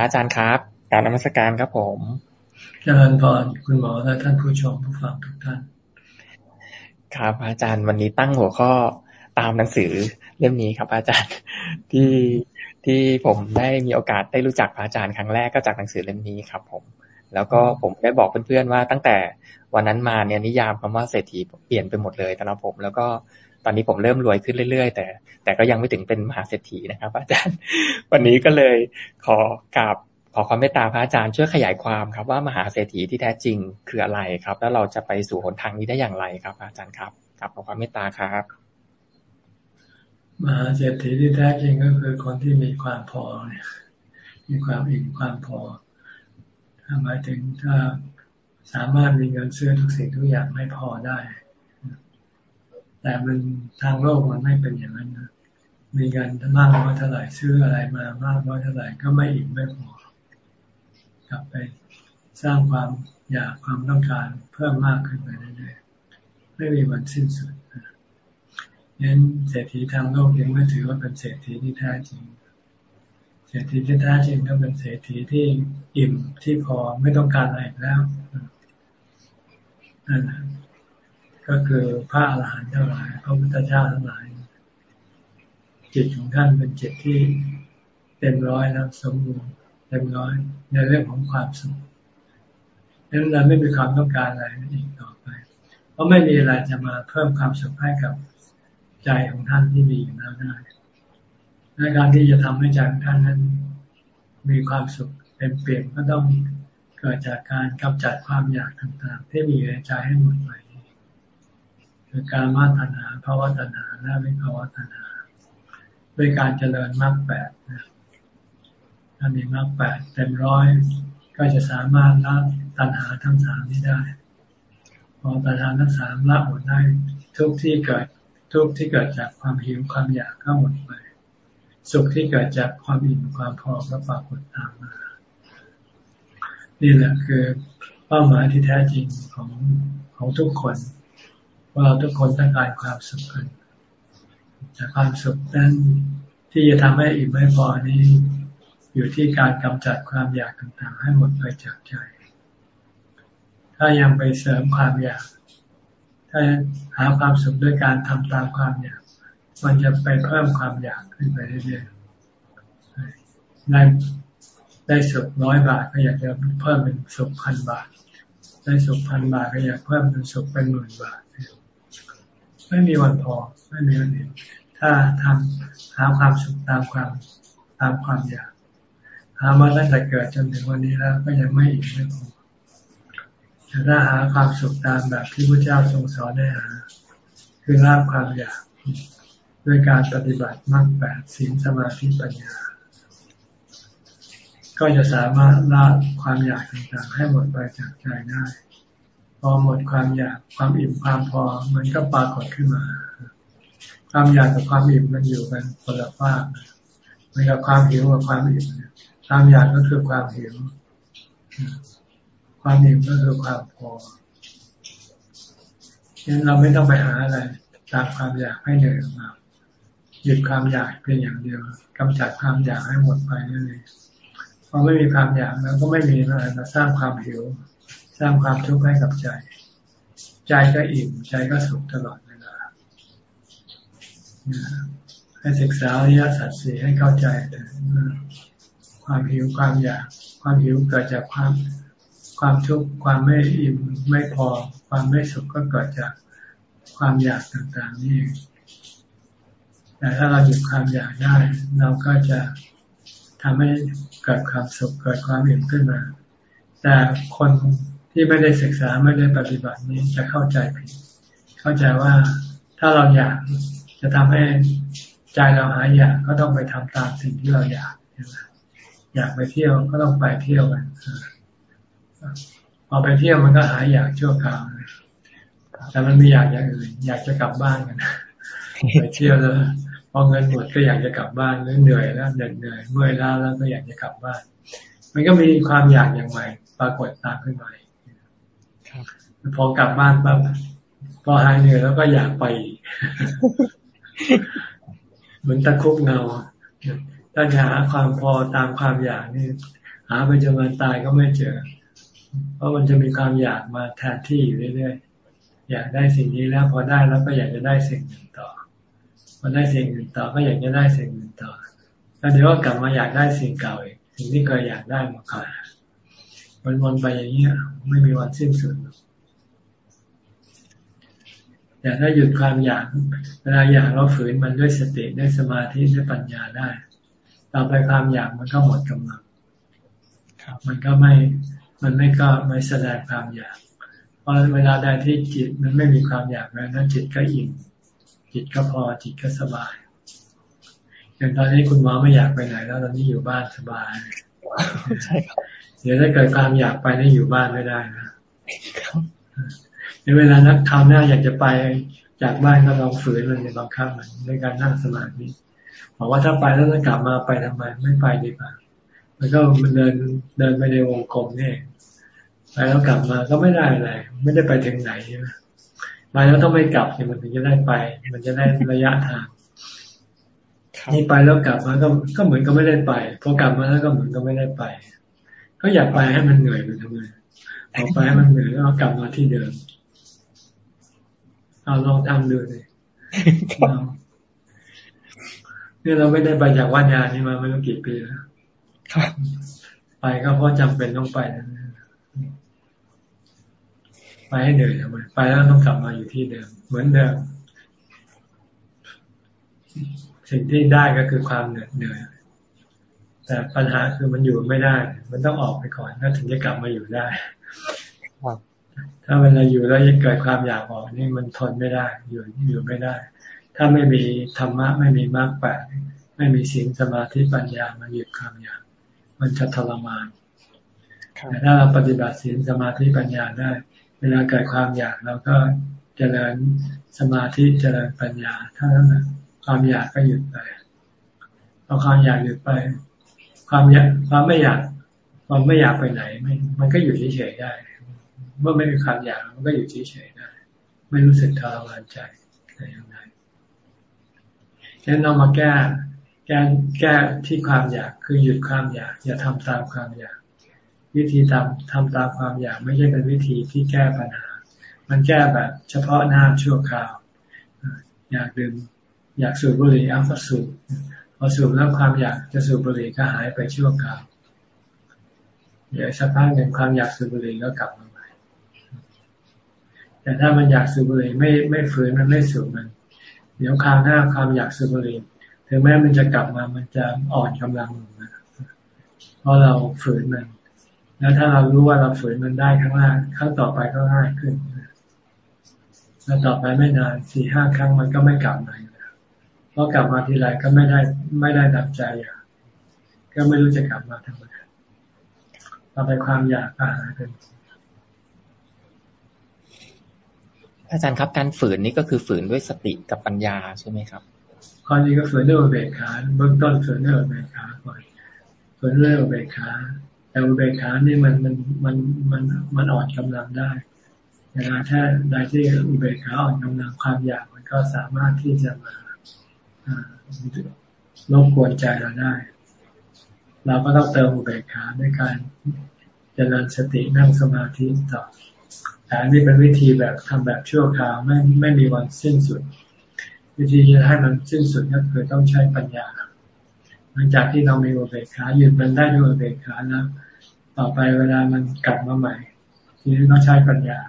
ระอาจารย์ครับการนมัสการครับผมเจริญพรคุณหมอและท่านผู้ชมผู้ฟังทุกท่าน ครับ อาจารย์วันนี้ตั้งหัวข้อตามหนังสือเล่มนี้ครับ อาจารย์ที่ที่ผมได้มีโอกาสได้รู้จักพระอาจารย์ครั้งแรกก็จากหนังสือเล่มนี้ครับ ผม แล้วก็ผมได้บอกเพื่อนๆว่าตั้งแต่วันนั้นมาเนี่ยนิยามคำว่าเศรษฐีเปลี่ยนไปหมดเลยสำหรับผม แล้วก็ ตอนนี้ผมเริ่มรวยขึ้นเรื่อยๆ แต่ แต่ก็ยังไม่ถึงเป็นมหาเศรษฐีนะครับ อาจารย์ วันนี้ก็เลยขอกราบขอความเมตตาพระอาจารย์ช่วยขยายความครับ ว่ามหาเศรษฐีที่แท้จริงคืออะไรครับ แล้วเราจะไปสู่หนทางนี้ได้อย่างไรครับ อาจารย์ครับกราบขอความเมตตาครับ มหาเศรษฐีที่แท้จริงก็คือคนที่มีความพอเนี่ยมีความอิ่มความพอหมายถึงถ้าสามารถมีเงินซื้อทุกสิ่งทุกอย่างไม่พอได้ แต่มันทางโลกมันไม่เป็นอย่างนั้นนะมีเงินมากน้อยเท่าไหร่ซื้ออะไรมามากน้อยเท่าไหร่ก็ไม่อิ่มไม่พอกลับไปสร้างความอยากความต้องการเพิ่มมากขึ้นไปเรื่อยๆไม่มีวันสิ้นสุดนั้นเศรษฐีทางโลกยังไม่ถือว่าเป็นเศรษฐีที่แท้จริง เศรษฐีที่แท้จริงก็เป็นเศรษฐีที่อิ่มที่พอไม่ต้องการอะไรแล้วนั่น ก็คือพระอรหันต์ทั้งหลายพระพุทธเจ้าทั้งหลาย จิตของท่านเป็นจิตที่เต็มร้อยแล้วสมบูรณ์เต็มร้อยในเรื่องของความสุขดังนั้นเราไม่มีความต้องการอะไรอีกต่อไป เพราะไม่มีอะไรจะมาเพิ่มความสุขให้กับใจของท่านที่มีอยู่แล้วได้ในการที่จะทำให้ใจของท่านนั้น มีความสุขเต็มเปี่ยมก็ต้องเกิดจากการกำจัดความอยากต่างๆ ที่มีในใจให้หมดไป คือการมาตัณหาภาวะตัณหาและวิภาวะตัณหาด้วยการเจริญมรรคแปดถ้ามีมรรคแปดเต็มร้อยก็จะสามารถละตัณหาทั้งสามนี้ได้ พอตัณหาทั้งสามละหมดได้ทุกที่เกิดทุกที่เกิดจากความหิวความอยากก็หมดไป สุขที่เกิดจากความอิ่มความพอก็ปรากฏตามมา นี่แหละคือเป้าหมายที่แท้จริงของของทุกคน ว่าเราทุกคนต้องการความสุขกันแต่ความสุขนั้นที่จะทำให้อิ่มไม่พอนี้อยู่ที่การกำจัดความอยากต่างๆ ให้หมดไปจากใจ ถ้ายังไปเสริมความอยาก ถ้าหาความสุขด้วยการทำตามความอยาก มันจะไปเพิ่มความอยากขึ้นไปเรื่อยๆ ได้ได้สุขร้อยบาทก็อยากจะเพิ่มเป็นสุขพันบาท ได้สุขพันบาทก็อยากเพิ่มเป็นสุขเป็นหมื่นบาท ไม่มีวันพอ ไม่มีวันเดียวถ้าทำหาความสุขตามความตามความอยากหามาตั้งแต่เกิดจนถึงวันนี้แล้วก็ยังไม่อิ่มไม่พอแต่ถ้าหาความสุขตามแบบที่พระเจ้าทรงสอนได้หา คือละความอยากด้วยการปฏิบัติมรรคแปดศีลสมาธิปัญญา ก็จะสามารถละความอยากต่างๆให้หมดไปจากใจได้ พอหมดความอยากความอิ่มความพอมันก็ปรากฏขึ้นมา ความอยากกับความอิ่มมันอยู่กันคนละภาคเหมือนกับความหิวกับความอิ่มความอยากก็คือความหิว ความหิวก็คือความพอฉะนั้นเราไม่ต้องไปหาอะไรตามความอยากให้เหนื่อยมาหยุดความอยากเพียงอย่างเดียวกำจัดความอยากให้หมดไปนั่นเองพอไม่มีความอยากแล้วก็ไม่มีอะไรมาสร้างความหิว สร้างความทุกข์ให้กับใจ ใจก็อิ่มใจก็สุขตลอดเวลาให้ศึกษาอริยสัจสี่ให้เข้าใจความหิวความอยากความหิวเกิดจากความความทุกข์ความไม่อิ่มไม่พอ ความไม่สุขก็เกิดจากความอยากต่างๆนี่แต่ถ้าเราหยุดความอยากได้ เราก็จะทำให้เกิดความสุขเกิดความอิ่มขึ้นมา แต่คน ที่ไม่ได้ศึกษาไม่ได้ปฏิบัตินี้จะเข้าใจผิด เข้าใจว่าถ้าเราอยากจะทำให้ใจเราหายอยากก็ต้องไปทำตามสิ่งที่เราอยากใช่ไหมอยากไปเที่ยวก็ต้องไปเที่ยวกันพอไปเที่ยวมันก็หายอยากชั่วคราวแต่มันม่อยากอย่างอื่น อยากจะกลับบ้านกันไปเที่ยวแล้วพอเงินหมดก็อยากจะกลับบ้านหรือเหนื่อยแล้วเหนื่อยเหนื่อยเมื่อยล้าแล้วก็อยากจะกลับบ้าน มันก็มีความอยากอย่างใหม่ ปรากฏตามขึ้นมา พอกลับบ้านปั๊บพอหายเหนื่อยแล้วก็อยากไปเหมือนตะคุบเงาถ้าจะหาความพอตามความอยากนี่หาไปจนวันตายก็ไม่เจอ เพราะมันจะมีความอยากมาแทนที่อยู่เรื่อยๆอยากได้สิ่งนี้แล้วพอได้แล้วก็อยากจะได้สิ่งอื่นต่อพอได้สิ่งอื่นต่อก็อยากจะได้สิ่งอื่นต่อแล้วเดี๋ยวก็กลับมาอยากได้สิ่งเก่าอีกสิ่งที่เคยอยากได้มาก่อนวนๆไปอย่างนี้ไม่มีวันสิ้นสุด แต่ถ้าหยุดความอยากเวลาอยากเราฝืนมันด้วยสติด้วยสมาธิด้วยปัญญาได้ ต่อไปความอยากมันก็หมดกำลังมันก็ไม่ มันไม่ก็ไม่แสดงความอยาก เพราะเวลาใดที่จิตมันไม่มีความอยากแล้วนั้นจิตก็อิ่มจิตก็พอจิตก็สบายอย่างตอนนี้คุณหมอไม่อยากไปไหนแล้วตอนนี้อยู่บ้านสบายใช่ครับเดี๋ยวถ้าเกิดความอยากไปนี่อยู่บ้านไม่ได้นะใน เวลานักทำหน้าอยากจะไปจากบ้านก็ลองฝืนมันในบางครั้งมันในการนั่งสมาธิบอกว่าถ้าไปแล้วจะกลับมาไปทำไมไม่ไปดีกว่ามันก็มันเดินเดินไปในวงกลมนี่ไปแล้วกลับมาก็ไม่ได้อะไรไม่ได้ไปถึงไหนใช่ไหมไปแล้วต้องไม่กลับเนี่ยมันถึงจะได้ไป มันจะได้ระยะทางนี่ไปแล้วกลับมาก็ก็เหมือนก็ไม่ได้ไปพอกลับมาแล้วก็เหมือนก็ไม่ได้ไป ก็อยากไปให้มันเหนื่อยไปทำไมพอไปให้มันเหนื่อยแล้วกลับมาที่เดิม เอาลองทำดูเลยนี่เราไม่ได้ไปจากวัดยานี่มาไม่รู้กี่ปีแล้วไปก็เพราะจำเป็นต้องไปนะไปให้เหนื่อยทำไมไปแล้วต้องกลับมาอยู่ที่เดิม เหมือนเดิม สิ่งที่ได้ก็คือความเหนื่อยเหนื่อยแต่ปัญหาคือมันอยู่ไม่ได้ มันต้องออกไปก่อนแล้วถึงจะกลับมาอยู่ได้ ถ้าเวลาอยู่แล้วยังเกิดความอยากออกนี่มันทนไม่ได้ อยู่อยู่ไม่ได้ ถ้าไม่มีธรรมะไม่มีมรรคแปดไม่มีสิ่งสมาธิปัญญามันหยุดความอยาก มันจะทรมานแต่ถ้าเราปฏิบัติศีลสมาธิปัญญาได้ เวลาเกิดความอยากเราก็เจริญสมาธิเจริญปัญญาถ้านั้นความอยากก็หยุดไปพอความอยากหยุดไป ความอยากความไม่อยากความไม่อยากไปไหนไม่มันก็อยู่เฉยๆได้ เมื่อไม่มีความอยากมันก็อยู่เฉยๆได้ ไม่รู้สึกทรมานใจอะไรอย่างไรฉะนั้นเรามาแก้แก้แก้ที่ความอยากคือหยุดความอยาก อย่าทำตามความอยาก วิธีทำทำตามความอยากไม่ใช่เป็นวิธีที่แก้ปัญหา มันแก้แบบเฉพาะหน้าชั่วคราว อยากดื่มอยากสูบบุหรี่เอาก็สูบพอสูบแล้วความอยากจะสูบบุหรี่ก็หายไปชั่วคราวเดี๋ยวสักพักหนึ่งความอยากสูบบุหรี่ก็กลับมา แต่ถ้ามันอยากสูบบุหรี่ไม่ไม่ฝืนมันไม่สูบมัน เดี๋ยวคราวหน้าความอยากสูบบุหรี่ถึงแม้มันจะกลับมามันจะอ่อนกำลังลงนะเพราะเราฝืนมัน แล้วถ้าเรารู้ว่าเราฝืนมันได้ครั้งแรกครั้งต่อไปก็ง่ายขึ้นแล้วต่อไปไม่นานสี่ห้าครั้งมันก็ไม่กลับมาเพราะกลับมาทีไรก็ไม่ได้ไม่ได้ดับใจอะก็ไม่รู้จะกลับมาทำไมต่อไปความอยากก็หายไป อาจารย์ครับการฝืนนี่ก็คือฝืนด้วยสติกับปัญญาใช่ไหมครับข้อนี้ก็ฝืนด้วยอุเบกขาเบื้องต้นฝืนด้วยอุเบกขาก่อนฝืนด้วยอุเบกขาแต่อุเบกขานี่มันมันมันมันมันอ่อนกำลังได้เวลาถ้าใดที่อุเบกขาอ่อนกำลังความอยากมันก็สามารถที่จะมาลบกวนใจเราได้ เราก็ต้องเติมอุเบกขาด้วยการเจริญสตินั่งสมาธิต่อ แต่นี่เป็นวิธีแบบทำแบบชั่วคราวไม่ไม่มีวันสิ้นสุด วิธีจะให้มันสิ้นสุดก็คือต้องใช้ปัญญา หลังจากที่เรามีอุเบกขาหยุดมันได้ด้วยอุเบกขาแล้วต่อไปเวลามันกลับมาใหม่ทีนี้ต้องใช้ปัญญา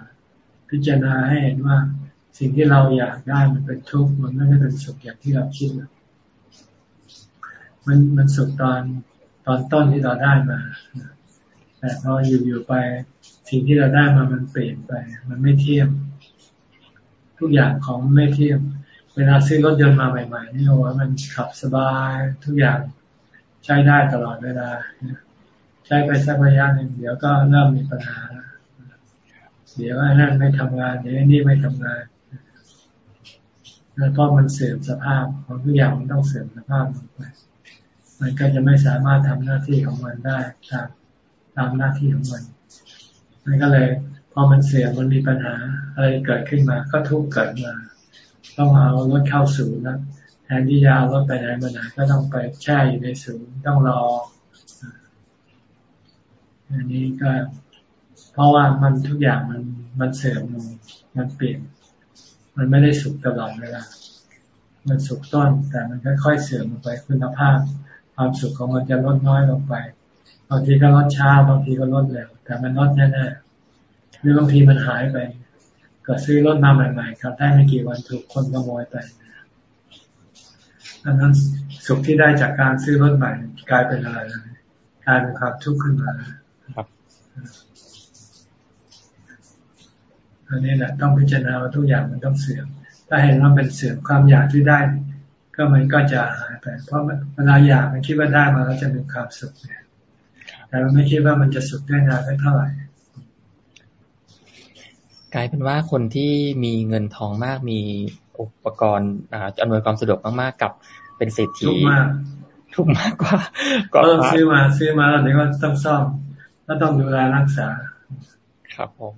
พิจารณาให้เห็นว่าสิ่งที่เราอยากได้มันเป็นทุกข์มันไม่ได้เป็นสุขอย่างที่เราคิดมันมันสุขตอนตอนต้นที่เราได้มา แต่พออยู่ๆไปสิ่งที่เราได้มามันเปลี่ยนไป มันไม่เที่ยมทุกอย่างของไม่เที่ยมเวลาซื้อรถยนต์มาใหม่ๆนี่เราว่ามันขับสบายทุกอย่างใช้ได้ตลอดเวลาใช้ไปสักระยะหนึ่งเดี๋ยวก็เริ่มมีปัญหาเดี๋ยวอันนั้นไม่ทำงานเดี๋ยวนี่ไม่ทำงานแล้วก็มันเสื่อมสภาพของทุกอย่างมันต้องเสื่อมสภาพลงไปมันก็จะไม่สามารถทำหน้าที่ของมันได้ตาม ตามหน้าที่ของมันมันก็เลยพอมันเสียมันมีปัญหาอะไรเกิดขึ้นมา ก็ทุกข์เกิดมา ต้องเอารถเข้าศูนย์นะแทนที่จะเอารถไปไหนมาไหนก็ต้องไปแช่อยู่ในศูนย์ต้องรออันนี้ก็ เพราะว่ามันทุกอย่างมันมันเสื่อมลงมันเปลี่ยน มันไม่ได้สุขตลอดเวลามันสุขต้น แต่มันค่อยๆเสื่อมลงไปคุณภาพ ความสุขของมันจะลดน้อยลงไป บางทีก็ลดช้าบางทีก็ลดเร็วแต่มันลดแน่ๆหรือบางทีมันหายไปก็ซื้อรถมาใหม่ๆครับได้ไม่กี่วันถูกคนขโมยไปดังนั้นสุขที่ได้จากการซื้อรถใหม่กลายเป็นอะไรกลายเป็นความทุกข์ขึ้นมาครับอันนี้แหละต้องพิจารณาว่าทุกอย่างมันต้องเสื่อม ถ้าเห็นว่าเป็นเสื่อมความอยากที่ได้ ก็มันก็จะหายไป เพราะเวลาอยากมันคิดว่าได้มาแล้วจะมีความสุขเนี่ย แต่มันไม่คิดว่ามันจะสุขได้นานได้เท่าไหร่กลายเป็นว่าคนที่มีเงินทองมากมีอุปกรณ์อำนวยความสะดวกมากๆ กับเป็นเศรษฐีทุกมากทุกมากกว่าก็ต้องซื้อมาซื้อมาแล้วเดี๋ยวก็ต้องซ่อมแล้วต้องดูแลรักษา ครับผม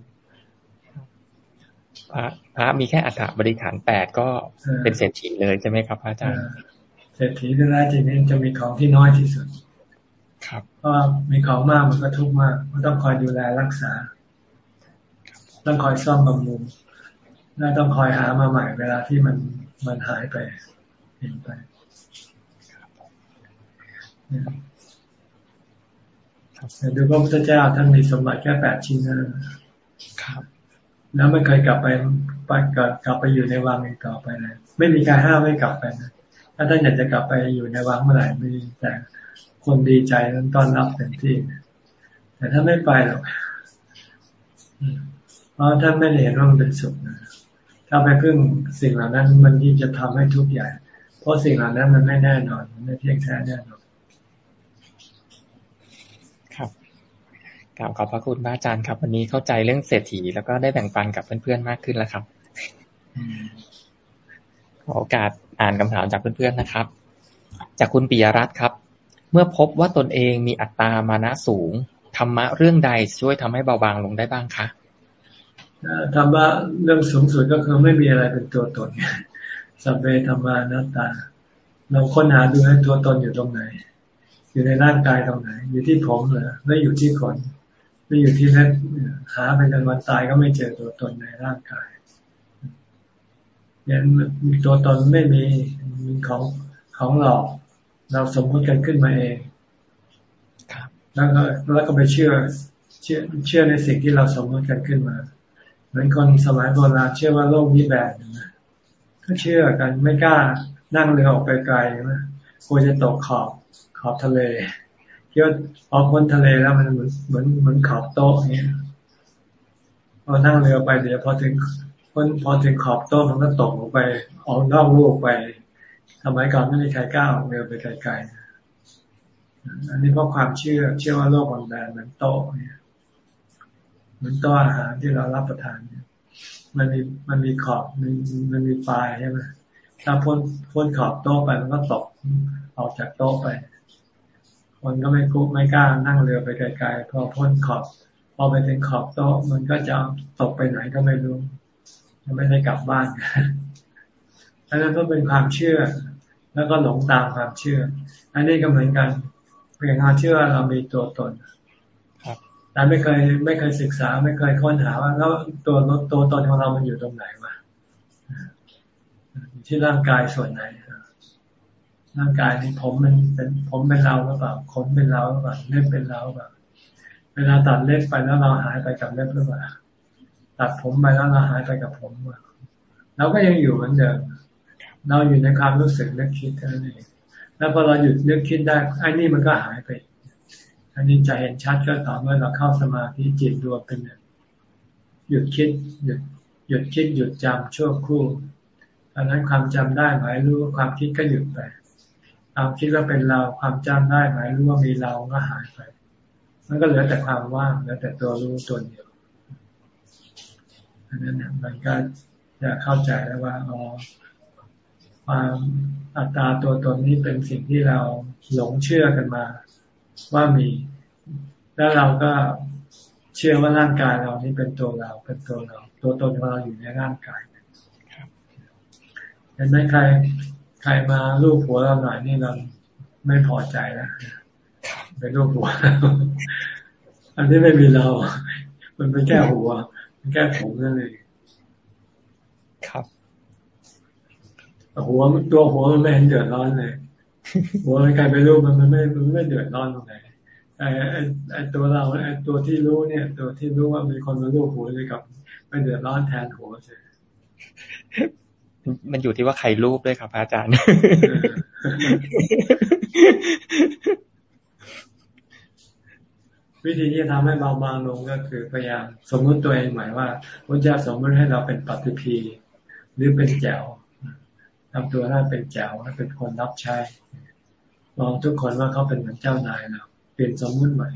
พระพระมีแค่อัฐบริขารแปดก็เป็นเศรษฐีเลยใช่ไหมครับอาจารย์เศรษฐีที่แท้จริงจะมีของที่น้อยที่สุด ครับเพราะมีของมากมันก็ทุกข์มากมันต้องคอยดูแลรักษา ต้องคอยซ่อมบำรุงและต้องคอยหามาใหม่ เวลาที่มันมันหายไปเห็นไปดูพระพุทธเจ้าท่านมีสมบัติแค่แปดชิ้นนะครับ แล้วไม่เคยกลับไปไปกลับกลับไปอยู่ในวังอีกต่อไปเลยไม่มีการห้ามไม่กลับไปนะถ้าท่านอยากจะกลับไปอยู่ในวังเมื่อไหร่ไม่แต่ คนดีใจนั้นต้อนรับเต็มที่ แต่ถ้าไม่ไปหรอกเพราะท่านไม่เห็นว่ามันเป็นสุขนะถ้าไปพึ่งสิ่งเหล่านั้น มันยิ่งจะทำให้ทุกข์ใหญ่ เพราะสิ่งเหล่านั้นมันไม่แน่นอนมันไม่เที่ยงแท้แน่นอนครับกล่าวขอบพระคุณพระอาจารย์ครับ วันนี้เข้าใจเรื่องเศรษฐีแล้วก็ได้แบ่งปันกับเพื่อนๆมากขึ้นแล้วครับขอโอกาสอ่านคำถามจากเพื่อนๆนะครับ จากคุณปิยรัตน์ครับ เมื่อพบว่าตนเองมีอัตตามานะสูงธรรมะเรื่องใดช่วยทำให้เบาบางลงได้บ้างคะธรรมะเรื่องสูงสุดก็คือไม่มีอะไรเป็นตัวตนสัพเพธรรมานัตตา เราค้นหาดูให้ตัวตนอยู่ตรงไหน อยู่ในร่างกายตรงไหน อยู่ที่ผมเหรอไม่อยู่ที่คนไม่อยู่ที่เล็บหาไปจนวันตายก็ไม่เจอตัวตนในร่างกายอย่างมีตัวตนไม่มีมีของของหลอก เราสมมติกันขึ้นมาเองแล้วก็แล้วก็ไปเชื่อ เชื่อเชื่อในสิ่งที่เราสมมติกันขึ้นมาเหมือนคนสมัยโบราณเชื่อว่าโลกนี้แบบนะก็เชื่อกันไม่กล้านั่งเรือออกไปไกลนะกลัวจะตกขอบขอบทะเลคิดว่าพอพ้นทะเลแล้วมันเหมือนเหมือนเหมือนขอบโต๊ะเนี้ยพอนั่งเรือไปเดี๋ยวพอถึงพ้นพอถึงขอบโต๊ะมันก็ตกลงไปออกนอกโลกไป สมัยก่อนไม่มีใครกล้าออกเรือไปไกลๆอันนี้เพราะความเชื่อ เชื่อว่าโลกมันแบนเหมือนโต๊ะเนี่ยมือนโต้ออาหารที่เรารับประทานเนี่ยมันมีมันมีขอบมันมันมีปลายใช่ไหมถ้าพ้นพ้นขอบโต๊ะไปมันก็ตกออกจากโต๊ะไป คนก็ไม่กุ๊ไม่กล้านั่งเรือไปไกลๆพอพ้นขอบ พอไปถึงขอบโต๊ะมันก็จะตกไปไหนก็ไม่รู้จะไม่ได้กลับบ้านอันนั้นก็เป็นความเชื่อ แล้วก็หลงตามความเชื่อ อันนี้ก็เหมือนกันเพียงเราเชื่อเรามีตัวตนแต่ไม่เคยไม่เคยศึกษาไม่เคยค้นหาว่าแล้วตัวตัวตนของเรามันอยู่ตรงไหนวะที่ร่างกายส่วนไหนร่างกายนี่ผมมันเป็นผมเป็นเราหรือเปล่าขนเป็นเราหรือเปล่าเล็บเป็นเราหรือเปล่าเวลาตัดเล็บไปแล้วเราหายไปกับเล็บหรือเปล่าตัดผมไปแล้วเราหายไปกับผมเราก็ยังอยู่เหมือนเดิม เราอยู่ในความรู้สึกนึกคิดเท่านั้นเองแล้วพอเราหยุดนึกคิดได้ไอ้นี่มันก็หายไป อันนี้จะเห็นชัดก็ต่อเมื่อเราเข้าสมาธิจิตรวมเป็นหยุดคิดหยุดหยุดคิดหยุดจำชั่วครู่อันนั้นความจำได้หมายรู้ความคิดก็หยุดไปความคิดว่าเป็นเราความจำได้หมายรู้ว่ามีเราก็หายไป มันก็เหลือแต่ความว่างเหลือแต่ตัวรู้ตัวเดียวอันนั้นมันก็จะเข้าใจแล้วว่าอ๋อ ความอัตตาตัวตนนี้เป็นสิ่งที่เราหลงเชื่อกันมา ว่ามี แล้วเราก็เชื่อว่าร่างกายเรานี่เป็นตัวเรา เป็นตัวเรา ตัวตนของเราอยู่ในร่างกายเห็นไหมใครใครมาลูกหัวเราหน่อยนี่เราไม่พอใจแล้วเป็นลูกหัว อันนี้ไม่มีเรา มันเป็นแค่หัว มันแค่ผมนั่นเองครับ หัวตัวหัวมันไม่เห็นเดือดร้อนเลย หัวกลายเป็นรูปมันมันไม่มันไม่เดือดร้อนตรงไหนไอ้ไอ้ตัวเราไอ้ตัวที่รู้เนี่ย ตัวที่รู้ว่ามีคนมาลูบหัวเลยกับไม่เดือดร้อนแทนหัวใช่มันอยู่ที่ว่าใครรูปด้วยครับอาจารย์วิธีที่จะทำให้เบาบางลงก็คือพยายามสมมติตัวเองหมายว่าพระเจ้าสมมติให้เราเป็นปฏิพีหรือเป็นแจว ทำตัวให้เป็นแจวให้เป็นคนรับใช้มองทุกคนว่าเขาเป็นเหมือนเจ้านายเราเปลี่ยนสมมุติใหม่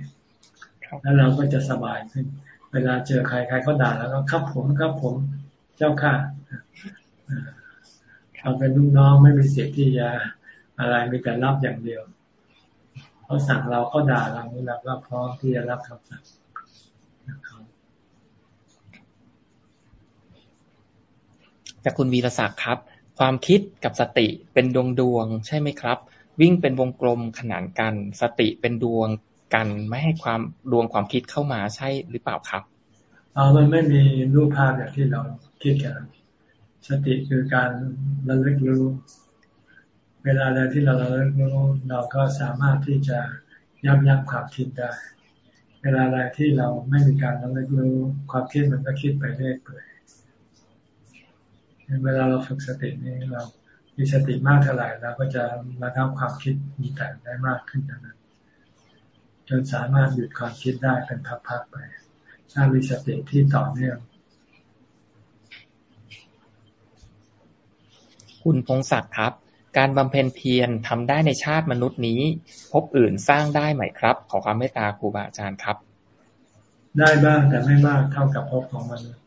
แล้วเราก็จะสบายขึ้น เวลาเจอใครใครเขาด่าแล้วก็ครับผมครับผมเจ้าค่ะเราเป็นลูกน้องไม่มีสิทธิ์ที่จะอะไรมีแต่รับอย่างเดียวเขาสั่งเราเขาด่าเราเราก็พร้อมที่จะรับคำสั่งจากคุณวีรศักดิ์ครับ ความคิดกับสติเป็นดวงดวงใช่ไหมครับ วิ่งเป็นวงกลมขนานกัน สติเป็นดวงกันไม่ให้ความดวงความคิดเข้ามาใช่หรือเปล่าครับเอามันไม่มีรูปภาพอย่างที่เราคิดกันสติคือการระลึกรู้ เวลาใดที่เราระลึกรู้เราก็สามารถที่จะยับยั้งความคิดได้ เวลาใดที่เราไม่มีการระลึกรู้ความคิดมันก็คิดไปเรื่อยเปื่อย เวลาเราฝึกสตินี้เรามีสติมากเท่าไหร่เราก็จะระงับความคิดมีแต่ได้มากขึ้นเท่านั้นจนสามารถหยุดความคิดได้เป็นพักๆไป ถ้ามีสติที่ต่อเนื่อง คุณพงศักดิ์ครับ การบำเพ็ญเพียรทำได้ในชาติมนุษย์นี้ พบอื่นสร้างได้ไหมครับ ขอความเมตตาครูบาอาจารย์ครับ ได้บ้างแต่ไม่มากเท่ากับพบของมนุษย์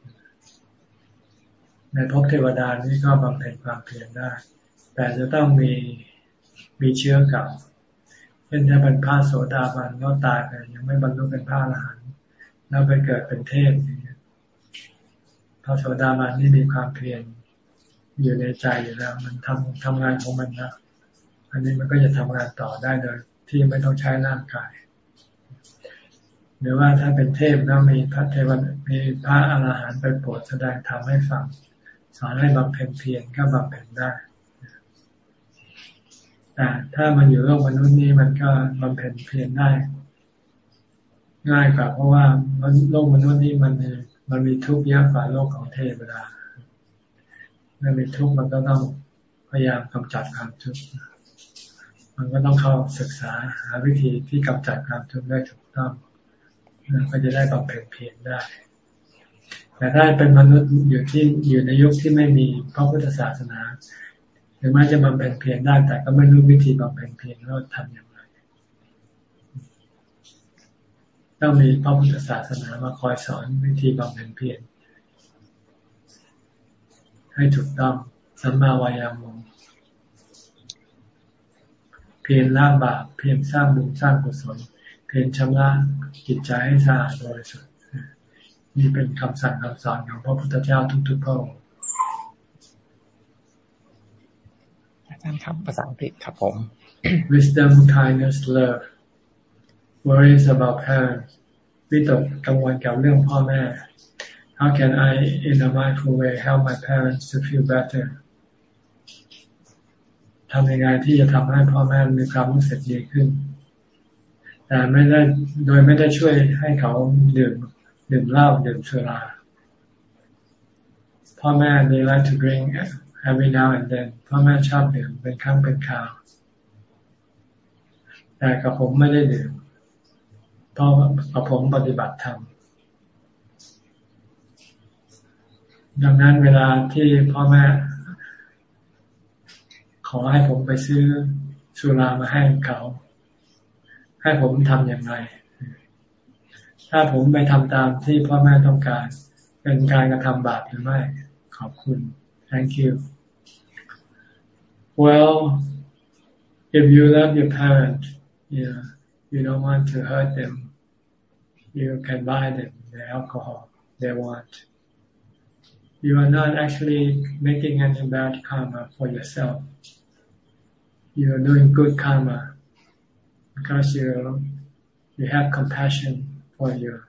ในพบเทวดานี้ก็บำเพ็ญความเพียรได้ แต่จะต้องมีมีเชื้อเก่าเช่นถ้าเป็นพระโสดาบันแล้วตายไปยังไม่บรรลุเป็นพระอรหันต์แล้วไปเกิดเป็นเทพอย่างเงี้ยพระโสดาบันนี่มีความเพียรอยู่ในใจอยู่แล้ว มันทำทำงานของมันนะอันนี้มันก็จะทำงานต่อได้โดยที่ไม่ต้องใช้ร่างกาย หรือว่าถ้าเป็นเทพแล้วมีพระเทวดามีพระอรหันต์ไปโปรดแสดงธรรมให้ฟัง สอนให้บำเพ็ญเพียรก็บำเพ็ญได้แต่ถ้ามันอยู่โลกมนุษย์นี้มันก็บำเพ็ญเพียรได้ ง่ายกว่าเพราะว่าโลกมนุษย์นี้มันมันมีทุกข์เยอะกว่าโลกของเทวดาเมื่อมีทุกข์มันก็ต้องพยายามกำจัดความทุกข์มันก็ต้องเข้าศึกษาหาวิธีที่กำจัดความทุกข์ได้ถูกต้องก็จะได้บำเพ็ญเพียรได้ แต่ถ้าเป็นมนุษย์อยู่ที่อยู่ในยุคที่ไม่มีพระพุทธศาสนาถึงแม้จะบำเพ็ญเพียรได้แต่ก็ไม่รู้วิธีบำเพ็ญเพียรว่าทำอย่างไรต้องมีพระพุทธศาสนามาคอยสอนวิธีบำเพ็ญเพียรให้ถูกต้องสัมมาวายามงเพียรละบาปเพียรสร้างบุญสร้างกุศลเพียรชำระจิตใจให้สะอาดบริสุทธิ นี่เป็นคำสั่งคำสอนของพระพุทธเจ้าทุกๆพระองค์อาจารย์ครับภาษาอังกฤษครับผม wisdom kindness love worries about parents วิตกกังวลกับเรื่องพ่อแม่ How can I, in a mindful way, help my parents to feel better? ทำยังไงที่จะทำให้พ่อแม่มีความรู้สึกดีขึ้น แต่ไม่ได้โดยไม่ได้ช่วยให้เขาดื่ม ดื่มเหล้าดื่มสุราพ่อแม่ they like to drink every now and then พ่อแม่ชอบดื่มเป็นครั้งเป็นคราว แต่กับผมไม่ได้ดื่มเพราะกับผมปฏิบัติธรรมดังนั้นเวลาที่พ่อแม่ ขอให้ผมไปซื้อสุรามาให้เขา ให้ผมทำอย่างไร ถ้าผมไปทำตามที่พ่อแม่ต้องการ เป็นการกระทำบาปหรือไม่ ขอบคุณ thank you well if you love your parent you know, you don't want to hurt them you can buy them the alcohol they want you are not actually making any bad karma for yourself. You are doing good karma because you you have compassion for your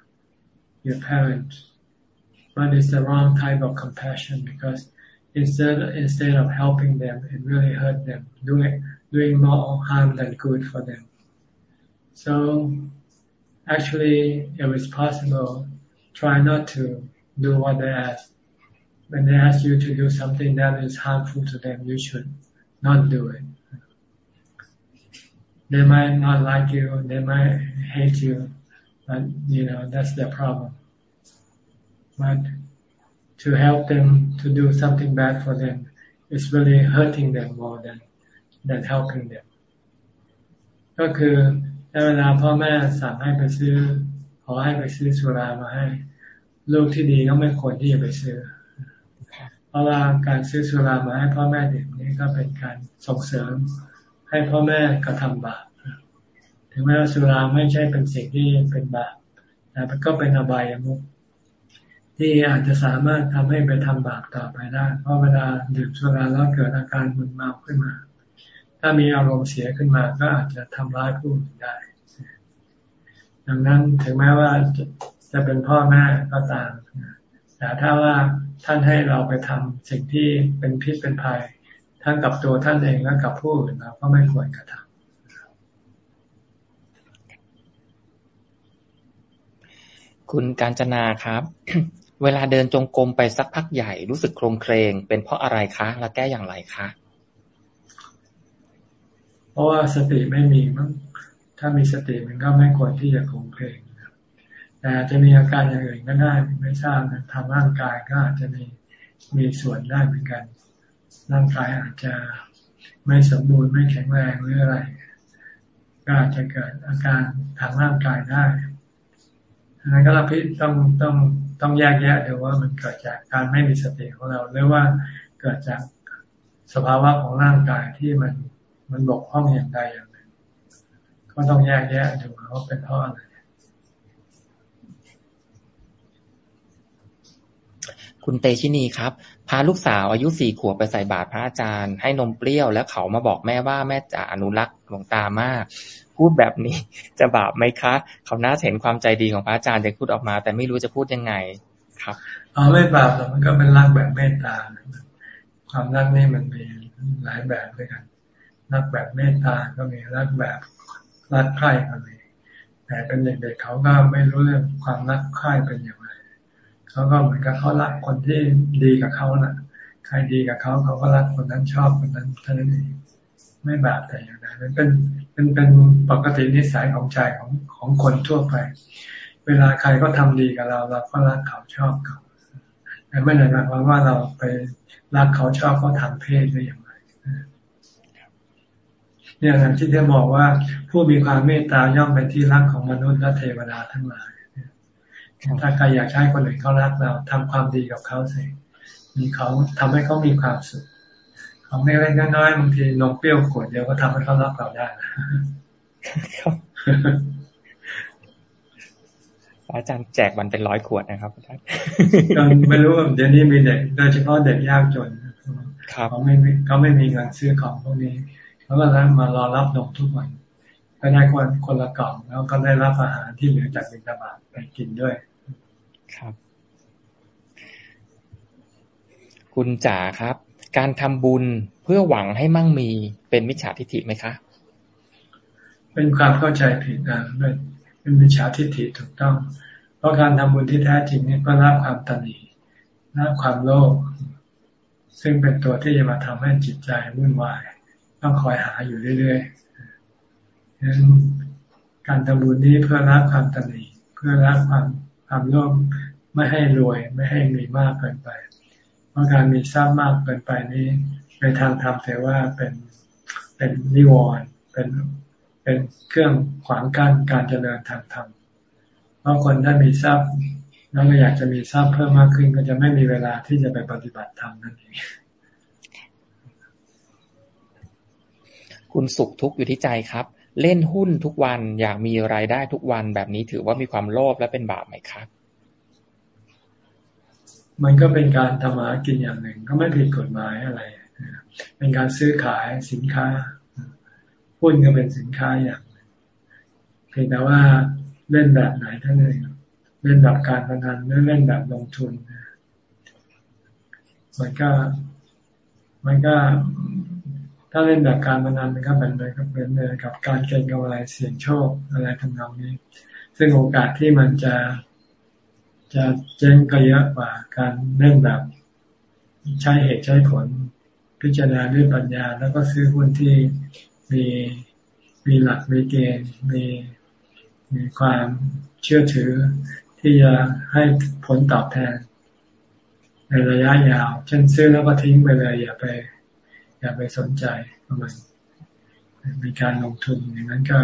your parents, but it's the wrong type of compassion because instead instead of helping them, it really hurt them, doing doing more harm than good for them. So actually, if it's possible, try not to do what they ask. When they ask you to do something that is harmful to them, you should not do it. They might not like you, they might hate you, but you know, that's their problem. But to help them to do something bad for them is really hurting them more than than helping them ก็คือเวลาพ่อแม่สั่งให้ไปซื้อ ขอให้ไปซื้อสุรามาให้ ลูกที่ดีก็ไม่ควรที่จะไปซื้อ เพราะว่าการซื้อสุรามาให้พ่อแม่เด็กนี้ก็เป็นการส่งเสริมให้พ่อแม่กระทำบาป ถึงแม้ว่าสุราไม่ใช่เป็นสิ่งที่เป็นบาปแต่ก็เป็นอบายมุขที่อาจจะสามารถทำให้ไปทำบาปต่อไปได้ เพราะเวลาดื่มสุราแล้วเกิดอาการมึนเมาขึ้นมา ถ้ามีอารมณ์เสียขึ้นมา ก็อาจจะทำร้ายผู้อื่นได้ ดังนั้นถึงแม้ว่าจะจะเป็นพ่อแม่ก็ตาม แต่ถ้าว่าท่านให้เราไปทำสิ่งที่เป็นพิษเป็นภัย ทั้งกับตัวท่านเองและกับผู้อื่นเราก็ไม่ควรกระทำ คุณการจนาครับ เวลาเดินจงกรมไปสักพักใหญ่รู้สึกโครงเครง เป็นเพราะอะไรคะ และแก้อย่างไรคะ เพราะว่าสติไม่มีมั้งถ้ามีสติมันก็ไม่ควรที่จะโครงเครงแต่จะมีอาการอย่างอื่นก็ได้ไม่ทราบนะทำร่างกายก็อาจจะมีมีส่วนได้เหมือนกัน ร่างกายอาจจะไม่สมบูรณ์ไม่แข็งแรงหรืออะไร ก็อาจจะเกิดอาการทางร่างกายได้ นั้นก็เราพิต้องต้องต้องแยกแยะดูว่ามันเกิดจากการไม่มีสติของเรา หรือว่าเกิดจากสภาวะของร่างกายที่มันมันบกพร่องอย่างใดอย่างหนึ่งก็ต้องแยกแยะดูว่าเป็นเพราะอะไรคุณเตชินีครับ พาลูกสาวอายุสี่ขวบไปใส่บาตรพระอาจารย์ ให้นมเปรี้ยวแล้วเขามาบอกแม่ว่าแม่จะอนุรักษ์หลวงตามาก พูดแบบนี้ จะบาปไหมคะ เขาน่าเห็นความใจดีของพระอาจารย์จะพูดออกมา แต่ไม่รู้จะพูดยังไงครับอ๋อไม่บาปหรอกมันก็เป็นรักแบบเมตตา ความรักนี่มันมีหลายแบบด้วยกันรักแบบเมตตาก็มีรักแบบรักใคร่ก็มีแต่เป็นเด็กๆเขาก็ไม่รู้เรื่องความรักใคร่เป็นอย่างไรเขาก็เหมือนกับเขารักคนที่ดีกับเขาแหละใครดีกับเขาเขาก็รักคนนั้นชอบคนนั้นเท่านั้นเองไม่บาปแต่อย่างใดมันเป็น เป็นเป็นปกตินิสัยของใจของของคนทั่วไป เวลาใครก็ทำดีกับเราเราก็รักเขาชอบเขาแต่ไม่ได้หมายความว่าเราไปรักเขาชอบเขาทางเพศหรืออย่างไรเนี่ยนะที่จะบอกว่าผู้มีความเมตตาย่อมเป็นที่รักของมนุษย์และเทวดาทั้งหลายถ้าใครอยากให้คนอื่นเขารักเราทำความดีกับเขาสิมีเขาทำให้เขามีความสุข ของเล็กๆน้อยๆบางทีนมเปรี้ยวขวดเดียวก็ทำให้เขารับเราได้ครับอาจารย์แจกมันเป็นร้อยขวดนะครับอาจารย์ไม่รู้ว่าเดี๋ยวนี้มีเด็กโดยเฉพาะเด็กยากจนเขาไม่เขาไม่มีเงินซื้อของพวกนี้เขาก็นั้นมารอรับนมทุกวันก็ได้คนคนละกล่องแล้วก็ได้รับอาหารที่เหลือจากบิณฑบาตไปกินด้วย ครับ คุณจ๋าครับ การทำบุญเพื่อหวังให้มั่งมีเป็นมิจฉาทิฏฐิไหมคะ เป็นความเข้าใจผิดนะเป็นมิจฉาทิฏฐิถูกต้อง เพราะการทำบุญที่แท้จริงนี่ก็รับความตนีรับความโลภซึ่งเป็นตัวที่จะมาทำให้จิตใจวุ่นวาย ต้องคอยหาอยู่เรื่อยๆดังนั้นการทำบุญนี้เพื่อรับความตนีเพื่อรับความความโลภไม่ให้รวยไม่ให้มีมากเกินไป เพราะการมีทรัพย์มากเกินไปนี้ในทางธรรมแต่ว่าเป็นเป็นนิวรณ์เป็นเป็นเครื่องขวางกั้นการเจริญทางธรรมเพราะคนถ้ามีทรัพย์แล้วก็อยากจะมีทรัพย์เพิ่มมากขึ้นก็จะไม่มีเวลาที่จะไปปฏิบัติธรรมนั่นเองคุณสุขทุกข์อยู่ที่ใจครับ เล่นหุ้นทุกวันอยากมีรายได้ทุกวันแบบนี้ถือว่ามีความโลภและเป็นบาปไหมครับ มันก็เป็นการทำมากินอย่างหนึ่ง ก็ไม่ผิดกฎหมายอะไร เป็นการซื้อขายสินค้าหุ้นก็เป็นสินค้าอย่างเพียงแต่ว่าเล่นแบบไหนท่านเองเล่นแบบการพนันหรือเล่นแบบลงทุนมันก็มันก็ ถ้าเล่นแบบการพนันมันก็เป็นเลยก็เป็นเลยกับการเก็งกำไรเสี่ยงโชคอะไรทำนองนี้ ซึ่งโอกาสที่มันจะ จะเจ๊งก็เยอะกว่าการเล่นแบบ ใช้เหตุใช้ผล พิจารณาด้วยปัญญา แล้วก็ซื้อหุ้นที่มีมีหลักมีเกณฑ์มีมีความเชื่อถือ ที่จะให้ผลตอบแทน ในระยะยาว เช่นซื้อแล้วก็ทิ้งไปเลย อย่าไป อย่าไปสนใจมันมีการลงทุนอย่างนั้นก็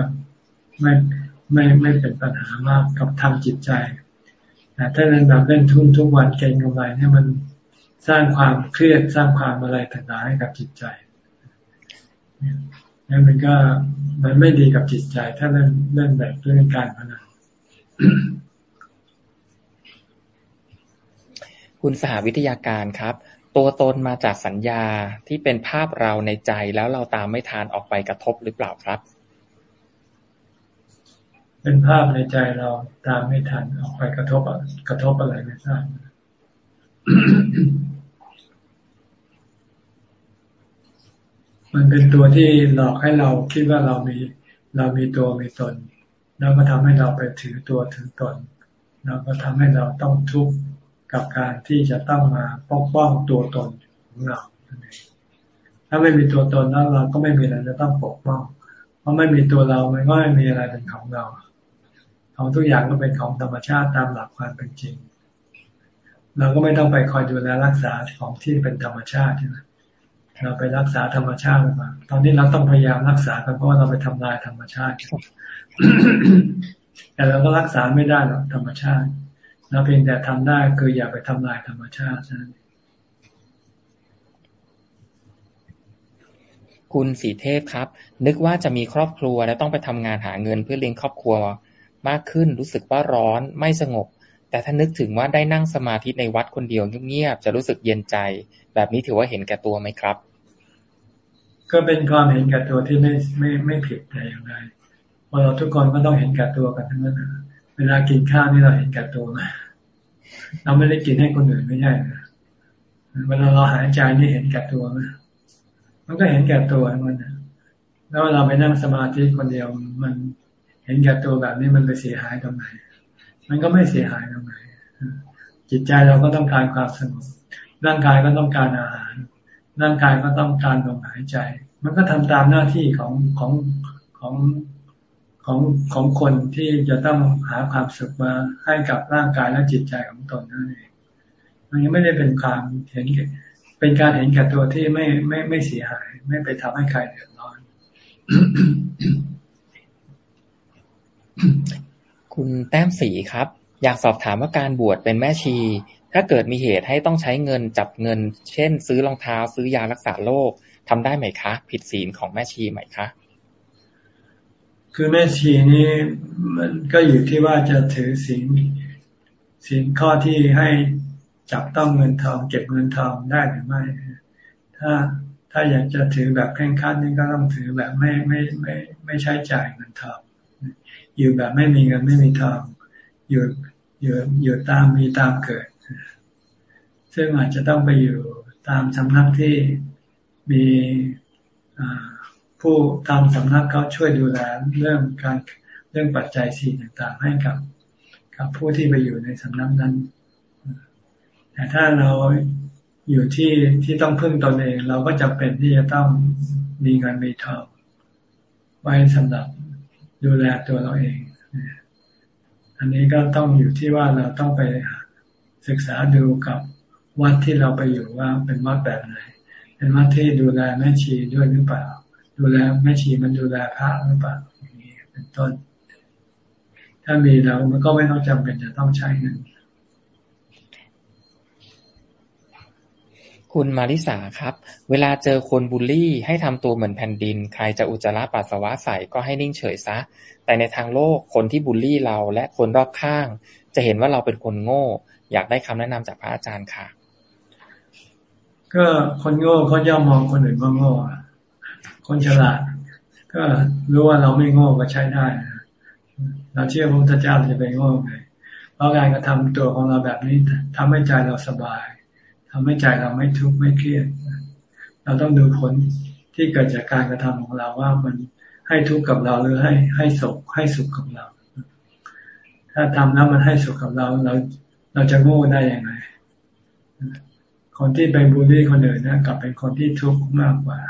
ไม่ไม่ไม่เป็นปัญหามากกับทำจิตใจ แต่ถ้าเล่นแบบเล่นทุนทุกวันเก่งกำไรเนี่ยมันสร้างความเครียดสร้างความอะไรต่างๆให้กับจิตใจนี่มันก็มันไม่ดีกับจิตใจ ถ้าเล่นเล่นแบบเรื่องการพนันคุณสหวิทยาการครับ ตัวตนมาจากสัญญาที่เป็นภาพเราในใจแล้วเราตามไม่ทานออกไปกระทบหรือเปล่าครับ เป็นภาพในใจเราตามไม่ทันออกไปกระทบกระทบอะไรไม่ทราบมันเป็นตัวที่หลอกให้เราคิดว่าเรามีเรามีตัวมีตน แล้วก็ทำให้เราไปถือตัวถือตน แล้วก็ทำให้เราต้องทุกข์กับการที่จะต้องมาปกป้องตัวตนของเรา ถ้าไม่มีตัวตนแล้วเราก็ไม่มีอะไรจะต้องปกป้อง เพราะไม่มีตัวเรา มันก็ไม่มีอะไรเป็นของเรา ของทุกอย่างก็เป็นของธรรมชาติตามหลักความเป็นจริง เราก็ไม่ต้องไปคอยดูแลรักษาของที่เป็นธรรมชาติใช่ไหมเราไปรักษาธรรมชาติมา ตอนนี้เราต้องพยายามรักษากันเพราะว่าเราไปทำลายธรรมชาติ แต่เราก็รักษาไม่ได้หรอกธรรมชาติเราเพียงแต่ทำได้คืออย่าไปทำลายธรรมชาตินั่นคุณสีเทพครับ นึกว่าจะมีครอบครัวและต้องไปทำงานหาเงินเพื่อเลี้ยงครอบครัว มากขึ้นรู้สึกว่าร้อนไม่สงบ แต่ถ้านึกถึงว่าได้นั่งสมาธิในวัดคนเดียวเงียบๆจะรู้สึกเย็นใจ แบบนี้ถือว่าเห็นแก่ตัวไหมครับ ก็เป็นความเห็นแก่ตัวที่ไม่ไม่ไม่ผิดแต่อย่างไรเพราะเราทุกคนก็ต้องเห็นแก่ตัวกันทั้งนั้นเวลากินข้าวนี่เราเห็นแก่ตัวไหมเราไม่ได้กินให้คนอื่นไม่ใช่นะเวลาเราหายใจนี่เห็นแก่ตัวไหมมันก็เห็นแก่ตัวมันนะแล้วเวลาไปนั่งสมาธิคนเดียว มัน เห็นแก่ตัวแบบนี้มันไปเสียหายตรงไหน มันก็ไม่เสียหายตรงไหน จิตใจเราก็ต้องการความสงบ ร่างกายก็ต้องการอาหาร ร่างกายก็ต้องการลมหายใจ มันก็ทำตามหน้าที่ของของของของของคนที่จะต้องหาความสุขมาให้กับร่างกายและจิตใจของตนนั่นเอง มันยังไม่ได้เป็นความเห็นเป็นการเห็นแก่ตัวที่ไม่ไม่ไม่เสียหาย ไม่ไปทำให้ใครเดือดร้อน คุณแต้มสีครับ อยากสอบถามว่าการบวชเป็นแม่ชี ถ้าเกิดมีเหตุให้ต้องใช้เงินจับเงิน เช่น ซื้อรองเท้าซื้อยารักษาโรคทำได้ไหมคะ ผิดศีลของแม่ชีไหมคะ คือแม่ชีนี่มันก็อยู่ที่ว่าจะถือสินสินข้อที่ให้จับต้องเงินทองเก็บเงินทองได้หรือไม่ ถ้าถ้าอยากจะถือแบบแข่งขันนี่ก็ต้องถือแบบไม่ไม่ไม่ไม่ใช้จ่ายเงินทอง อยู่แบบไม่มีเงินไม่มีทองอยู่อยู่อยู่ตามมีตามเกิด ซึ่งอาจจะต้องไปอยู่ตามสำนักที่มีผู้ตามสำนักเขาช่วยดูแลเรื่องการเรื่องปัจจัยสี่ต่างๆ ให้กับ กับผู้ที่ไปอยู่ในสำนักนั้น แต่ถ้าเราอยู่ที่ที่ต้องพึ่งตนเอง เราก็จะเป็นที่จะต้องมีเงินมีทองไว้สำหรับ ดูแลตัวเราเอง อันนี้ก็ต้องอยู่ที่ว่าเราต้องไปศึกษาดูกับวัดที่เราไปอยู่ว่าเป็นวัดแบบไหน เป็นวัดที่ดูแลแม่ชีด้วยหรือเปล่า ดูแลแม่ชีมันดูแลพระหรือเปล่าอย่างนี้เป็นต้น ถ้ามีแล้วมันก็ไม่ต้องจำเป็นจะต้องใช้เงิน คุณมาริสาครับ เวลาเจอคนบูลลี่ ให้ทำตัวเหมือนแผ่นดิน ใครจะอุจจาระปัสสาวะใส่ก็ให้นิ่งเฉยซะ แต่ในทางโลกคนที่บูลลี่เราและคนรอบข้าง จะเห็นว่าเราเป็นคนโง่ อยากได้คำแนะนำจากพระอาจารย์ค่ะ ก็คนโง่เขาย่อมมองคนอื่นว่าโง่ คนฉลาด ก็รู้ว่าเราไม่โง่ก็ใช้ได้ เราเชื่อพระพุทธเจ้าจะไปโง่ไงเพราะการกระทำตัวของเราแบบนี้ทำให้ใจเราสบาย ทำให้ใจเราไม่ทุกข์ไม่เครียด เราต้องดูผลที่เกิดจากการกระทำของเราว่ามันให้ทุกข์กับเราหรือให้ให้สุขให้สุขกับเรา ถ้าทำแล้วมันให้สุขกับเราเราเราจะโง่ได้ยังไง คนที่ไปบูลลี่คนอื่นนะกลับเป็นคนที่ทุกข์มากกว่า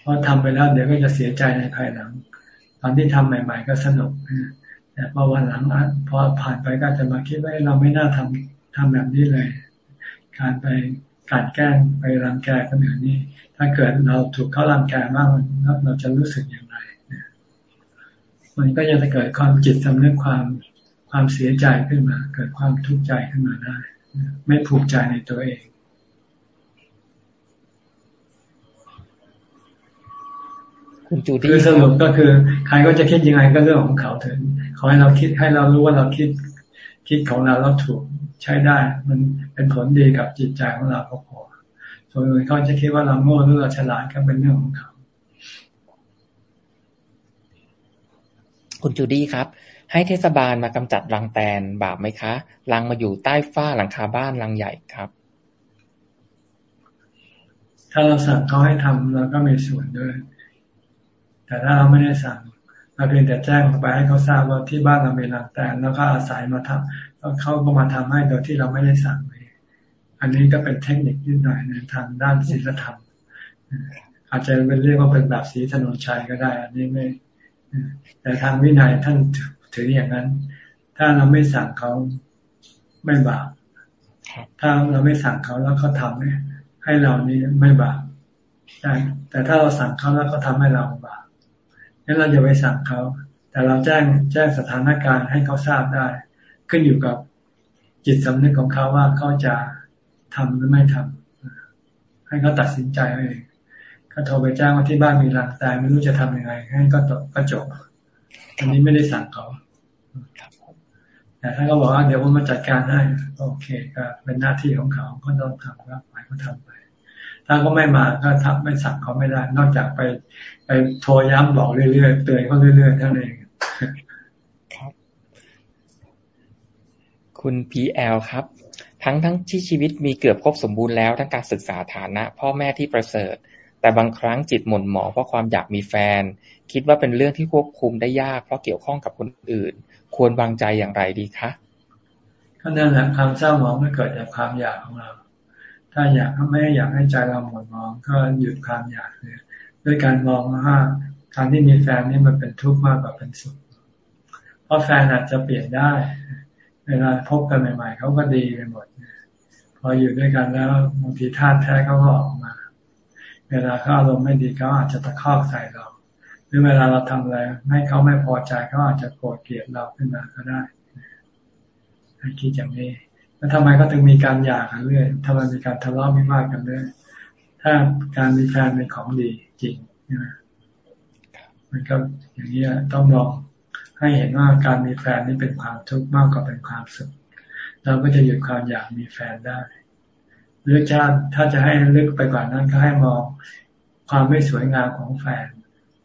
เพราะทำไปแล้วเดี๋ยวก็จะเสียใจในภายหลัง ตอนที่ทำใหม่ ๆ ก็สนุกแต่พอวันหลังพอผ่านไปก็จะมาคิดว่าเราไม่น่าทำ ทำแบบนี้เลย การไปการแกล้งไปรังแกคนอื่นนี่ถ้าเกิดเราถูกเขารังแกมากเราจะรู้สึกอย่างไรมันก็จะเกิดความจิตสำนึกความความเสียใจขึ้นมา เกิดความทุกข์ใจขึ้นมาได้ไม่ผูกใจในตัวเองคุณจูดี้คือสรุปก็คือ ใครก็จะคิดยังไงก็เรื่องของเขาเถอะขอให้เราคิดให้เรารู้ว่าเราคิด คิดของเราเราถูก ใช้ได้ มันเป็นผลดีกับจิตใจของเราก็พอส่วนอื่นเขาจะคิดว่าเราโง่หรือเราฉลาดก็เป็นเรื่องของเขาคุณจูดี้ครับ ให้เทศบาลมากำจัดรังแตนบาปไหมคะรังมาอยู่ใต้ฝ้าหลังคาบ้านรังใหญ่ครับ ถ้าเราสั่งเขาให้ทำเราก็มีส่วนด้วย แต่ถ้าเราไม่ได้สั่งเราเพียงแต่แจ้งเขาไปให้เขาทราบว่าที่บ้านเรามีรังแตนแล้วก็อาศัยมาทำแล้ว เขาก็มาทำให้โดยที่เราไม่ได้สั่งเลยอันนี้ก็เป็นเทคนิคนิดหน่อยในทางด้านศีลธรรม อาจจะเป็นเรียกว่าเป็นแบบสีถนนชัยก็ได้ อันนี้ไม่ แต่ทางวินัยท่านถืออย่างนั้น ถ้าเราไม่สั่งเขาไม่บาปถ้าเราไม่สั่งเขาแล้วเขาทาให้ให้เรานี่ไม่บาปแต่แต่ถ้าเราสั่งเขาแล้วเขาทาให้เราบาปงั้นเราอย่าไปสั่งเขา แต่เราแจ้งแจ้งสถานการณ์ให้เขาทราบได้ ขึ้นอยู่กับจิตสำนึกของเขาว่าเขาจะทำหรือไม่ทำให้เขาตัดสินใจเองก็โทรไปแจ้งว่าที่บ้านมีหลังตายไม่รู้จะทํำยังไงให้ก็ก็จบอันนี้ไม่ได้สั่งเขาแต่ถ้าเขาบอกว่าเดี๋ยวผมมาจัดการให้โอเคก็เป็นหน้าที่ของเขาก็ต้องทำก็ไปก็ทำไป ถ้าก็ไม่มาก็ทำไม่สั่งเขาไม่ได้ นอกจากไป ไปโทรย้ำบอกเรื่อยๆเตือนเขาเรื่อยๆเท่านั้นเองครับ คุณพีแอลครับ ทั้งทั้งที่ชีวิตมีเกือบครบสมบูรณ์แล้วทั้งการศึกษาฐานะ พ่อแม่ที่ประเสริฐ แต่บางครั้งจิตหม่นหมองเพราะความอยากมีแฟน คิดว่าเป็นเรื่องที่ควบคุมได้ยาก เพราะเกี่ยวข้องกับคนอื่น ควรวางใจอย่างไรดีคะก็นั่นแหละความเศร้าหมองไม่เกิดจากความอยากของเรา ถ้าอยากไม่อยากให้ใจเราหม่นหมองก็หยุดความอยากเลยด้วยการมองว่าการที่มีแฟนนี่มันเป็นทุกข์มากกว่าเป็นสุข เพราะแฟนอาจจะเปลี่ยนได้ เวลาพบกันใหม่ ๆเขาก็ดีไปหมดพออยู่ด้วยกันแล้วบางทีท่าแท้เขาก็ออกมา เวลาเขาอารมณ์ไม่ดีเขาอาจจะตะคอกใส่เรา หรือเวลาเราทำอะไรให้เขาไม่พอใจเขาอาจจะโกรธเกลียดเราขึ้นมาก็ได้ให้คิดอย่างนี้แล้วทำไมก็ถึงมีการหย่ากันเรื่อยทำไมมีการทะเลาะไม่มากกันเรื่อยถ้าการมีแฟนเป็นของดีจริงนะมันก็อย่างนี้ต้องมอง ให้เห็นว่าการมีแฟนนี่เป็นความทุกข์มากกว่าเป็นความสุข เราก็จะหยุดความอยากมีแฟนได้ หรือจะถ้าจะให้ลึกไปกว่านั้นก็ให้มองความไม่สวยงามของแฟน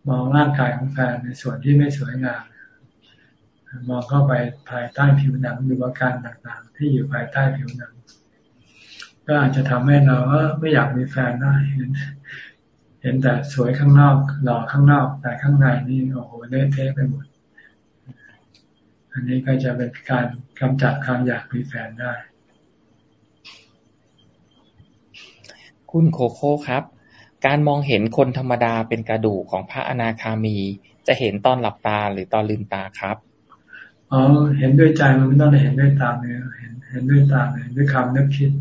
มองร่างกายของแฟนในส่วนที่ไม่สวยงาม มองเข้าไปภายใต้ผิวหนังดูอาการต่างๆ ที่อยู่ภายใต้ผิวหนัง ก็อาจจะทำให้เราไม่อยากมีแฟนได้เห็นเห็นแต่สวยข้างนอกหล่อข้างนอกแต่ข้างในนี่โอ้โหเละเทะไปหมด อันนี้ก็จะเป็นการกำจัดความอยากมีแฟนได้ คุณโคโค่ครับ การมองเห็นคนธรรมดาเป็นกระดูกของพระอนาคามี จะเห็นตอนหลับตาหรือตอนลืมตาครับอ๋อเห็นด้วยใจมันไม่ต้องเห็นด้วยตาเนื้อเห็นเห็นด้วยตาเลยด้วยคำนึกคิด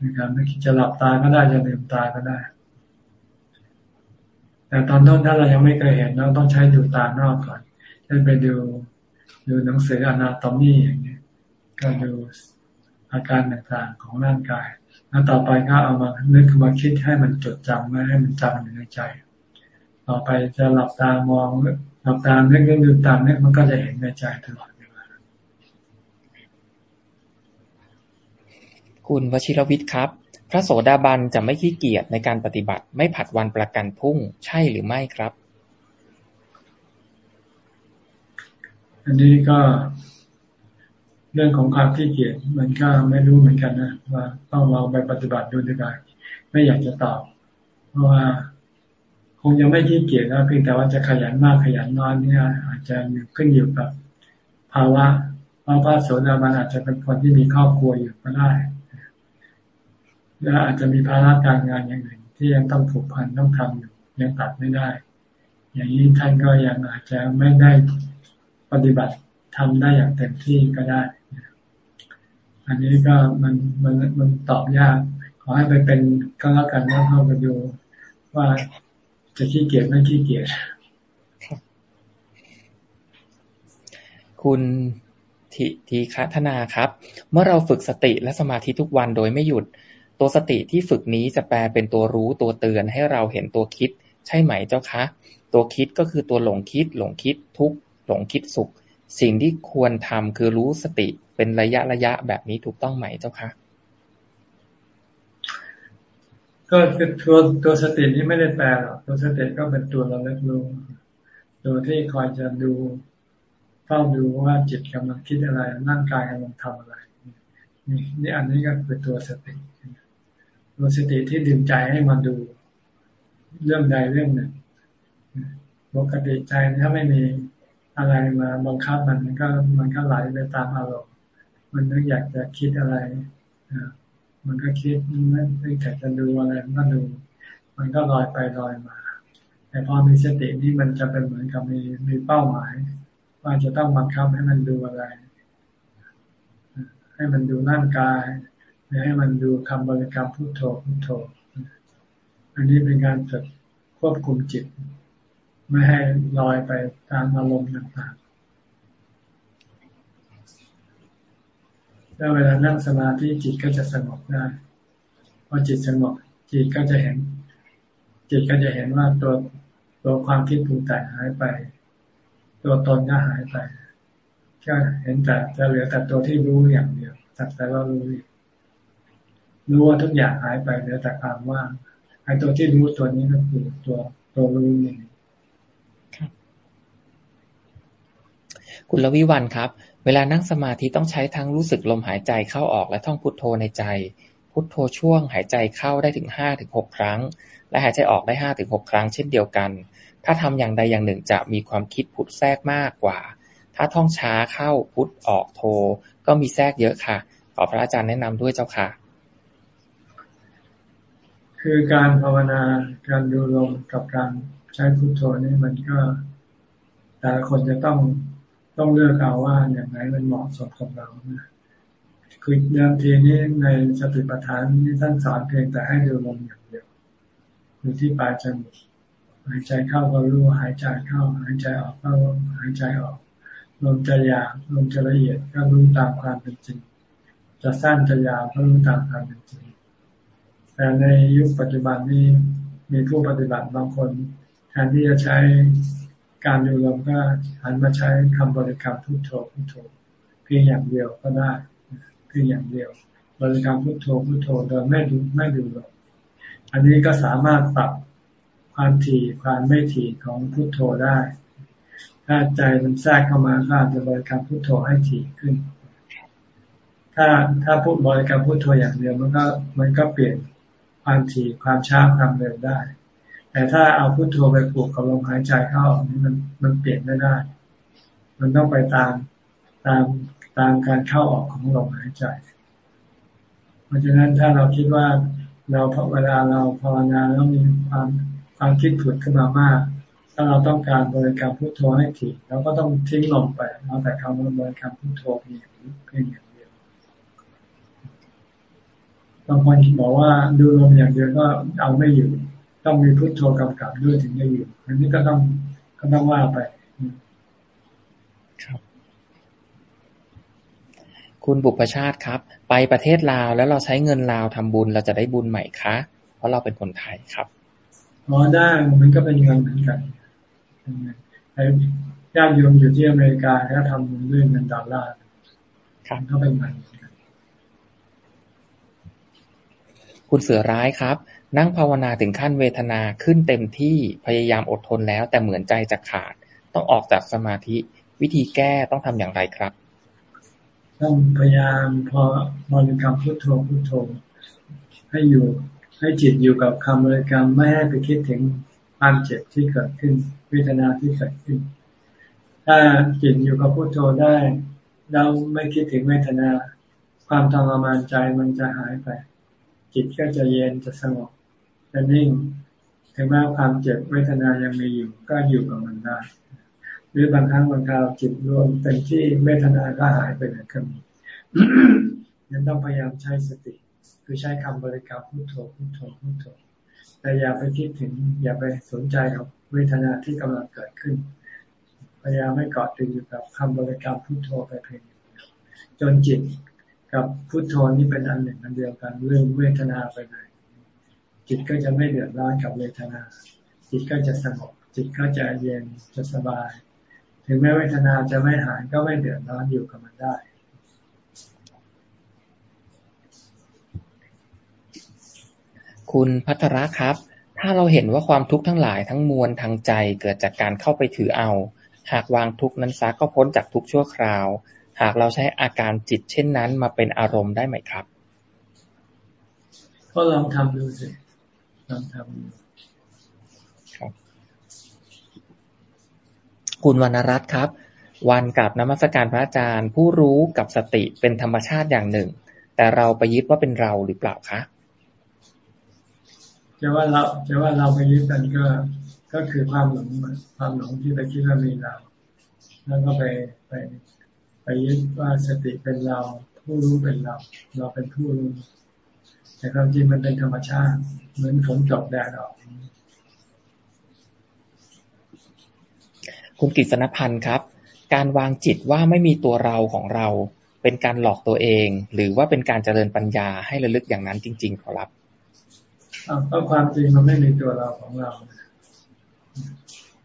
ด้วยคำนึกคิดจะหลับตาก็ได้จะลืมตาก็ได้ แต่ตอนต้นถ้าเรายังไม่เคยเห็นเราต้องใช้ดูตานอกก่อนเช่นไปดู ดูหนังสืออนาโตมีอย่างนี้ก็ดูอาการต่างๆของร่างกาย แล้วต่อไปก็เอามานึกมาคิดให้มันจดจำไว้ให้มันจำอยู่ในใจ ต่อไปจะหลับตามองหลับตานึกนึกลืมตามนึกมันก็จะเห็นในใจตลอดเวลาคุณวชิรวิทย์ครับ พระโสดาบันจะไม่ขี้เกียจในการปฏิบัติไม่ผัดวันประกันพุ่งใช่หรือไม่ครับ อันนี้ก็เรื่องของความขี้เกียจมันก็ไม่รู้เหมือนกันนะว่าต้องลองไปปฏิบัติดูดีกว่าไม่อยากจะตอบ เพราะว่าคงจะไม่ขี้เกียจนะเพียงแต่ว่าจะขยันมากขยันน้อยเนี่ย อาจจะขึ้นอยู่กับภาวะเพราะพระโสดาบันอาจจะเป็นคนที่มีครอบครัวอยู่ก็ได้ และอาจจะมีภาระการงานอย่างอื่นที่ยังต้องผูกพันต้องทำอยู่ยังตัดไม่ได้ อย่างนี้ท่านก็ยังอาจจะไม่ได้ ปฏิบัติทำได้อย่างเต็มที่ก็ได้ อันนี้ก็มันมันมันตอบยาก ขอให้ไปเป็นก็แล้วกันว่าเข้าไปดูว่าจะขี้เกียจไม่ขี้เกียจคุณทิทีคัฒนาครับ เมื่อเราฝึกสติและสมาธิทุกวันโดยไม่หยุด ตัวสติที่ฝึกนี้จะแปลเป็นตัวรู้ตัวเตือนให้เราเห็นตัวคิด ใช่ไหมเจ้าคะ ตัวคิดก็คือตัวหลงคิด หลงคิดทุก หลงคิดสุข สิ่งที่ควรทำคือรู้สติเป็นระยะระยะแบบนี้ถูกต้องไหมเจ้าคะก็คือตัวตัวสตินี้ไม่ได้แปลหรอกตัวสติก็เป็นตัวเราเล็กรู้ตัวที่คอยจะดูเฝ้าดูว่าจิตกำลังคิดอะไรร่างกายกำลังทำอะไรนี่นี่อันนี้ก็คือตัวสติ ตัวสติที่ดึงใจให้มาดูเรื่องใดเรื่องหนึ่งปกติใจถ้าไม่มี อะไรมาบังคับมันมันก็มันก็ไหลไปตามอารมณ์มันนึกอยากจะคิดอะไรมันก็คิดมันนึกอยากจะดูอะไรมันก็ดู มันก็ลอยไปลอยมา แต่พอมีสตินี่มันจะเป็นเหมือนกับมีมีเป้าหมาย ว่าจะต้องบังคับให้มันดูอะไร ให้มันดูร่างกายหรือให้มันดูคำบริกรรมพุทโธพุทโธ อันนี้เป็นการฝึกควบคุมจิต ไม่ให้ลอยไปตามอารมณ์ต่างๆแล้วเวลานั่งสมาธิจิตก็จะสงบได้พอจิตสงบจิตก็จะเห็น จิตก็จะเห็นว่าตัวตัวความคิดปรุงแต่งหายไป ตัวตนก็หายไปก็เห็นแต่จะเหลือแต่ตัวที่รู้อย่างเดียวสักแต่ว่ารู้รู้ว่าทุกอย่างหายไปเหลือแต่ความว่างไอ้ตัวที่รู้ตัวนี้ก็คือตัวตัวรู้นี่ คุณลวิวันครับ เวลานั่งสมาธิต้องใช้ทั้งรู้สึกลมหายใจเข้าออกและท่องพุทโธในใจ พุทโธช่วงหายใจเข้าได้ถึงห้าถึงหกครั้ง และหายใจออกได้ห้าถึงหกครั้งเช่นเดียวกัน ถ้าทำอย่างใดอย่างหนึ่งจะมีความคิดพุทแทรกมากกว่า ถ้าท่องช้าเข้าพุทออกโทก็มีแทรกเยอะค่ะ ขอพระอาจารย์แนะนำด้วยเจ้าค่ะ คือการภาวนาการดูลมกับการใช้พุทโธนี่มันก็แต่ละคนจะต้อง ต้องเลือกเอาว่าอย่างไรมันเหมาะสมกับเรานะคือเดิมทีนี้ในสติปัฏฐานนี่ท่านสอนเพียงแต่ให้ดูลมอย่างเดียวดูที่ปลายจมูกหายใจเข้าก็รู้หายใจเข้า หายใจออกก็หายใจออกลมจะยาวลมจะละเอียดก็รู้ตามความเป็นจริง จะสั้นจะยาวก็รู้ตามความเป็นจริง แต่ในยุคปัจจุบันนี้มีผู้ปฏิบัติบางคนแทนที่จะใช้ การดูลมก็หันมาใช้คำบริกรรมพุทโธพุทโธเพียงอย่างเดียวก็ได้เพียงอย่างเดียว บริกรรมพุทโธพุทโธโดยไม่ดูไม่ดูลมอันนี้ก็สามารถปรับความถี่ความไม่ถี่ของพุทโธได้ ถ้าใจมันแทรกเข้ามาก็อาจจะบริกรรมพุทโธให้ถี่ขึ้น ถ้าถ้าพูดบริกรรมพุทโธอย่างเดียวมันก็มันก็เปลี่ยนความถี่ความช้าความเร็วได้ แต่ถ้าเอาพุทโธไปปลูกกับลมหายใจเข้าอันนี้มันมันเปลี่ยนไม่ได้ มันต้องไปตามตามตามการเข้าออกของลมหายใจ เพราะฉะนั้นถ้าเราคิดว่าเราเวลาเราภาวนาแล้วมีความความคิดผุดขึ้นมามาก ถ้าเราต้องการบริกรรมพุทโธให้ถี่เราก็ต้องทิ้งลงไปเอาแต่คำบริกรรมพุทโธเพียงเพียงอย่างเดียวบางคนบอกว่าดูลมอย่างเดียวก็เอาไม่อยู่ ต้องมีพุทโธกำกับด้วยถึงจะอยู่ อันนี้ก็ต้องก็ต้องว่าไป ครับ คุณบุพชาติครับ ไปประเทศลาวแล้วเราใช้เงินลาวทำบุญเราจะได้บุญใหม่คะ เพราะเราเป็นคนไทยครับอ๋อได้มันก็เป็นเงินเหมือนกันไอ้ญาติโยมอยู่ที่อเมริกาก็ทำบุญด้วยเงินดอลลาร์ครับก็เป็นเงินคุณเสือร้ายครับ นั่งภาวนาถึงขั้นเวทนาขึ้นเต็มที่พยายามอดทนแล้ว แต่เหมือนใจจะขาด ต้องออกจากสมาธิวิธีแก้ต้องทำอย่างไรครับ ต้องพยายามพอบริกรรมพุทโธพุทโธ ให้อยู่ให้จิตอยู่กับคำบริกรรมไม่ให้ไปคิดถึงความเจ็บที่เกิดขึ้นเวทนาที่เกิดขึ้น ถ้าจิตอยู่กับพุทโธได้เราไม่คิดถึงเวทนา ความทรมานใจมันจะหายไป จิตก็จะเย็นจะสงบ จะนิ่ง ถึงแม้ความเจ็บเวทนายังมีอยู่ก็อยู่กับมันได้หรือบางครั้งบางคราวจิตรวมเต็มที่เวทนาก็หายไปเลยก็มียังต้องพยายามใช้สติ คือใช้คำบริกรรมพุทโธพุทโธพุทโธแต่อย่าไปคิดถึง อย่าไปสนใจกับเวทนาที่กำลังเกิดขึ้น พยายามไม่เกาะติดอยู่กับคำบริกรรมพุทโธไปเพียงจนจิตกับพุทโธนี่เป็นอันหนึ่งอันเดียวกันเรื่องเวทนาไปไหน จิตก็จะไม่เดือดร้อนกับเวทนา จิตก็จะสงบ จิตก็จะเย็นจะสบาย ถึงแม้เวทนาจะไม่หายก็ไม่เดือดร้อนอยู่กับมันได้คุณพัทระครับ ถ้าเราเห็นว่าความทุกข์ทั้งหลายทั้งมวลทางใจเกิดจากการเข้าไปถือเอา หากวางทุกข์นั้นซะก็พ้นจากทุกข์ชั่วคราว หากเราใช้อาการจิตเช่นนั้นมาเป็นอารมณ์ได้ไหมครับ ก็ลองทำดูสิ ลองทำดูครับ คุณวรรณรัตน์ครับ วันกับนมัสการพระอาจารย์ ผู้รู้กับสติเป็นธรรมชาติอย่างหนึ่ง แต่เราไปยึดว่าเป็นเราหรือเปล่าคะจะว่าเราจะว่าเราไปยึดกันก็ก็คือความหลงความหลงที่ไปคิดว่ามีเรา แล้วก็ไปไปไปยึดว่าสติเป็นเรา ผู้รู้เป็นเรา เราเป็นผู้รู้ แต่ความจริงมันเป็นธรรมชาติ เหมือนฝนตกแดดออกคุณกิษณพันธ์ครับ การวางจิตว่าไม่มีตัวเราของเรา เป็นการหลอกตัวเอง หรือว่าเป็นการเจริญปัญญาให้ระลึกอย่างนั้นจริงๆขอรับก็ความจริงมันไม่มีตัวเราของเรา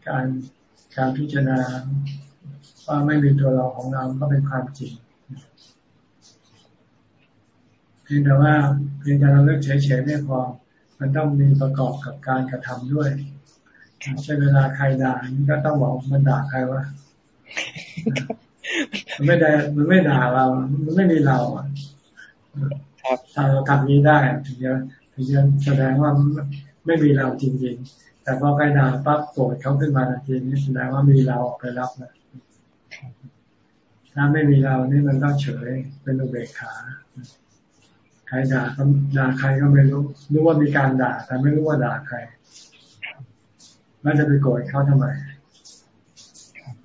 การการพิจารณาว่าไม่มีตัวเราของเราก็เป็นความจริง พียงแต่ว่าเพียงแต่เราเลิกเฉยๆไม่พอ มันต้องมีประกอบกับการกระทำด้วยใช่เวลาใครด่าก็ต้องบอกมันด่าใครวะมันไม่ได้มันไม่ด่าเรา มันไม่มีเราอะถ้าเราทำนี้ได้ถึงจะถึงจะแสดงว่าไม่มีเราจริงๆ แต่พอใครด่าปั๊บโกรธเขาขึ้นมาทันทีนี่แสดงว่ามีเราออกไปรับนะถ้าไม่มีเรานี่มันต้องเฉยเป็นอุเบกขา ใครด่าก็ด่าใครก็ไม่รู้ รู้ว่ามีการด่า แต่ไม่รู้ว่าด่าใครแล้วจะไปโกรธเขาทำไม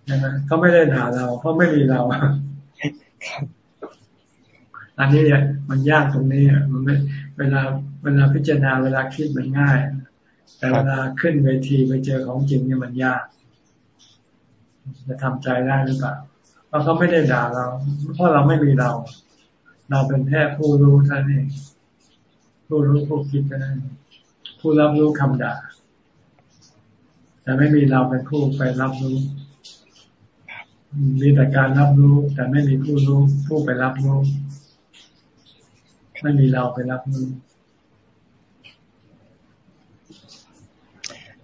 นะเขาไม่ได้ด่าเราเพราะไม่มีเราอันนี้เนี่ยมันยากตรงนี้อะมันไม่เวลาเวลาพิจารณาเวลาคิดมันง่าย แต่เวลาขึ้นเวทีไปเจอของจริงเนี่ยมันยาก จะทำใจได้หรือเปล่าเพราะเขาไม่ได้ด่าเรา เพราะเราไม่มีเรา เราเป็นแค่ผู้รู้ท่านเอง ผู้รู้ผู้คิดท่านผู้รับรู้คำด่า แต่ไม่มีเราเป็นผู้ไปรับรู้ มีแต่การรับรู้ แต่ไม่มีผู้รู้ ผู้ไปรับรู้ ไม่มีเราไปรับรู้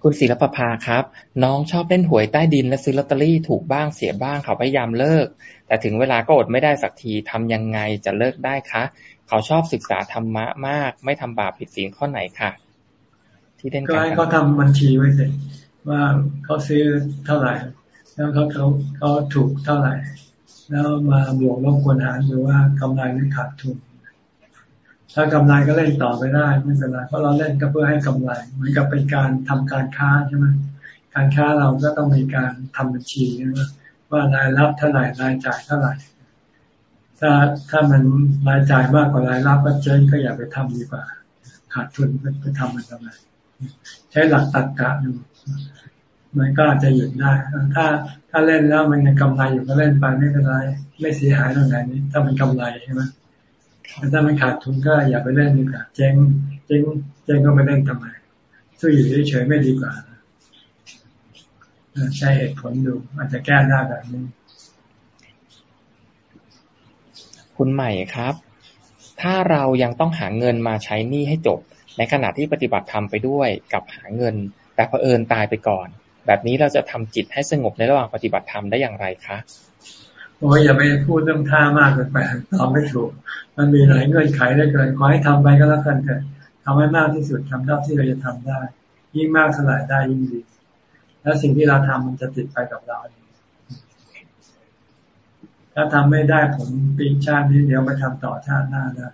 คุณศิลปภาครับ น้องชอบเล่นหวยใต้ดินและซื้อลอตเตอรี่ถูกบ้างเสียบ้างเขาพยายามเลิก แต่ถึงเวลาก็อดไม่ได้สักทีทำยังไงจะเลิกได้คะ เขาชอบศึกษาธรรมะมาก ไม่ทำบาปผิดศีลข้อไหนค่ะ ที่เล่นกันก็ให้เขาทำบัญชีไว้เลยว่าเขาซื้อเท่าไหร่ แล้วเขาเขาเขาถูกเท่าไหร่ แล้วมาบวกลบคูณหารหรือว่ากำไรหรือขาดทุน ถ้ากำไรก็เล่นต่อไปได้ไม่เป็นไรเพราะเราเล่นก็เพื่อให้กำไรเหมือนกับเป็นการทำการค้าใช่ไหมการค้าเราก็ต้องมีการทำบัญชีนะว่ารายรับเท่าไหร่รายจ่ายเท่าไหร่ ถ้าถ้ามันรายจ่ายมากกว่ารายรับก็เจ๊งก็อย่าไปทำดีกว่า ขาดทุนไปทำมันทำไมใช้หลักตักกะดูมันก็อาจจะหยุดได้ ถ้าถ้าเล่นแล้วมันยังกำไรอยู่ก็เล่นไปไม่เป็นไร ไม่เสียหายตรงไหนนี้ ถ้ามันกำไรใช่ไหม ถ้ามันขาดทุนก็อย่าไปเล่นดีกว่าเจ๊งเจ๊งเจ๊งก็ไม่เล่นทำไมสู้อยู่เฉยๆไม่ดีกว่าใช้เหตุผลดูอาจจะแก้ได้แบบนี้ คุณใหม่ครับ ถ้าเรายังต้องหาเงินมาใช้หนี้ให้จบ ในขณะที่ปฏิบัติธรรมไปด้วยกับหาเงิน แต่เผอิญตายไปก่อน แบบนี้เราจะทำจิตให้สงบในระหว่างปฏิบัติธรรมได้อย่างไรคะ โอ้ยอย่าไปพูดเรื่องท่ามากเกินไปตอบไม่ถูก มันมีหลายเงื่อนไขได้เกินขอให้ทำไปก็แล้วกันเถอะทำให้มากที่สุดทำเท่าที่เราจะทำได้ ยิ่งมากเท่าไหร่ได้ยิ่งดี แล้วสิ่งที่เราทำมันจะติดไปกับเราถ้าทำไม่ได้ผลปีชาตินี้เดี๋ยวไปทำต่อชาติหน้าได้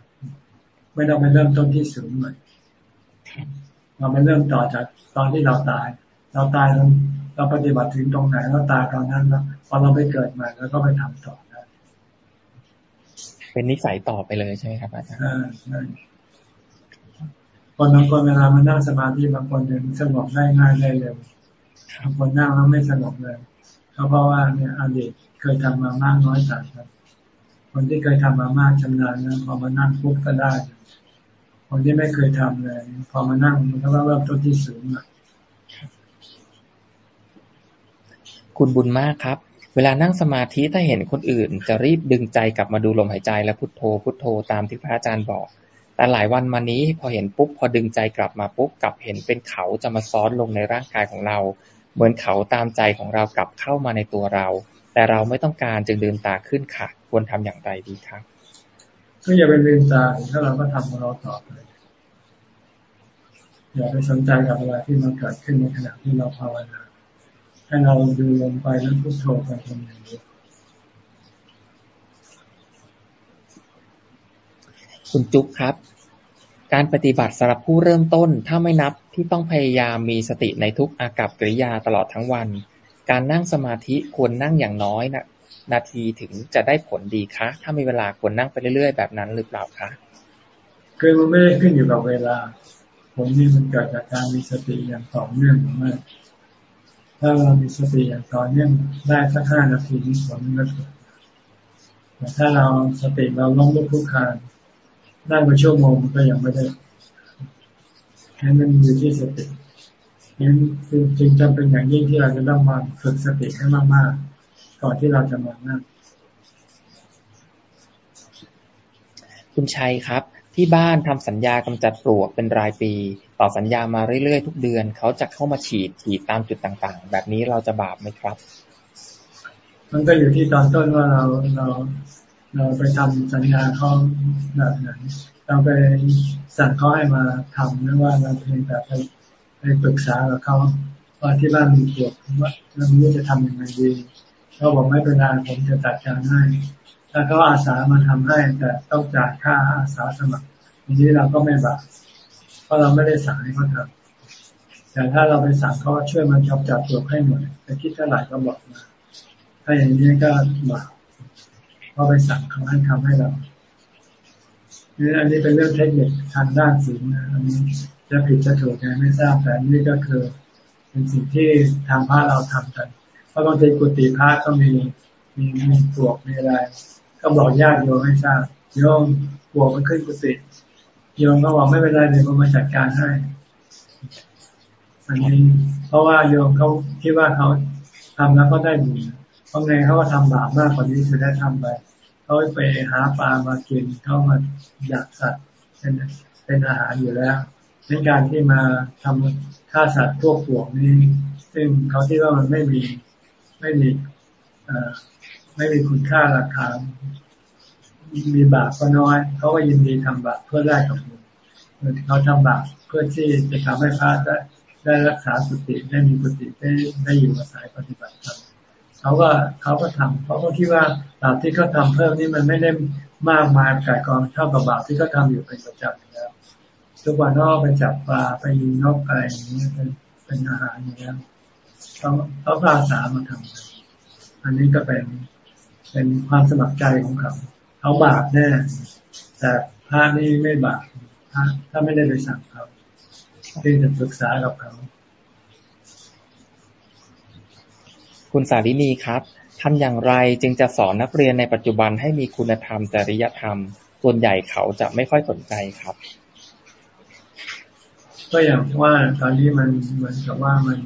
ไม่ต้องไปเริ่มต้นที่ศูนย์ใหม่เราไปเริ่มต่อจากตอนที่เราตาย เราตายเราเราปฏิบัติถึงตรงไหนเราตายตอนนั้นแล้ว พอเราไปเกิดใหม่แล้วก็ไปทำต่อได้เป็นนิสัยต่อไปเลยใช่ไหมครับอาจารย์ใช่คนบางคนเวลามานั่งสมาธิบางคนยังสงบได้ง่ายได้เร็วบางคนนั่งแล้วไม่สงบเลยเพราะว่าเนี่ยอดีตเคยทำมามากน้อยต่างกันคนที่เคยทำมามากชำนาญนะพอมานั่งปุ๊บก็ได้ คนที่ไม่เคยทำเลย พอมานั่งมันก็เริ่มต้นที่สูงอะคุณบุญมากครับ เวลานั่งสมาธิถ้าเห็นคนอื่น จะรีบดึงใจกลับมาดูลมหายใจและพุทโธ พุทโธตามที่พระอาจารย์บอก แต่หลายวันมานี้พอเห็นปุ๊บพอดึงใจกลับมาปุ๊บกลับเห็นเป็นเขาจะมาซ้อนลงในร่างกายของเรา เหมือนเขาตามใจของเรากลับเข้ามาในตัวเรา แต่เราไม่ต้องการจึงลืมตาขึ้นค่ะ ควรทำอย่างไรดีครับก็อย่าไปลืมตาถ้าเราก็ทำของเราต่อไปอย่าไปสนใจกับอะไรที่มันเกิดขึ้นในขณะที่เราภาวนา ให้เราดูลงไปแล้วพุทโธไปตรงนี้คุณจุ๊บครับ การปฏิบัติสำหรับผู้เริ่มต้น ถ้าไม่นับที่ต้องพยายามมีสติในทุกอากับกิริยาตลอดทั้งวัน การนั่งสมาธิควรนั่งอย่างน้อยนะนาทีถึงจะได้ผลดีคะ ถ้ามีเวลาควรนั่งไปเรื่อยๆ แบบนั้นหรือเปล่าคะคือมันไม่ได้ขึ้นอยู่กับเวลาผมนี่มันเกิดจากการมีสติอย่างต่อเนื่องมาก ถ้าเรามีสติอย่างต่อเนื่องได้สักห้านาทีนี้ผลมันก็เกิดแต่ถ้าเราสติเราล้มลุกคุกคานนั่งมาชั่วโมงก็ยังไม่ได้ให้มันอยู่ที่สตินั้นจึงจำเป็นอย่างยิ่งที่เราจะต้องมาฝึกสติให้มากๆก่อนที่เราจะมานั่งคุณชัยครับ ที่บ้านทำสัญญากำจัดปลวกเป็นรายปี ต่อสัญญามาเรื่อยๆทุกเดือน เขาจะเข้ามาฉีดฉีดตามจุดต่างๆ แบบนี้เราจะบาปไหมครับ มันก็อยู่ที่ตอนต้นว่าเราเราเราไปทำสัญญาเขาแบบไหนเราไปสั่งเขาให้มาทำหรือว่าเราเพียงแต่ไปไปปรึกษากับเขาว่าที่บ้านมีปลวกว่าเราไม่รู้จะทำยังไงดีเขาบอกไม่เป็นไรผมจะจัดการให้ ถ้าเขาอาสามาทำให้แต่ต้องจ่ายค่าอาสาสมัครทีนี้เราก็ไม่บาปเพราะเราไม่ได้สั่งให้เขาทำแต่ถ้าเราไปสั่งเขาช่วยมันจับจับตัวให้หน่อยแต่คิดเท่าไหร่ก็บอกมาถ้าอย่างนี้ก็บาปเพราะไปสั่งเขาให้ทำให้เรานี่อันนี้เป็นเรื่องเทคนิคทางด้านศีลนะอันนี้จะผิดจะถูกไงไม่ทราบแต่นี่ก็คือ เป็นสิ่งที่ทางพระเราทำกันเพราะบางทีกุฏิพระก็มีมีมีปลวกมีอะไร ก็บอกญาติโยมให้ทราบโยมปวกมันขึ้นกุฏิโยมก็บอกไม่เป็นไรเดี๋ยวผมมาจัดการให้อันนี้เพราะว่าโยมเขาคิดว่าเขาทำแล้วก็ได้บุญเพราะไงเขาก็ทำบาปมากกว่านี้คือได้ทำไปเขาไปหาปลามากินเขามาอยากสัตว์เป็นเป็นอาหารอยู่แล้วในการที่มาทำฆ่าสัตว์พวกปวกนี้ ซึ่งเขาที่ว่ามันไม่มีไม่มีไม่มีคุณค่าราคา มีบาปก็น้อย เขาก็ยินดีทำบาปเพื่อได้กับบุญเขาทำบาปเพื่อที่จะทำให้พระได้ได้รักษาสติได้มีสติได้ได้อยู่อาศัยปฏิบัติธรรมเขาก็เขาก็ทำเขาก็คิดว่าบาปที่เขาทาเพิ่มนี่มันไม่ได้มากมายกายกองเท่ากับบาปที่เขาทาอยู่เป็นประจำแล้วทุกวันนอกไปจับปลาไปยิงนกอะไรอย่างนี้เป็นเป็นอาหารอย่างนี้เขาเขาพาสามาทำอันนี้ก็เป็นเป็นความสมัครใจของเขา เขาบาปแน่ แต่พระนี่ไม่บาปพระถ้าไม่ได้ไปสั่งเขาเพียงแต่ปรึกษากับเขา คุณสารินีครับทำอย่างไรจึงจะสอนนักเรียนในปัจจุบันให้มีคุณธรรมจริยธรรม ส่วนใหญ่เขาจะไม่ค่อยสนใจครับ ก็อย่างว่าตอนนี้มันเหมือนกับว่ามัน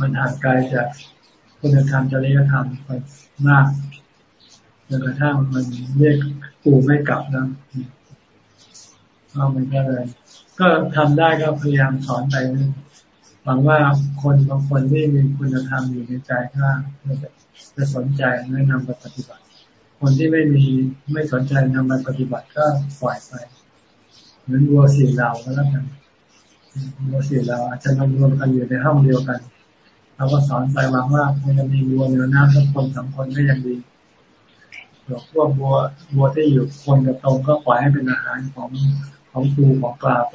มันห่างไกลจากคุณธรรมจริยธรรมไปมาก จนกระทั่งมันเรียกปูไม่กลับนะก็มันก็เลย ก็ทำได้ก็พยายามสอนไปหวังว่าคนบางคนที่มีคุณธรรมอยู่ในใจก็จะสนใจและนำไปปฏิบัติ คนที่ไม่มีไม่สนใจนำไปปฏิบัติก็ปล่อยไป เหมือนวัวสี่เหล่าก็แล้วกันวัวสี่เหล่าอาจจะมารวมกันอยู่ในห้องเดียวกันเราก็สอนไปหวังว่าคงจะมีวัวเหนือน้ำสักคนสองคนก็ยังดี หลวงพวกวัววัวที่อยู่คนกับตรงก็ปล่อยให้เป็นอาหารของของปูของปลาไป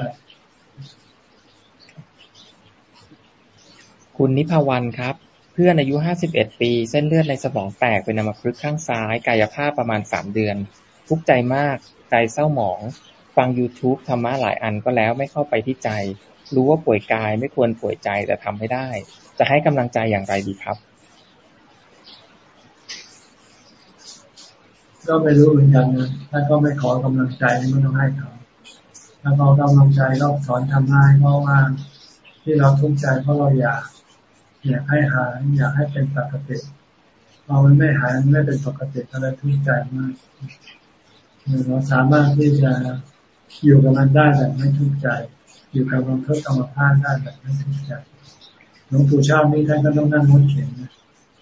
คุณนิพวันครับ เพื่อนอายุห้าสิบเอ็ดปี เส้นเลือดในสมองแตกเป็นอัมพฤกษ์ข้างซ้าย กายภาพประมาณสามเดือน ทุกใจมาก ใจเศร้าหมอง ฟัง YouTube ธรรมะหลายอันก็แล้วไม่เข้าไปที่ใจ รู้ว่าป่วยกายไม่ควรป่วยใจแต่ทำไม่ได้ จะให้กำลังใจอย่างไรดีครับ ก็ไม่รู้เหมือนกันนะถ้าก็ไม่ขอกำลังใจไม่ต้องให้เขาถ้าเขากำลังใจก็สอนทำได้เพราะว่าที่เราทุกข์ใจเพราะเราอยาก อยากให้หายอยากให้เป็นปกติพอมันไม่หายมันไม่เป็นปกติก็เลยทุกข์ใจมากเราสามารถที่จะอยู่กับมันได้แบบไม่ทุกข์ใจ อยู่กับความทุกข์กรรมภาพได้แบบไม่ทุกข์ใจหลวงปู่ชอบนี่ท่านก็ต้องนั่งรถเข็นนะ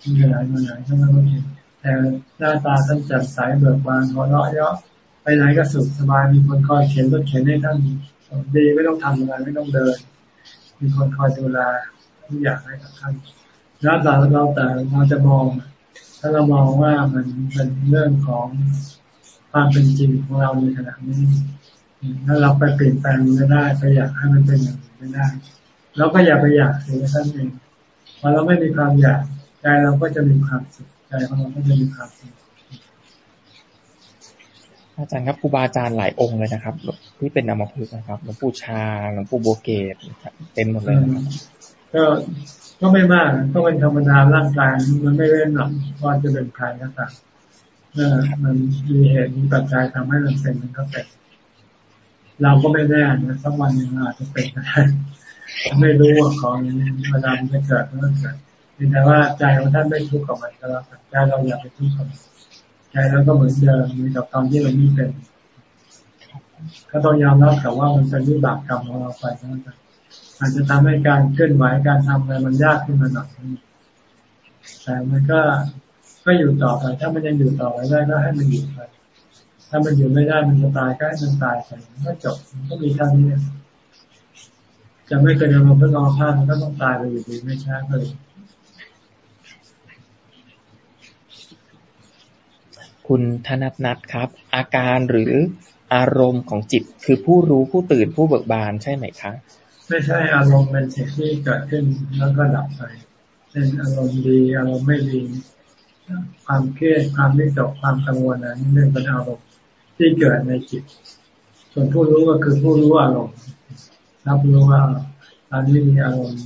ที่ไหนมาไหนต้องนั่งรถเข็น แต่หน้าตาท่านแจ่มใสเบิกบานหัวเราะเยาะไปไหนก็สุขสบายมีคนคอยเข็นรถเข็นให้ท่านดีไม่ต้องทำอะไรไม่ต้องเดิน มีคนคอยดูแลทุกอย่างให้กับท่านแล้วแต่เราแต่เราจะมอง ถ้าเรามองว่ามันเป็นเรื่องของความเป็นจริงของเราในขณะนี้ถ้าเราไปเปลี่ยนแปลงไม่ได้ไปอยากให้มันเป็นอย่างนี้ไม่ได้เราก็อย่าไปอยากเสียท่านเองพอเราไม่มีความอยากใจเราก็จะมีความสุข ใจของเราก็จะมีความสุขอาจารย์ครับครูบาอาจารย์หลายองค์เลยนะครับ ที่เป็นนามพฤกษ์นะครับหลวงปู่ชาหลวงปู่โบเกตเต็มหมดเลยนะครับก็ก็ไม่มากก็เป็นธรรมดาร่างกายมันไม่เล่นหรอกว่าจะเป็นใครก็ตามเออมันมีเหตุมีปัจจัยทำให้มันเป็นมันก็เป็นเราก็ไม่แน่นะสักวันหนึ่งอาจจะเป็นก็ได้ไม่รู้ว่าของเวลามันจะเกิดเมื่อเกิด แต่ว่าใจของท่านไม่ทุกข์กับมันก็แล้วใจเราอยากไปทุกข์กับมันใจเราก็เหมือนเดิมเหมือนกับตอนที่เราไม่เป็นก็ต้องยอมรับกับว่ามันเป็นวิบากกรรมของเราไปนั่นอาจจะทำให้การเคลื่อนไหวการทำอะไรมันยากขึ้นมาหน่อยแต่มันก็ก็อยู่ต่อไป ถ้ามันยังอยู่ต่อไปได้ก็ให้มันอยู่ไปถ้ามันอยู่ไม่ได้มันจะตายก็ให้มันตายไปก็จบมันก็มีเท่านี้จะไม่เคยเอามาเพื่อรอพลาดมันก็ต้องตายไปอยู่ดีไม่ช้าเลย คุณธนัทนัทครับ อาการหรืออารมณ์ของจิตคือผู้รู้ผู้ตื่นผู้เบิกบานใช่ไหมคะไม่ใช่อารมณ์เป็นสิ่งที่เกิดขึ้นแล้วก็ดับไปเป็นอารมณ์ดีอารมณ์ไม่ดี ความเครียดความวิตกความกังวลนั้นนี่เป็นอารมณ์ที่เกิดในจิต ส่วนผู้รู้ก็คือผู้รู้อารมณ์รับรู้ว่าตอนนี้มีอารมณ์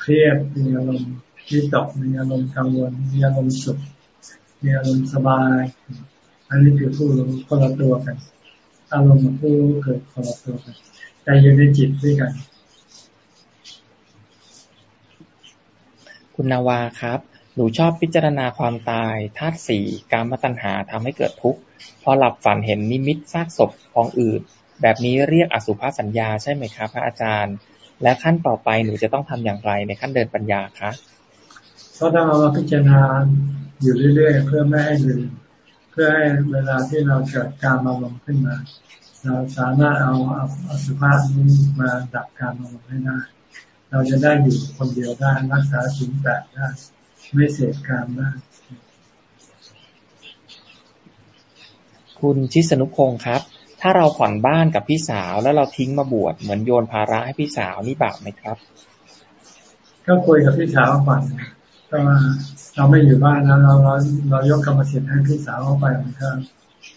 เครียดมีอารมณ์วิตกมีอารมณ์กังวลมีอารมณ์สุข มีอารมณ์สบาย อันนี้คือผู้รู้คนละตัวกัน อารมณ์กับผู้รู้เกิดคนละตัวกัน แต่อยู่ในจิตด้วยกัน คุณนาวาครับ หนูชอบพิจารณาความตายธาตุสี่การมตัณหาทำให้เกิดทุกข์ พอหลับฝันเห็นนิมิตซากศพของอื่น แบบนี้เรียกอสุภาสัญญาใช่ไหมครับ พระอาจารย์ และขั้นต่อไปหนูจะต้องทำอย่างไรในขั้นเดินปัญญาคะก็ต้องเอามาพิจารณา อยู่เรื่อยๆ เพื่อไม่ให้ลืมเพื่อให้เวลาที่เราเกิดการมาลงขึ้นมา เราสามารถเอาอสุภาพนี้มาดับการมาลงให้ได้เราจะได้อยู่คนเดียวได้รักษาสิ่งแปดได้ไม่เสพกามได้คุณชิสนุพงศ์ครับ ถ้าเราผ่อนบ้านกับพี่สาวแล้วเราทิ้งมาบวชเหมือนโยนภาระให้พี่สาวนี่บาปไหมครับ ก็คุยกับพี่สาวก่อนก็ว่า เราไม่อยู่บ้านแล้วเราเราเรายกกรรมสิทธิ์ให้พี่สาวเข้าไปมันก็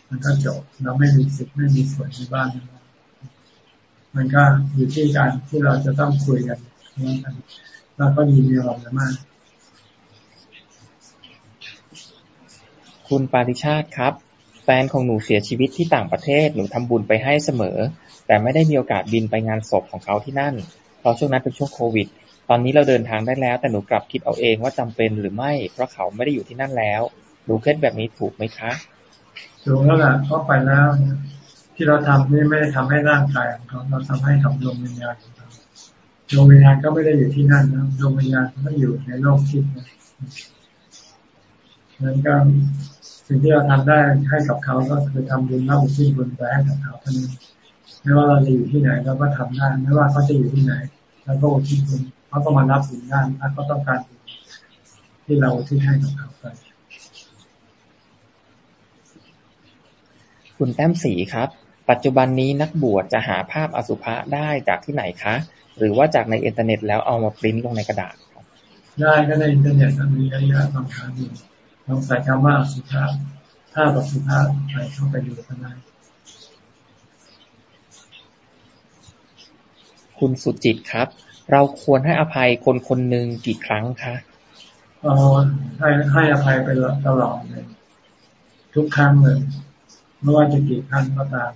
มันก็จบเราไม่มีสิทธิ์ไม่มีส่วนในบ้าน มันก็อยู่ที่การที่เราจะต้องคุยกันแล้วก็ยินดีรับมากคุณปาริชาติครับ แฟนของหนูเสียชีวิตที่ต่างประเทศหนูทำบุญไปให้เสมอ แต่ไม่ได้มีโอกาสบินไปงานศพของเขาที่นั่นเพราะช่วงนั้นเป็นช่วงโควิด อนนี้เราเดินทางได้แล้ว แต่หนูกลับคิดเอาเองว่าจำเป็นหรือไม่ เพราะเขาไม่ได้อยู่ที่นั่นแล้ว หนูเคล็ดแบบนี้ถูกไหมคะ ถูกแล้วแหละเพราไปแล้ว ที่เราทำนี่ไม่ได้ทำให้ร่างกายของเขาเราทำให้กับดวงวิญญาณของเขาดวงวิญญาณก็ไม่ได้อยู่ที่นั่นนะดวงวิญญาณก็อยู่ในโลกทิพย์นะนั้นก็สิ่งที่เราทำได้ให้กับเขาก็คือทำบุญรับบุญที่บุญไปให้กับเขาเท่านั้นไม่ว่าเราจะอยู่ที่ไหนเราก็ทำได้ไม่ว่าเขาจะอยู่ที่ไหนแล้วก็อุทิศบุญ เขาก็มารับบุญได้ถ้าเขาต้องการที่เราที่ให้กับเขาไปคุณแต้มสีครับ ปัจจุบันนี้นักบวชจะหาภาพอสุภะได้จากที่ไหนคะ หรือว่าจากในอินเทอร์เน็ตแล้วเอามาปริ้นลงในกระดาษได้ก็ในอินเทอร์เน็ตมีเยอะแยะบางครั้งลองใส่คำว่าอสุภะภาพอสุภะไปเข้าไปดูกันได้คุณสุจิตครับ เราควรให้อภัยคนคนหนึ่งกี่ครั้งคะอ๋อให้ให้อภัยไปตลอดเลยทุกครั้งเลยไม่ว่าจะกี่ครั้งก็ตาม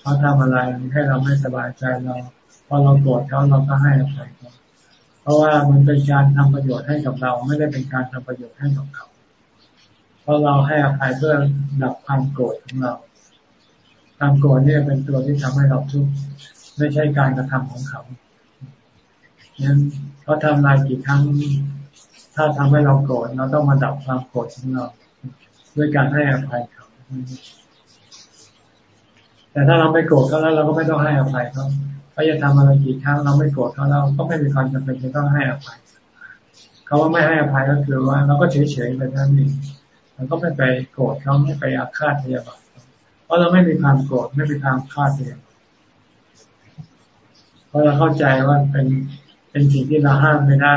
เขาทำอะไรให้เราไม่สบายใจเราพอเราโกรธเขาเราก็ให้อภัยเขาเพราะว่ามันเป็นการทำประโยชน์ให้กับเรา ไม่ได้เป็นการทำประโยชน์ให้กับเขา เพราะเราให้อภัยเพื่อดับความโกรธของเราความโกรธเนี่ยเป็นตัวที่ทำให้เราทุกข์ไม่ใช่การกระทำของเขา นั้นเขาทำอะไรกี่ครั้ง ถ้าทำให้เราโกรธเราต้องมาดับความโกรธของเรา ด้วยการให้อภัยเขา แต่ถ้าเราไม่โกรธเขาแล้วเราก็ไม่ต้องให้อภัยเขาเขาจะทำอะไรกี่ครั้งเราไม่โกรธเขาเราก็ไม่มีความจำเป็นจะต้องให้อภัยเขาว่าไม่ให้อภัยก็คือว่า เราก็เฉยๆไปนั่นเองเราก็ไม่ไปโกรธเขาไม่ไปอาฆาตพยาบาทเพราะเราไม่มีความโกรธไม่มีความฆาตพยเพราะเราเข้าใจว่าเป็น เป็นสิ่งที่เราห้ามไม่ได้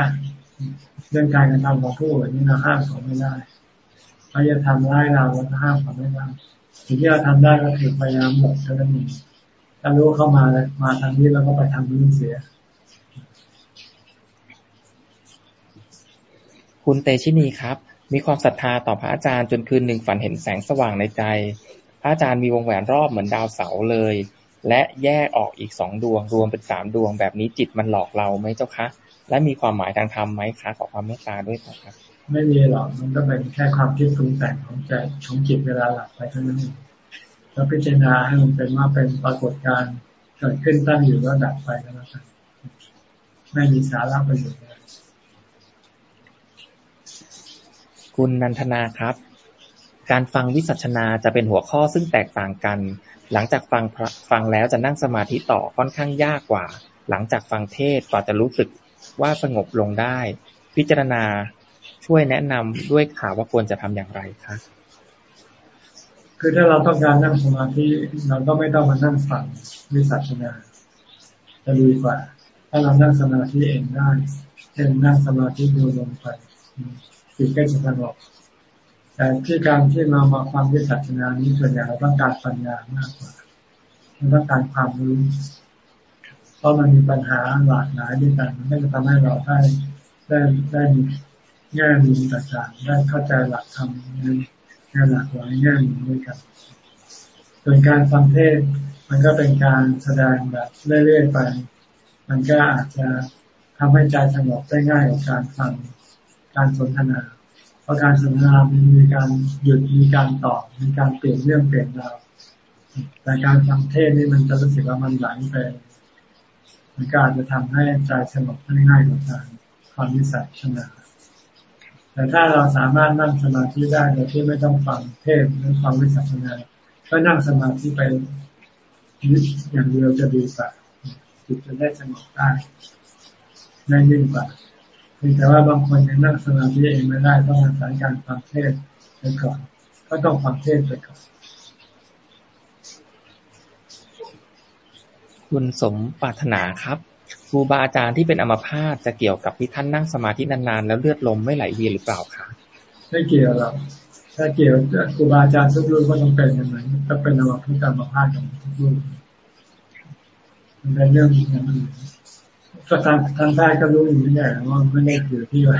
เรื่องการกระทำของผู้อื่นนี่เราห้ามเขาไม่ได้เขาจะทำร้ายเราเราห้ามเขาไม่ได้สิ่งที่เราทำได้ก็คือพยายามหลบเท่านั้นเองถ้ารู้เข้ามาแล้วมาทางนี้เราก็ไปทางนี้เสีย คุณเตชินีครับ มีความศรัทธาต่อพระอาจารย์จนคืนหนึ่งฝันเห็นแสงสว่างในใจ พระอาจารย์มีวงแหวนรอบเหมือนดาวเสาเลย และแยกออกอีกสองดวง รวมเป็นสามดวงแบบนี้จิตมันหลอกเราไหมเจ้าคะ และมีความหมายทางธรรมไหมคะขอความเมตตาด้วยครับ ไม่มีหรอกมันก็เป็นแค่ความคิดปรุงแต่งของใจของจิตเวลาหลับไปเท่านั้นเองเราพิจารณาให้มันเป็นว่าเป็นปรากฏการณ์เกิดขึ้นตั้งอยู่แล้วดับไปแล้วกันไม่มีสาระประโยชน์คุณนันทนาครับ การฟังวิสัชนาจะเป็นหัวข้อซึ่งแตกต่างกัน หลังจากฟังฟังแล้วจะนั่งสมาธิต่อค่อนข้างยากกว่า หลังจากฟังเทศกว่าจะรู้สึกว่าสงบลงได้ พิจารณาช่วยแนะนำด้วยข่าวว่าควรจะทำอย่างไรคะคือถ้าเราต้องการนั่งสมาธิเราก็ไม่ต้องมานั่งฟังวิสัชนาจะดีกว่า ถ้าเรานั่งสมาธิเองได้เช่นนั่งสมาธิดูลมไปจิตก็จะสงบ แต่ที่การที่มามาฟังวิสัชนานี้ส่วนใหญ่เราต้องการปัญญามากกว่าเราต้องการความรู้ เพราะมันมีปัญหาหลากหลายด้วยกันมันก็จะทำให้เราได้ได้ได้แง่มุมต่างๆได้เข้าใจหลักธรรมในแง่หลักหลายแง่มุมด้วยกันส่วนการฟังเทศมันก็เป็นการแสดงแบบเรื่อยๆไป มันก็อาจจะทำให้ใจสงบได้ง่ายกว่าการฟังการสนทนา พราะการสนทนามันมีการหยุดมีการตอบมีการเปลี่ยนเรื่องเปลี่ยนราวแต่การฟังเทศนี่มันจะรู้สึกว่ามันไหลไปมันก็อาจจะทำให้ใจสงบได้ง่ายกว่าการความวิสัชนาแต่ถ้าเราสามารถนั่งสมาธิได้โดยที่ไม่ต้องฟังเทศหรือฟังวิสัชนาก็นั่งสมาธิไปนิดอย่างเดียวจะดีกว่าจิตจะได้สงบได้ได้ยิ่งกว่า แต่ว่าบางคนยังนั่งสมาธิเองไม่ได้ต้องอาศัยการฟังเทศไปก่อน ก็ต้องฟังเทศไปก่อน คุณสมปรารถนาครับครูบาอาจารย์ที่เป็นอัมพาตจะเกี่ยวกับที่ท่านนั่งสมาธินานๆ แล้วเลือดลมไม่ไหลเวียนหรือเปล่าคะไม่เกี่ยวหรอกถ้าเกี่ยวครูบาอาจารย์ทุกรุ่นก็ต้องเป็นอย่างนั้นก็เป็นอัมพาตอัมพาตของทุกรุ่นมันเป็นเรื่องอย่างนั้น ก็ทางทางใต้ก็รู้อยู่ไม่ใช่ว่าไม่ได้อยู่ที่ว่า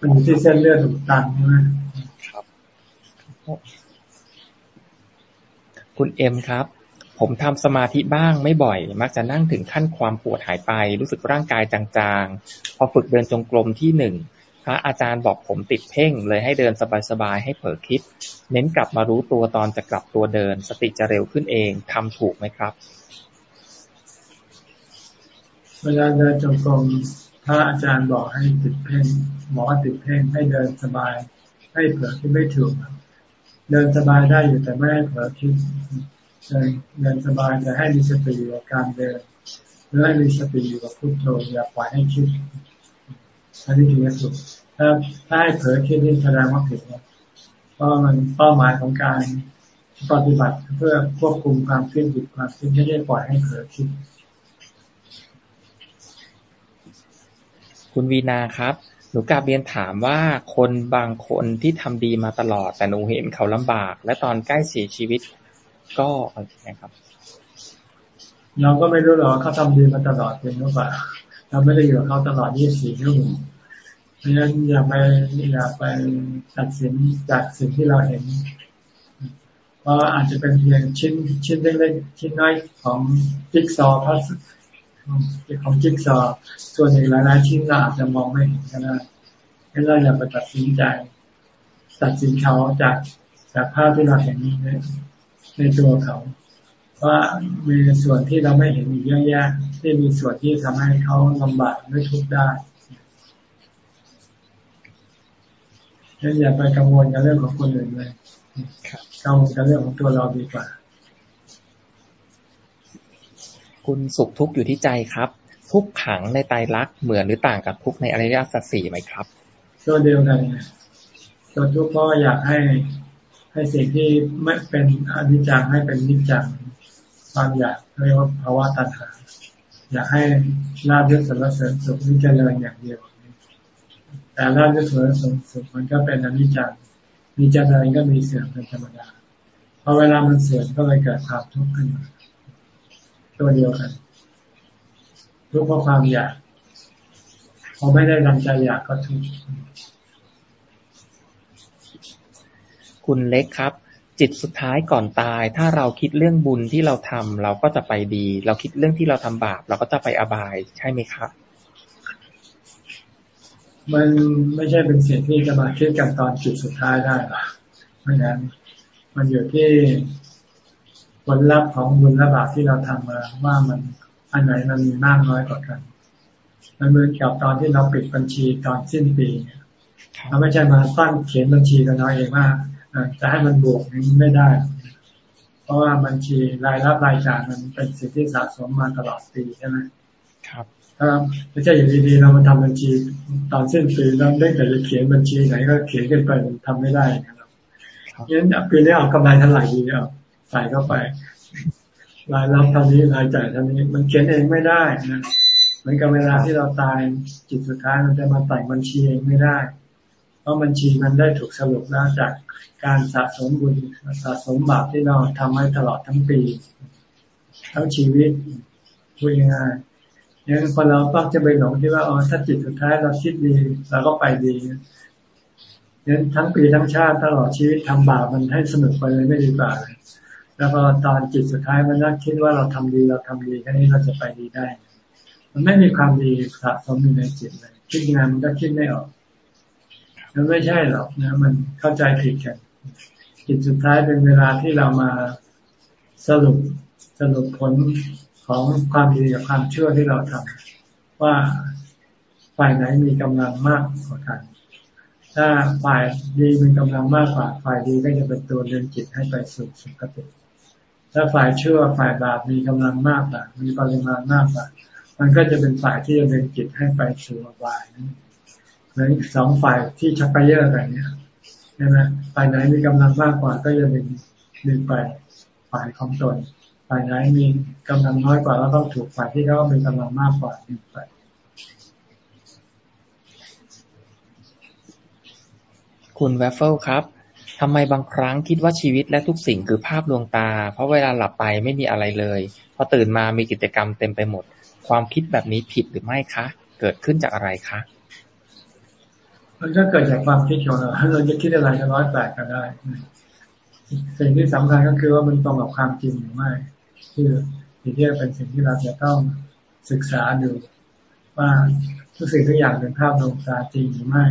มันอยู่ที่เส้นเลือดถูกตันใช่ไหมคุณเอ็มครับ ผมทำสมาธิบ้างไม่บ่อย มักจะนั่งถึงขั้นความปวดหายไป รู้สึกร่างกายจางๆ พอฝึกเดินจงกรมที่หนึ่งพระอาจารย์บอกผมติดเพ่ง เลยให้เดินสบายๆให้เผลอคิด เน้นกลับมารู้ตัวตอนจะกลับตัวเดิน สติจะเร็วขึ้นเองทำถูกไหมครับ เวลาเดินจงกรมพระอาจารย์บอกให้ติดเพ่งหมอติดเพ่งให้เดินสบาย ให้เผื่อที่ไม่ถูกเดินสบายได้อยู่แต่ไม่ให้เผลอคิดเดินเดินสบายแต่ให้มีสติอยู่กับการเดินหรือให้มีสติอยู่กับพุทโธอย่าปล่อยให้คิดอันนี้ถึงจะสุดถ้าถ้าให้เผลอคิดนี่แสดงว่าผิดนะเพราะมันเป้าหมายของการปฏิบัติเพื่อควบคุมความเคลื่อนไหวความคิดไม่ได้ปล่อยให้เผลอคิด คุณวีนาครับ หนูกาเบียนถามว่าคนบางคนที่ทำดีมาตลอด แต่หนูเห็นเขาลำบาก และตอนใกล้เสียชีวิต ก็อะไรนะครับ เราก็ไม่รู้หรอกเขาทำดีมาตลอดจริงหรือเปล่าเราไม่ได้อยู่กับเขาตลอด 24 ชั่วโมงเพราะฉะนั้นอย่าไปอย่าไปตัดสินจากสิ่งที่เราเห็นเพราะอาจจะเป็นเพียงชิ้นชิ้นเล็กๆชิ้นน้อยของจิ๊กซอว์พัส ของจิ๊กซอว์ส่วนอีกหลายๆชิ้นเราอาจจะมองไม่เห็นก็ได้งั้นเราอย่าไปตัดสินใจตัดสินเขาจากจากภาพที่เราเห็นในในตัวเขาว่ามีส่วนที่เราไม่เห็นอีกเยอะแยะที่มีส่วนที่ทำให้เขาลำบากไม่ทุกข์ได้งั้นอย่าไปกังวลกับเรื่องของคนอื่นเลยกังวลกับเรื่องของตัวเราดีกว่า คุณสุขทุกข์อยู่ที่ใจครับ ทุกขังในไตรลักษณ์เหมือนหรือต่างกับทุกในอริยสัจสี่ไหมครับตัวเดียวกันไงตัวทุกข์เพราะอยากให้ให้สิ่งที่ไม่เป็นอนิจจังให้เป็นนิจจังความอยากเรียกว่าภาวะตัณหาอยากให้ลาบยศสรรเสริญสุขนี่เจริญอย่างเดียว แต่ลาบยศสรรเสริญสุขมันก็เป็นอนิจจังมีเจริญก็มีเสื่อมเป็นธรรมดาพอเวลามันเสื่อมก็เลยเกิดความทุกข์ขึ้นมา ตัวเดียวกันทุกข์เพราะความอยากพอไม่ได้ดังใจอยากก็ทุกข์คุณเล็กครับ จิตสุดท้ายก่อนตาย ถ้าเราคิดเรื่องบุญที่เราทำเราก็จะไปดี เราคิดเรื่องที่เราทำบาป เราก็จะไปอบายใช่ไหมครับ มันไม่ใช่เป็นสิ่งที่จะมาคิดกันตอนจุดสุดท้ายได้หรอกเพราะนั้นมันอยู่ที่ ผลลัพธ์ของบุญและบาปที่เราทำมาว่ามันอันไหนมันมีมากน้อยกว่ากัน มันเหมือนกับตอนที่เราปิดบัญชีตอนสิ้นปีเราไม่ใช่มาตั้งเขียนบัญชีกันเราเองว่าจะให้มันบวกนี้ไม่ได้ เพราะว่าบัญชีรายรับรายจ่ายมันเป็นสิ่งที่สะสมมาตลอดปีใช่ไหมครับถ้าไม่ใช่อย่างดีๆเรามาทำบัญชีตอนสิ้นปีเราได้แต่จะเขียนบัญชีไหนก็เขียนกันไปมันทำไม่ได้ครับงั้นปีนี้เอากำไรเท่าไหร่ดีเอา ใส่เข้าไปรายรับเท่านี้รายจ่ายเท่านี้ มันเขียนเองไม่ได้นะเหมือนกับเวลาที่เราตายจิตสุดท้ายมันจะมาใส่งบัญชีเองไม่ได้ เพราะบัญชีมันได้ถูกสรุปแล้วจากการสะสมบุญสะสมบาปที่เราทำให้ตลอดทั้งปีทั้งชีวิตพูดง่ายๆอย่างคนเราต้องจะไปหลงที่ว่าอ๋อถ้าจิตสุดท้ายเราคิดดีเราก็ไปดีงั้นทั้งปีทั้งชาติตลอดชีวิตทำบาปมันให้สนุกไปเลยไม่ดีกว่า แล้วพอตอนจิตสุดท้ายมันนักคิดว่าเราทำดีเราทำดีแค่นี้เราจะไปดีได้ มันไม่มีความดีสะสมอยู่ในจิตเลยคิดงานมันก็คิดไม่ออกมันไม่ใช่หรอกนะ มันเข้าใจผิดกันจิตสุดท้ายเป็นเวลาที่เรามาสรุปสรุปผลของความดีกับความเชั่วที่เราทำว่าฝ่ายไหนมีกำลังมากกว่ากัน ถ้าฝ่ายดีมีกำลังมากกว่าฝ่ายดีก็จะเป็นตัวเดินจิตให้ไปสู่สุคติ ถ้าฝ่ายชั่วฝ่ายบาปมีกำลังมากกว่ามีปริมาณมากกว่ามันก็จะเป็นฝ่ายที่จะเดินจิตให้ไปสู่อบายนั่นเหมือนสองฝ่ายที่ชักไปเยอะกันเนี่ยใช่ไหมฝ่ายไหนมีกำลังมากกว่าก็จะดึงดึงไปฝ่ายของตนฝ่ายไหนมีกำลังน้อยกว่าก็ต้องถูกฝ่ายที่เขามีกำลังมากกว่าดึงไปคุณแวฟเฟิลครับ ทำไมบางครั้งคิดว่าชีวิตและทุกสิ่งคือภาพลวงตา เพราะเวลาหลับไปไม่มีอะไรเลย พอตื่นมามีกิจกรรมเต็มไปหมด ความคิดแบบนี้ผิดหรือไม่คะ เกิดขึ้นจากอะไรคะ มันก็เกิดจากความคิดของเราเราจะคิดอะไรก็ร้อยแปดก็ได้สิ่งที่สำคัญก็คือว่ามันตรงกับความจริงหรือไม่ที่ที่ที่เป็นสิ่งที่เราจะต้องศึกษาดูว่าทุกสิ่งทุกอย่างเป็นภาพลวงตาจริงหรือไม่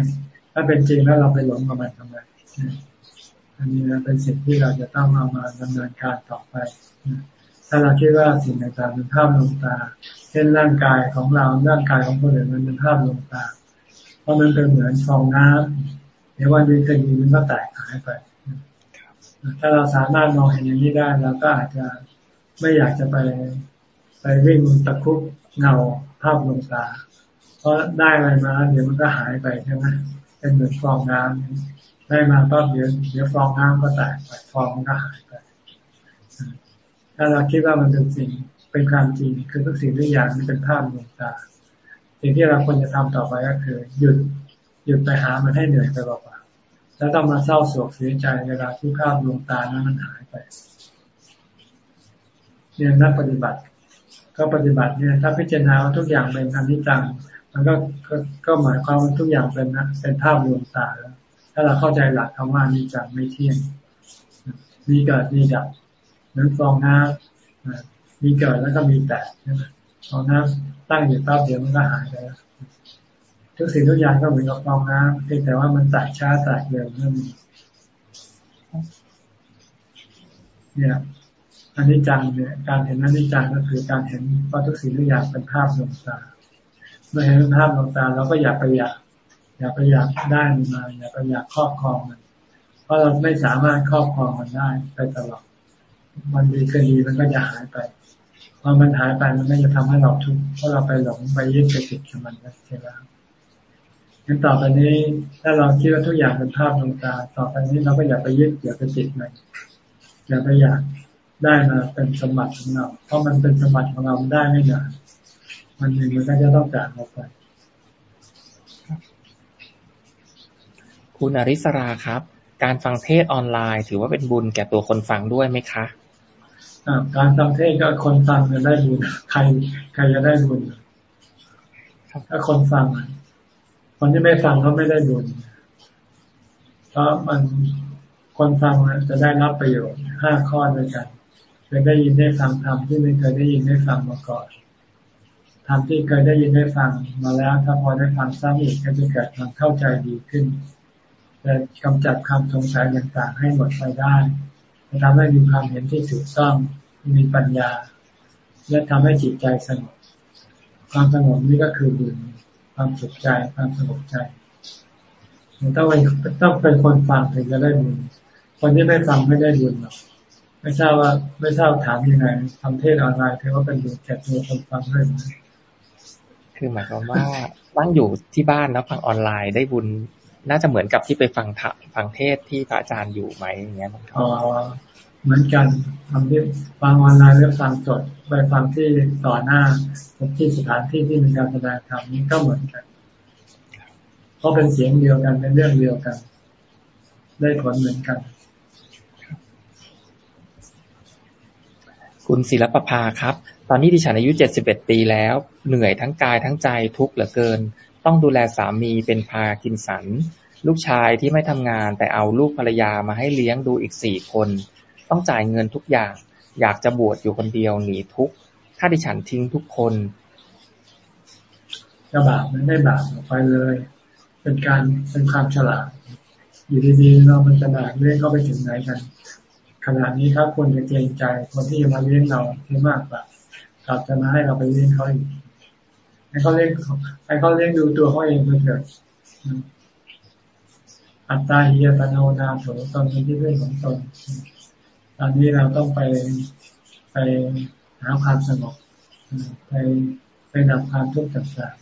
ถ้าเป็นจริงแล้วเราไปหลงกับมันทำไม อันนี้เป็นสิ่งที่เราจะต้องเอามาดำเนินการต่อไป ถ้าเราคิดว่าสิ่งต่างๆเป็นภาพลวงตา เช่นร่างกายของเรา ร่างกายของคนอื่นมันเป็นภาพลวงตา เพราะมันเป็นเหมือนฟองน้ำเดี๋ยววันดีคืนดีมันก็แตกหายไป ถ้าเราสามารถมองเห็นอย่างนี้ได้เราก็อาจจะไม่อยากจะไปไปวิ่งตะคุบเงาภาพลวงตา เพราะได้อะไรมาเดี๋ยวมันก็หายไปใช่ไหมเป็นเหมือนฟองน้ำ ได้มาปั๊บเดี๋ยวเดี๋ยวฟองน้ำก็แตกไปฟองก็หายไป ถ้าเราคิดว่ามันเป็นสิ่งเป็นความจริงคือทุกสิ่งทุกอย่างมันเป็นภาพลวงตาสิ่งที่เราควรจะทำต่อไปก็คือ หยุดหยุดไปหามันให้เหนื่อยไปเปล่าๆแล้วต้องมาเศร้าโศกเสียใจเวลาที่ภาพลวงตานั้นมันหายไปเนี่ยนักปฏิบัติ ก็ปฏิบัติเนี่ยถ้าพิจารณาว่าทุกอย่างเป็นอนิจจังมันก็ก็ก็หมายความว่าทุกอย่างเป็นนะเป็นภาพลวงตาแล้ว ถ้าเราเข้าใจหลักคำว่าอนิจังไม่เที่ยงมีเกิดมีดับเหมือนฟองน้ำมีเกิดแล้วก็มีแตกใช่ไหมฟองน้ำตั้งอยู่แป๊บเดียวมันก็หายไปแล้วทุกสิ่งทุกอย่างก็เหมือนกับฟองน้ำเพียงแต่ว่ามันแตกช้าแตกเร็วนั่นเนี่ยอันนี้จังเนี่ยการเห็นอันนี้จังก็คือการเห็นว่าทุกสิ่งทุกอย่างเป็นภาพดวงตาเมื่อเห็นภาพดวงตาเราก็อยากไปอยาก อยาไปอยากได้มันมาอย่าไปอยากครอบครองมัน เพราะเราไม่สามารถครอบครองมันได้ไปตลอดมันดีก็ดีมันก็จะหายไปพอมันหายไปมันก็จะทำให้เราทุกข์เพราะเราไปหลงไปยึดไปติดกับมันใช่ไหมงั้นต่อไปนี้ ถ้าเราคิดว่าทุกอย่างเป็นภาพดวงตา ต่อไปนี้เราก็อย่าไปยึดอย่าไปติดมันอย่าไปอยากได้มาเป็นสมบัติของเรา เพราะมันเป็นสมบัติของเราได้ไม่นานมันหนึ่งมันก็จะต้องจากเราไป คุณอริสราครับ การฟังเทศออนไลน์ ถือว่าเป็นบุญแก่ตัวคนฟังด้วยไหมคะการฟังเทศก็คนฟังจะได้บุญใครใครจะได้บุญถ้าคนฟังคนที่ไม่ฟังเขาไม่ได้บุญเพราะมันคนฟังจะได้รับประโยชน์ห้าข้อด้วยกันเคยได้ยินได้ฟังธรรมที่ไม่เคยได้ยินได้ฟังมาก่อนธรรมที่เคยได้ยินได้ฟังมาแล้ว ถ้าพอได้ฟังซ้ำอีกก็จะเกิดความเข้าใจดีขึ้น จะกำจัดความสงสัยต่างๆ ให้หมดไปได้จะทำให้มีความเห็นที่ถูกต้องมีปัญญา และทำให้จิตใจสงบความสงบนี่ก็คือบุญความสุขใจความสงบใจต้องเป็นต้องเป็นคนฟังถึงจะได้บุญคนที่ไม่ฟังไม่ได้บุญหรอกไม่ทราบว่าไม่ทราบถามยังไงทำเทศออนไลน์ถือว่าเป็นบุญแก่ตัวคนฟังด้วยไหมคือหมายความว่าตั้งอยู่ที่บ้านแล้วฟังออนไลน์ได้บุญ น่าจะเหมือนกับที่ไปฟังฟังเทศที่พระอาจารย์อยู่ไหมอย่างเงี้ยอ๋อเหมือนกันทำที่ฟังออนไลน์หรือฟังสดไปฟังที่ต่อหน้าที่สถานที่ที่มีการแสดงธรรมนี้ก็เหมือนกัน เพราะเป็นเสียงเดียวกันเป็นเรื่องเดียวกัน ได้ผลเหมือนกัน คุณศิลปภาครับ ตอนนี้ดิฉันอายุเจ็ดสิบเอ็ดปีแล้ว เหนื่อยทั้งกายทั้งใจทุกข์เหลือเกิน ต้องดูแลสามีเป็นพากินสัน ลูกชายที่ไม่ทำงานแต่เอาลูกภรรยามาให้เลี้ยงดูอีกสี่คน ต้องจ่ายเงินทุกอย่าง อยากจะบวชอยู่คนเดียวหนีทุกข์ถ้าดิฉันทิ้งทุกคนจะบาปมันไม่บาปออกไปเลย เป็นการเป็นความฉลาด อยู่ดีๆเรามันจะบาปเรื่องเข้าไปถึงไหนกันขณะนี้ครับควรจะเกรงใจคนที่จะมาเลี้ยงเราที่มากกว่ากลับจะมาให้เราไปเลี้ยงเขาอีก ให้เขาเลี้ยงให้เขาเลี้ยงดูตัวเขาเองไปเถิดอัตตาเฮียตโนนาโถตนเป็นที่เรื่องของตนตอนนี้เราต้องไปไปหาความสงบไปไปดับความทุกข์ต่าง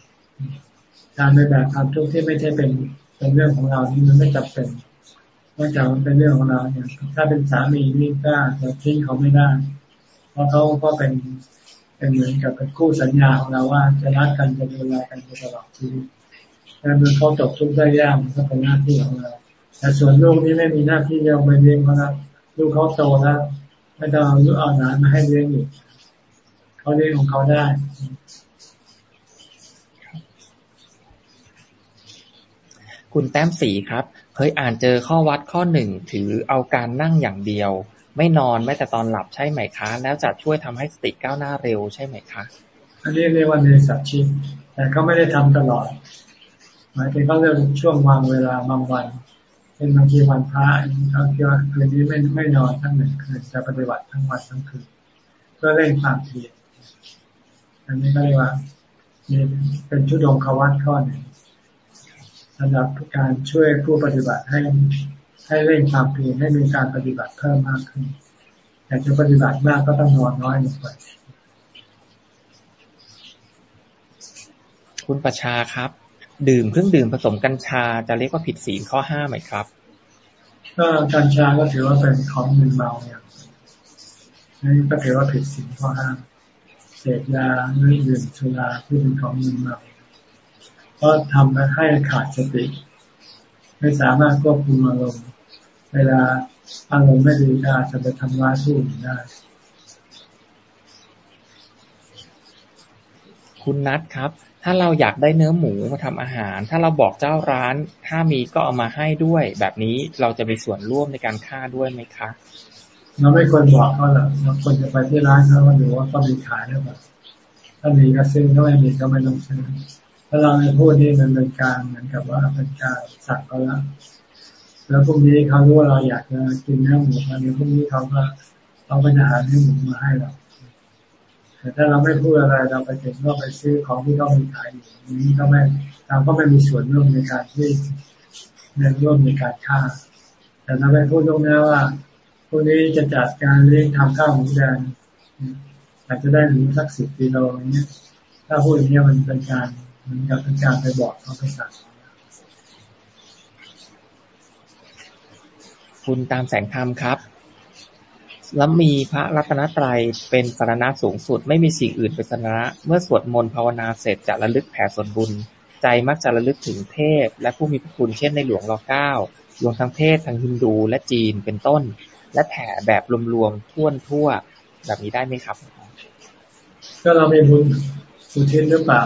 ๆการไปแบบความทุกข์ที่ไม่ใช่เป็นเป็นเรื่องของเรานี่มันไม่จำเป็นนอกจากมันเป็นเรื่องของเราเนี่ยถ้าเป็นสามีนี่ก็จะทิ้งเขาไม่ได้ เพราะเขาก็เป็น เป็นเหมือนกับเป็นคู่สัญญาของเราว่าจะรักกันจะดูแลกันตลอดชีวิตแต่เมื่อเขาตกทุกข์ได้ยากมันก็เป็นหน้าที่ของเรา แต่ส่วนลูกนี่ไม่มีหน้าที่เดียวไปเลี้ยงเขาแล้วลูกเขาโตแล้วไม่ต้องเอาลูกเอาหลานมาให้เลี้ยงอีกเขาเลี้ยงของเขาได้คุณแต้มสีครับ เคยอ่านเจอข้อวัดข้อหนึ่งถือเอาการนั่งอย่างเดียว ไม่นอนแม้แต่ตอนหลับใช่ไหมคะ แล้วจะช่วยทำให้สติก้าวหน้าเร็วใช่ไหมคะ อันนี้เรียกว่าเนสัตชิแต่ก็ไม่ได้ทำตลอด หมายถึงเขาเรียกช่วงวางเวลาบางวันเป็นบางทีวันพระเขาคิดว่าคืนนี้ไม่ไม่นอนทั้งหนึ่งคืนจะปฏิบัติทั้งวันทั้งคืนเพื่อเร่งความเพียรอันนี้ก็เรียกว่าเป็นชุดองควัตข้อหนึ่งสำหรับการช่วยผู้ปฏิบัติให้ ให้เร่งความเพียรให้มีการปฏิบัติเพิ่มมากขึ้นแต่จะปฏิบัติมากก็ต้องนอนน้อยลงไปคุณประชาครับ ดื่มเครื่องดื่มผสมกัญชาจะเรียกว่าผิดศีลข้อห้าไหมครับก็กัญชาก็ถือว่าเป็นของมึนเมาอย่างนี่ก็ถือว่าผิดศีลข้อห้าเสพยาหรือดื่มสุราที่เป็นของมึนเมาก็ทำให้ขาดสติ ไม่สามารถควบคุมอารมณ์ เวลาอารมณ์ไม่ดีก็อาจจะไปทำร้ายผู้อื่นได้ คุณนัทครับ ถ้าเราอยากได้เนื้อหมูมาทำอาหาร ถ้าเราบอกเจ้าร้าน ถ้ามีก็เอามาให้ด้วย แบบนี้เราจะมีส่วนร่วมในการฆ่าด้วยไหมคะ เราไม่ควรบอกเขาหรอกเราควรจะไปที่ร้านเขาดูว่าเขามีขายหรือเปล่าถ้ามีก็ซื้อถ้าไม่มีก็ไม่ต้องซื้อถ้าเราไม่พูดนี่มันเป็นการเหมือนกับว่าเป็นการสั่งเขาแล้ว แล้วพรุ่งนี้เขารู้ว่าเราอยากจะกินเนื้อหมูวันนี้พรุ่งนี้เขาก็เขาก็จะหาเนื้อหมูมาให้เราแต่ถ้าเราไม่พูดอะไรเราไปถึงก็ไปซื้อของที่เขามีขายอยู่นี้ก็ไม่เราก็ไม่มีส่วนร่วมในการที่ในร่วมในการฆ่า แต่เราไม่พูดตรงนี้ว่าพวกนี้จะจัดการเลี้ยงทำข้าวหมูแดงอาจจะได้หมูสักสิบกิโลอย่างเงี้ยถ้าพูดอย่างนี้ยมันเป็นการมือนกับเป็นการไปบอกเขาไปสั่ง คุณตามแสงธรรมครับ แล้วมีพระรัตนตรัยเป็นสารณะสูงสุด ไม่มีสิ่งอื่นเป็นสารณะ เมื่อสวดมนต์ภาวนาเสร็จจะระลึกแผ่ส่วนบุญ ใจมักจะระลึกถึงเทพ และผู้มีพระคุณเช่นในหลวงรอเก้ารวมทั้งเทศทางฮินดูและจีนเป็นต้น และแผ่แบบรวมๆทั่วทั่วแบบนี้ได้ไหมครับ ก็เรามีบุญอุทิศหรือเปล่า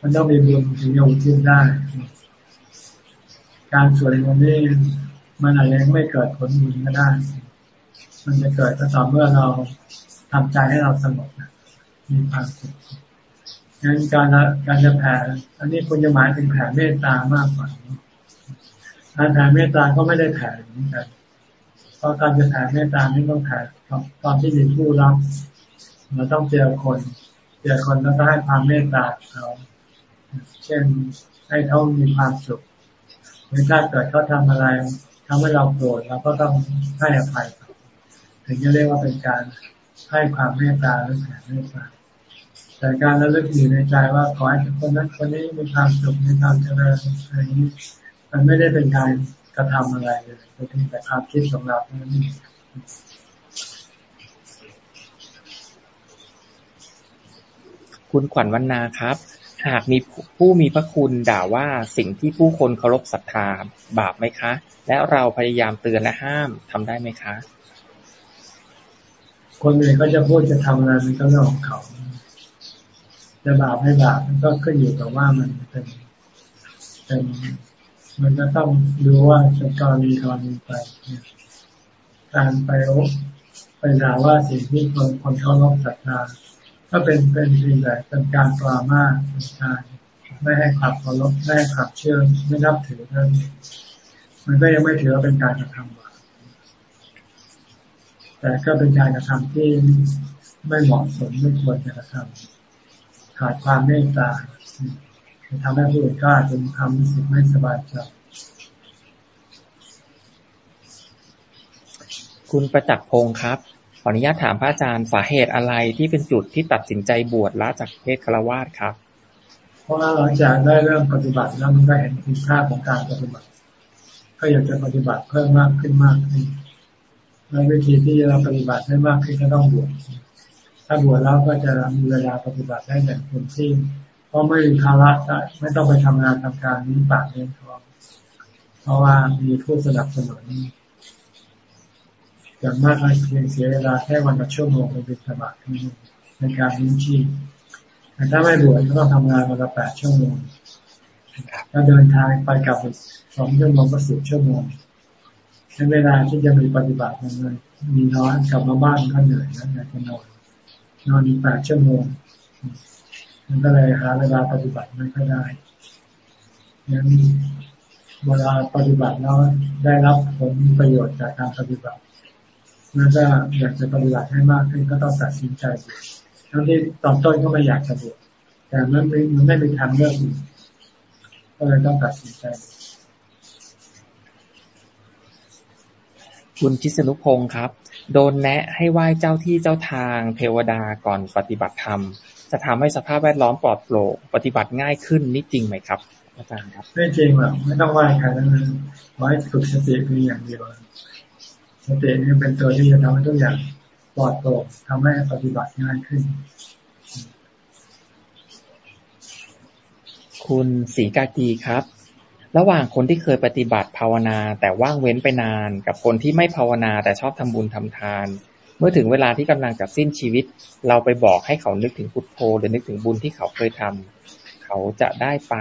มันต้องมีบุญถึงจะอุทิศได้ การสวดมนต์นี่ มันอาจจะไม่เกิดผลบุญก็ได้ มันจะเกิดก็ต่อเมื่อเราทำใจให้เราสงบมีความสุขงั้นการการจะแผ่อันนี้คุณจะหมายถึงแผ่เมตตามากกว่าการแผ่เมตตาก็ไม่ได้แผ่เหมือนกันเพราะการจะแผ่เมตตานี่ต้องแผ่ตอนที่มีผู้รับเราต้องเจอคนเจอคนแล้วก็ให้ความเมตตาเขาเช่นให้เขามีความสุขหรือถ้าเกิดเขาทำอะไร ทำให้เราโกรธเราก็ต้องให้อภัยถึงจะเรียกว่าเป็นการให้ความเมตตาหรือแผ่เมตตาแต่การระลึกอยู่ในใจว่าขอให้คนนั้นคนนี้มีความสุขมีความเจริญอะไรนี้มันไม่ได้เป็นการกระทำอะไรเลยเป็นแต่ความคิดของเราเท่านั้นคุณขวัญวรรณาครับ หากมีผู้มีพระคุณด่าว่าสิ่งที่ผู้คนเคารพศรัทธาบาปไหมคะ และเราพยายามเตือนและห้ามทำได้ไหมคะ คนอื่นก็จะพูดจะทำอะไรมันก็เรื่องของเขาจะบาปไม่บาปมันก็ขึ้นอยู่กับว่ามันเป็นเป็นมันก็ต้องดูว่าเป็นกรณีกรณีไปการไปไปด่าว่าสิ่งที่คนคนเขาลบศรัทธา ก็เป็นเป็นเพียงแต่เป็นการปรามาสเป็นการไม่ให้ความเคารพไม่ให้ความเชื่อไม่นับถือนั่นมันก็ยังไม่ถือว่าเป็นการกระทำบาปแต่ก็เป็นการกระทำที่ไม่เหมาะสมไม่ควรจะกระทำขาดความเมตตาทำให้ผู้อื่นก็อาจจะทำรู้สึกไม่สบายใจคุณประจักษ์พงศ์ครับ ขออนุญาตถามพระอาจารย์สาเหตุอะไรที่เป็นจุดที่ตัดสินใจบวชละจากเพศคารวาสครับ เพราะว่าหลังจากได้เริ่มปฏิบัติแล้วมันก็เห็นคุณค่าของการปฏิบัติ ก็อยากจะปฏิบัติเพิ่มมากขึ้นมากขึ้นและวิธีที่เราปฏิบัติได้มากขึ้นก็ต้องบวชถ้าบวชแล้วก็จะมีเวลาปฏิบัติได้อย่างเต็มที่เพราะไม่มีภาระไม่ต้องไปทำงานทำการนี้ปากเลี้ยงท้องเพราะว่ามีผู้สนับสนุน อย่างมากเลยเพียงเสียเวลาแค่วันละชั่วโมงไปเป็นสมัครในการลิ้นชีพแต่ถ้าไม่บวชก็ต้องทำงานวันละแปดชั่วโมงถ้าเดินทางไปกลับสองชั่วโมงก็สิบชั่วโมงใช้เวลาที่จะมีปฏิบัติมันเลยมีน้อยกลับมาบ้านก็เหนื่อยนะอยากจะนอนนอนอีกแปดชั่วโมงมันก็เลยหาเวลาปฏิบัติไม่ค่อยได้ยังเวลาปฏิบัติแล้วได้รับผลประโยชน์จากการปฏิบัติ แล้วก็อยากจะปฏิบัติให้มากขึ้นก็ต้องตัดสินใจทั้งที่ตอนต้นก็ไม่อยากจะบวชแต่มันไม่มันไม่มีทางเลือกอีกก็เลยต้องตัดสินใจ คุณชิสนุพงศ์ครับ โดนแนะให้ไหว้เจ้าที่เจ้าทางเทวดาก่อนปฏิบัติธรรม จะทำให้สภาพแวดล้อมปลอดโปร่งปฏิบัติง่ายขึ้นนี่จริงไหมครับอาจารย์ครับ ไม่จริงหรอกไม่ต้องไหว้ใครแล้วนะไว้ฝึกสติเพียงอย่างเดียว สตินี่เป็นตัวที่จะทำให้ทุกอย่างปลอดโปร่งทำให้ปฏิบัติง่ายขึ้น คุณศรีกากีครับ ระหว่างคนที่เคยปฏิบัติภาวนาแต่ว่างเว้นไปนาน กับคนที่ไม่ภาวนาแต่ชอบทำบุญทำทาน เมื่อถึงเวลาที่กำลังจะสิ้นชีวิต เราไปบอกให้เขานึกถึงพุทโธหรือนึกถึงบุญที่เขาเคยทำเขาจะได้ไป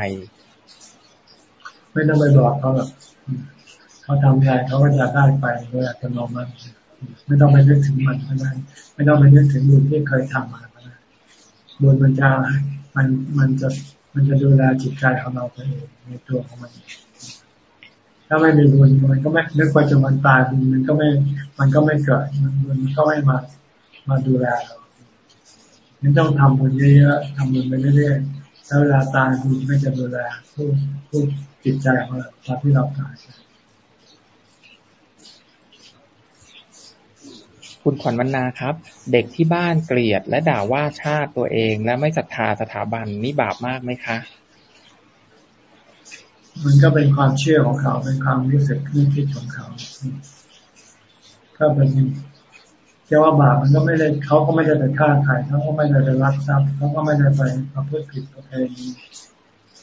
ไม่ต้องไปบอกเขาหรอก เขาทำอะไรเขาก็จะได้ไปโดยอัตโนมัติไม่ต้องไปนึกถึงมันก็ได้ไม่ต้องไปนึกถึงบุญที่เคยทำมาก็ได้บุญมันจะมันมันจะมันจะดูแลจิตใจของเราเองในตัวของมัน ถ้าไม่มีบุญมันก็ไม่นึกว่าจะมันตายบุญมันก็ไม่ มันก็ไม่เกิดมันมันก็ไม่มามาดูแลเรามันต้องทำบุญเยอะๆทำบุญไปเรื่อยๆแล้วเวลาตายบุญก็จะดูแลผู้ผู้จิตใจของเราตอนที่เราตาย คุณขวัญวรรณาครับ เด็กที่บ้านเกลียด และด่าว่าชาติตัวเอง และไม่ศรัทธาสถาบันนี่บาปมากไหมคะ มันก็เป็นความเชื่อของเขา เป็นความรู้สึกนึกคิดของเขาก็เป็นจะว่าบาปมันก็ไม่ได้เขาก็ไม่ได้ไปฆ่าใครเขาก็ไม่ได้ไปรักทรัพย์เขาก็ไม่ได้ไปประพฤติผิดประเพณี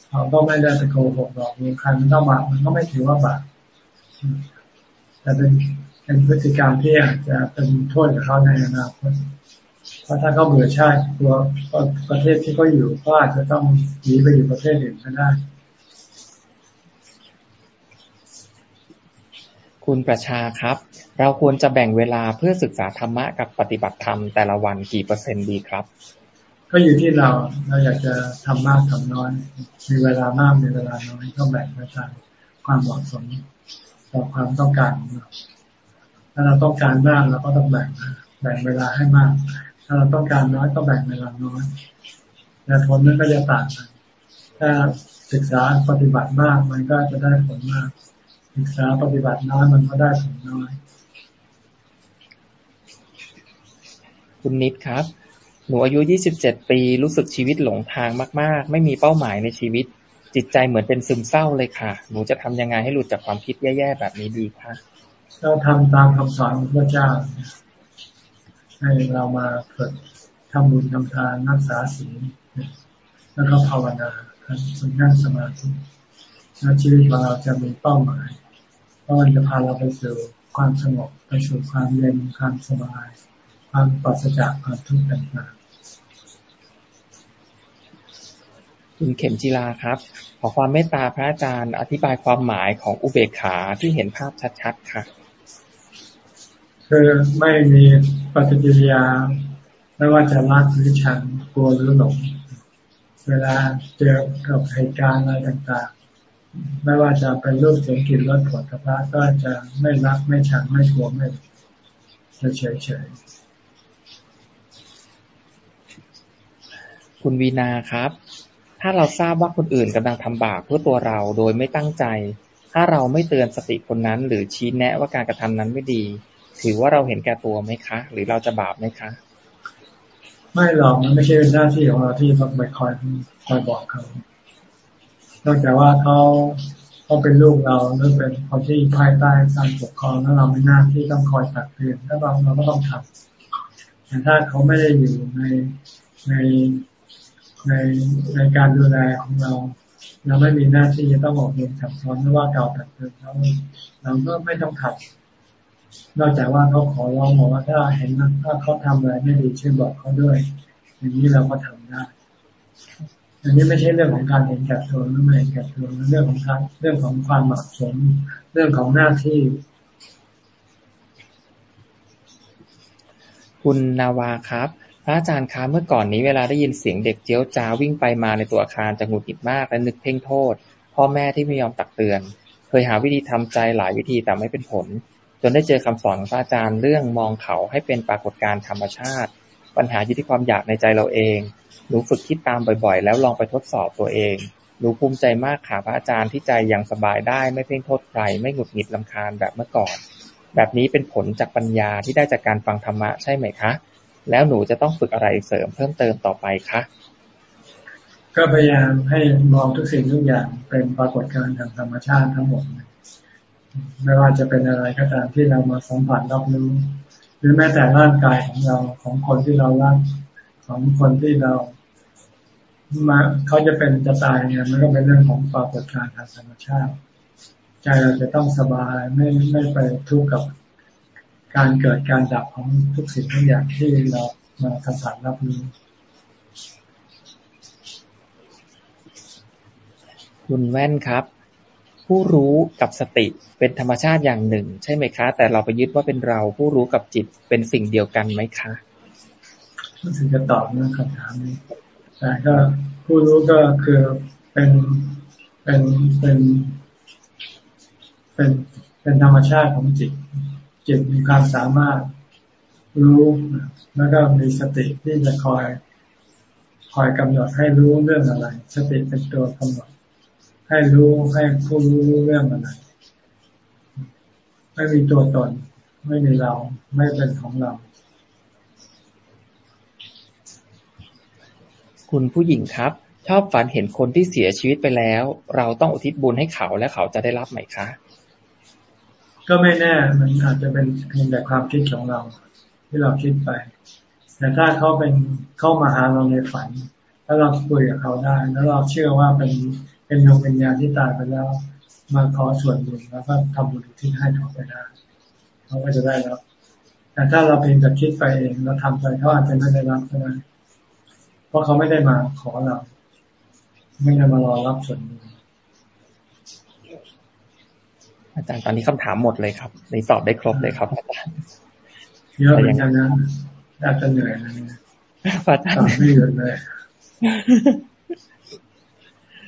เขาก็ไม่ได้ไปโกหกหลอกลวงใครมันก็บาปมันก็ไม่ถือว่าบาปแต่เป็น เป็นพฤติกรรมที่อาจจะเป็นโทษกับเขาในอนาคตเพราะถ้าเขาเบื่อชาติตัวประเทศที่เขาอยู่ก็อาจจะต้องหนีไปอยู่ประเทศอื่นก็ได้ คุณประชาครับ เราควรจะแบ่งเวลาเพื่อศึกษาธรรมะกับปฏิบัติธรรมแต่ละวันกี่เปอร์เซ็นต์ดีครับ ก็อยู่ที่เราเราอยากจะทำมากทำน้อย มีเวลามากมีเวลาน้อยก็แบ่งไปตามความเหมาะสมต่อความต้องการของเรา ถ้าเราต้องการมากเราก็ต้องแบ่งแบ่งเวลาให้มาก ถ้าเราต้องการน้อยก็แบ่งเวลาน้อยแต่ผลนั้นก็จะต่างกันถ้าศึกษาปฏิบัติมากมันก็จะได้ผลมาก ศึกษาปฏิบัติน้อยมันก็ได้ผลน้อยคุณนิดครับ หนูอายุ 27 ปี รู้สึกชีวิตหลงทางมาก ๆ ไม่มีเป้าหมายในชีวิต จิตใจเหมือนเป็นซึมเศร้าเลยค่ะ หนูจะทำยังไงให้หลุดจากความคิดแย่ ๆ แบบนี้ดีคะ เราทำตามคำสอนของพระเจ้า ให้เรามาฝึกทำบุญทำทานรักษาศีลแล้วก็ภาวนาฝึกนั่งสมาธิแล้วชีวิตของเราจะมีเป้าหมายเพราะมันจะพาเราไปสู่ความสงบไปสู่ความเย็นความสบาย ความปราศจากความทุกข์ต่างๆคุณเข็มจีลาครับ ขอความเมตตาพระอาจารย์อธิบายความหมายของอุเบกขาที่เห็นภาพชัดๆค่ะ คือไม่มีปฏิกิริยาไม่ว่าจะรักหรือชังกลัวหรือหลงเวลาเจอกับเหตุการณ์อะไรต่างๆ ไม่ว่าจะเป็นรูปเสียงกลิ่นรสผลพระก็จะไม่รักไม่ชังไม่กลัวไม่จะเฉยเฉยคุณวีนาครับ ถ้าเราทราบว่าคนอื่นกำลังทำบาปเพื่อตัวเราโดยไม่ตั้งใจ ถ้าเราไม่เตือนสติคนนั้น หรือชี้แนะว่าการกระทำนั้นไม่ดี ถือว่าเราเห็นแก่ตัวไหมคะ หรือเราจะบาปไหมคะ ไม่หรอกมันไม่ใช่เป็นหน้าที่ของเราที่ต้องไปคอยคอยบอกเขานอกจากว่าเขาเขาเป็นลูกเราหรือเป็นคนที่ภายใต้การปกครองแล้วเราไม่หน้าที่ต้องคอยตักเตือนถ้าเราเราก็ต้องทำแต่ถ้าเขาไม่ได้อยู่ในในในในการดูแลของเรา เราไม่มีหน้าที่จะต้องออกเรียนสั่งสอนหรือว่าเก่าตักเตือนเขาเราก็ไม่ต้องทำ นอกจากว่าเขาขอร้องบอกว่าถ้าเห็นถ้าเขาทำอะไรไม่ดีช่วยบอกเขาด้วย อย่างนี้เราก็ทำได้อันนี้ไม่ใช่เรื่องของการเห็นแก่ตัวหรือไม่เห็นแก่ตัวเรื่องของการเรื่องของความเหมาะสมเรื่องของหน้าที่ คุณนาวาครับพระอาจารย์คะเมื่อก่อนนี้เวลาได้ยินเสียงเด็กเจียวจ้าวิ่งไปมาในตัวอาคารจะหงุดหงิดมากและนึกเพ่งโทษ พ่อแม่ที่ไม่ยอมตักเตือน เคยหาวิธีทำใจหลายวิธีแต่ไม่เป็นผล จนได้เจอคำสอนของพระอาจารย์เรื่องมองเขาให้เป็นปรากฏการณ์ธรรมชาติ ปัญหาอยู่ที่ความอยากในใจเราเอง หนูฝึกคิดตามบ่อยๆ แล้วลองไปทดสอบตัวเองหนูภูมิใจมากค่ะพระอาจารย์ที่ใจยังสบายได้ไม่เพ่งโทษใครไม่หงุดหงิดลำคาญแบบเมื่อก่อน แบบนี้เป็นผลจากปัญญาที่ได้จากการฟังธรรมะใช่ไหมคะ แล้วหนูจะต้องฝึกอะไรเสริมเพิ่มเติมต่อไปคะก็พยายามให้มองทุกสิ่งทุกอย่างเป็นปรากฏการณ์ทางธรรมชาติทั้งหมด ไม่ว่าจะเป็นอะไรก็ตามที่เรามาสัมผัสรับรู้ หรือแม้แต่ร่างกายของเราของคนที่เรารักของคนที่เรามาเขาจะเป็นจะตายเนี่ยมันก็เป็นเรื่องของปรากฏการณ์ทางธรรมชาติใจเราจะต้องสบายไม่ไม่ไปทุกข์กับการเกิดการดับของทุกสิ่งทุกอย่างที่เรามาสัมผัสรับรู้คุณแว่นครับ ผู้รู้กับสติ เป็นธรรมชาติอย่างหนึ่ง ใช่ไหมคะ แต่เราไปยึดว่าเป็นเราผู้รู้กับจิตเป็นสิ่งเดียวกันไหมคะรู้สึกจะตอบนะคำถามนี้แต่ก็ผู้รู้ก็คือเป็นเป็นเป็นเป็นเป็นธรรมชาติของจิต จิตมีความสามารถรู้แล้วก็มีสติที่จะคอยคอยกำหนดให้รู้เรื่องอะไร สติเป็นตัวกำหนด ให้รู้ให้ผู้รู้รู้เรื่องอะไร ไม่มีตัวตน ไม่มีเรา ไม่เป็นของเรา คุณผู้หญิงครับ ชอบฝันเห็นคนที่เสียชีวิตไปแล้ว เราต้องอุทิศบุญให้เขาและเขาจะได้รับไหมคะ ก็ไม่แน่ มันอาจจะเป็นเพียงแต่ความคิดของเรา ที่เราคิดไป แต่ถ้าเขาเป็นเข้ามาหาเราในฝันถ้าเราคุยกับเขาได้ แล้วเราเชื่อว่าเป็นเป็นดวงวิญญาณที่ตายไปแล้ว มาขอส่วนบุญแล้วก็ทำบุญที่ให้เขาไปได้เขาก็จะได้รับ แต่ถ้าเราเพียงแต่คิดไปเองเราทำไปเขาอาจจะไม่ได้รับก็ได้เพราะเขาไม่ได้มาขอเรา ไม่ได้มารอรับส่วนบุญอาจารย์ตอนนี้คำถามหมดเลยครับในตอบได้ครบเลยครับอาจารย์เยอะเหมือนกันนะอาจจะเหนื่อยนะอาจารย์ไม่หยุดเลย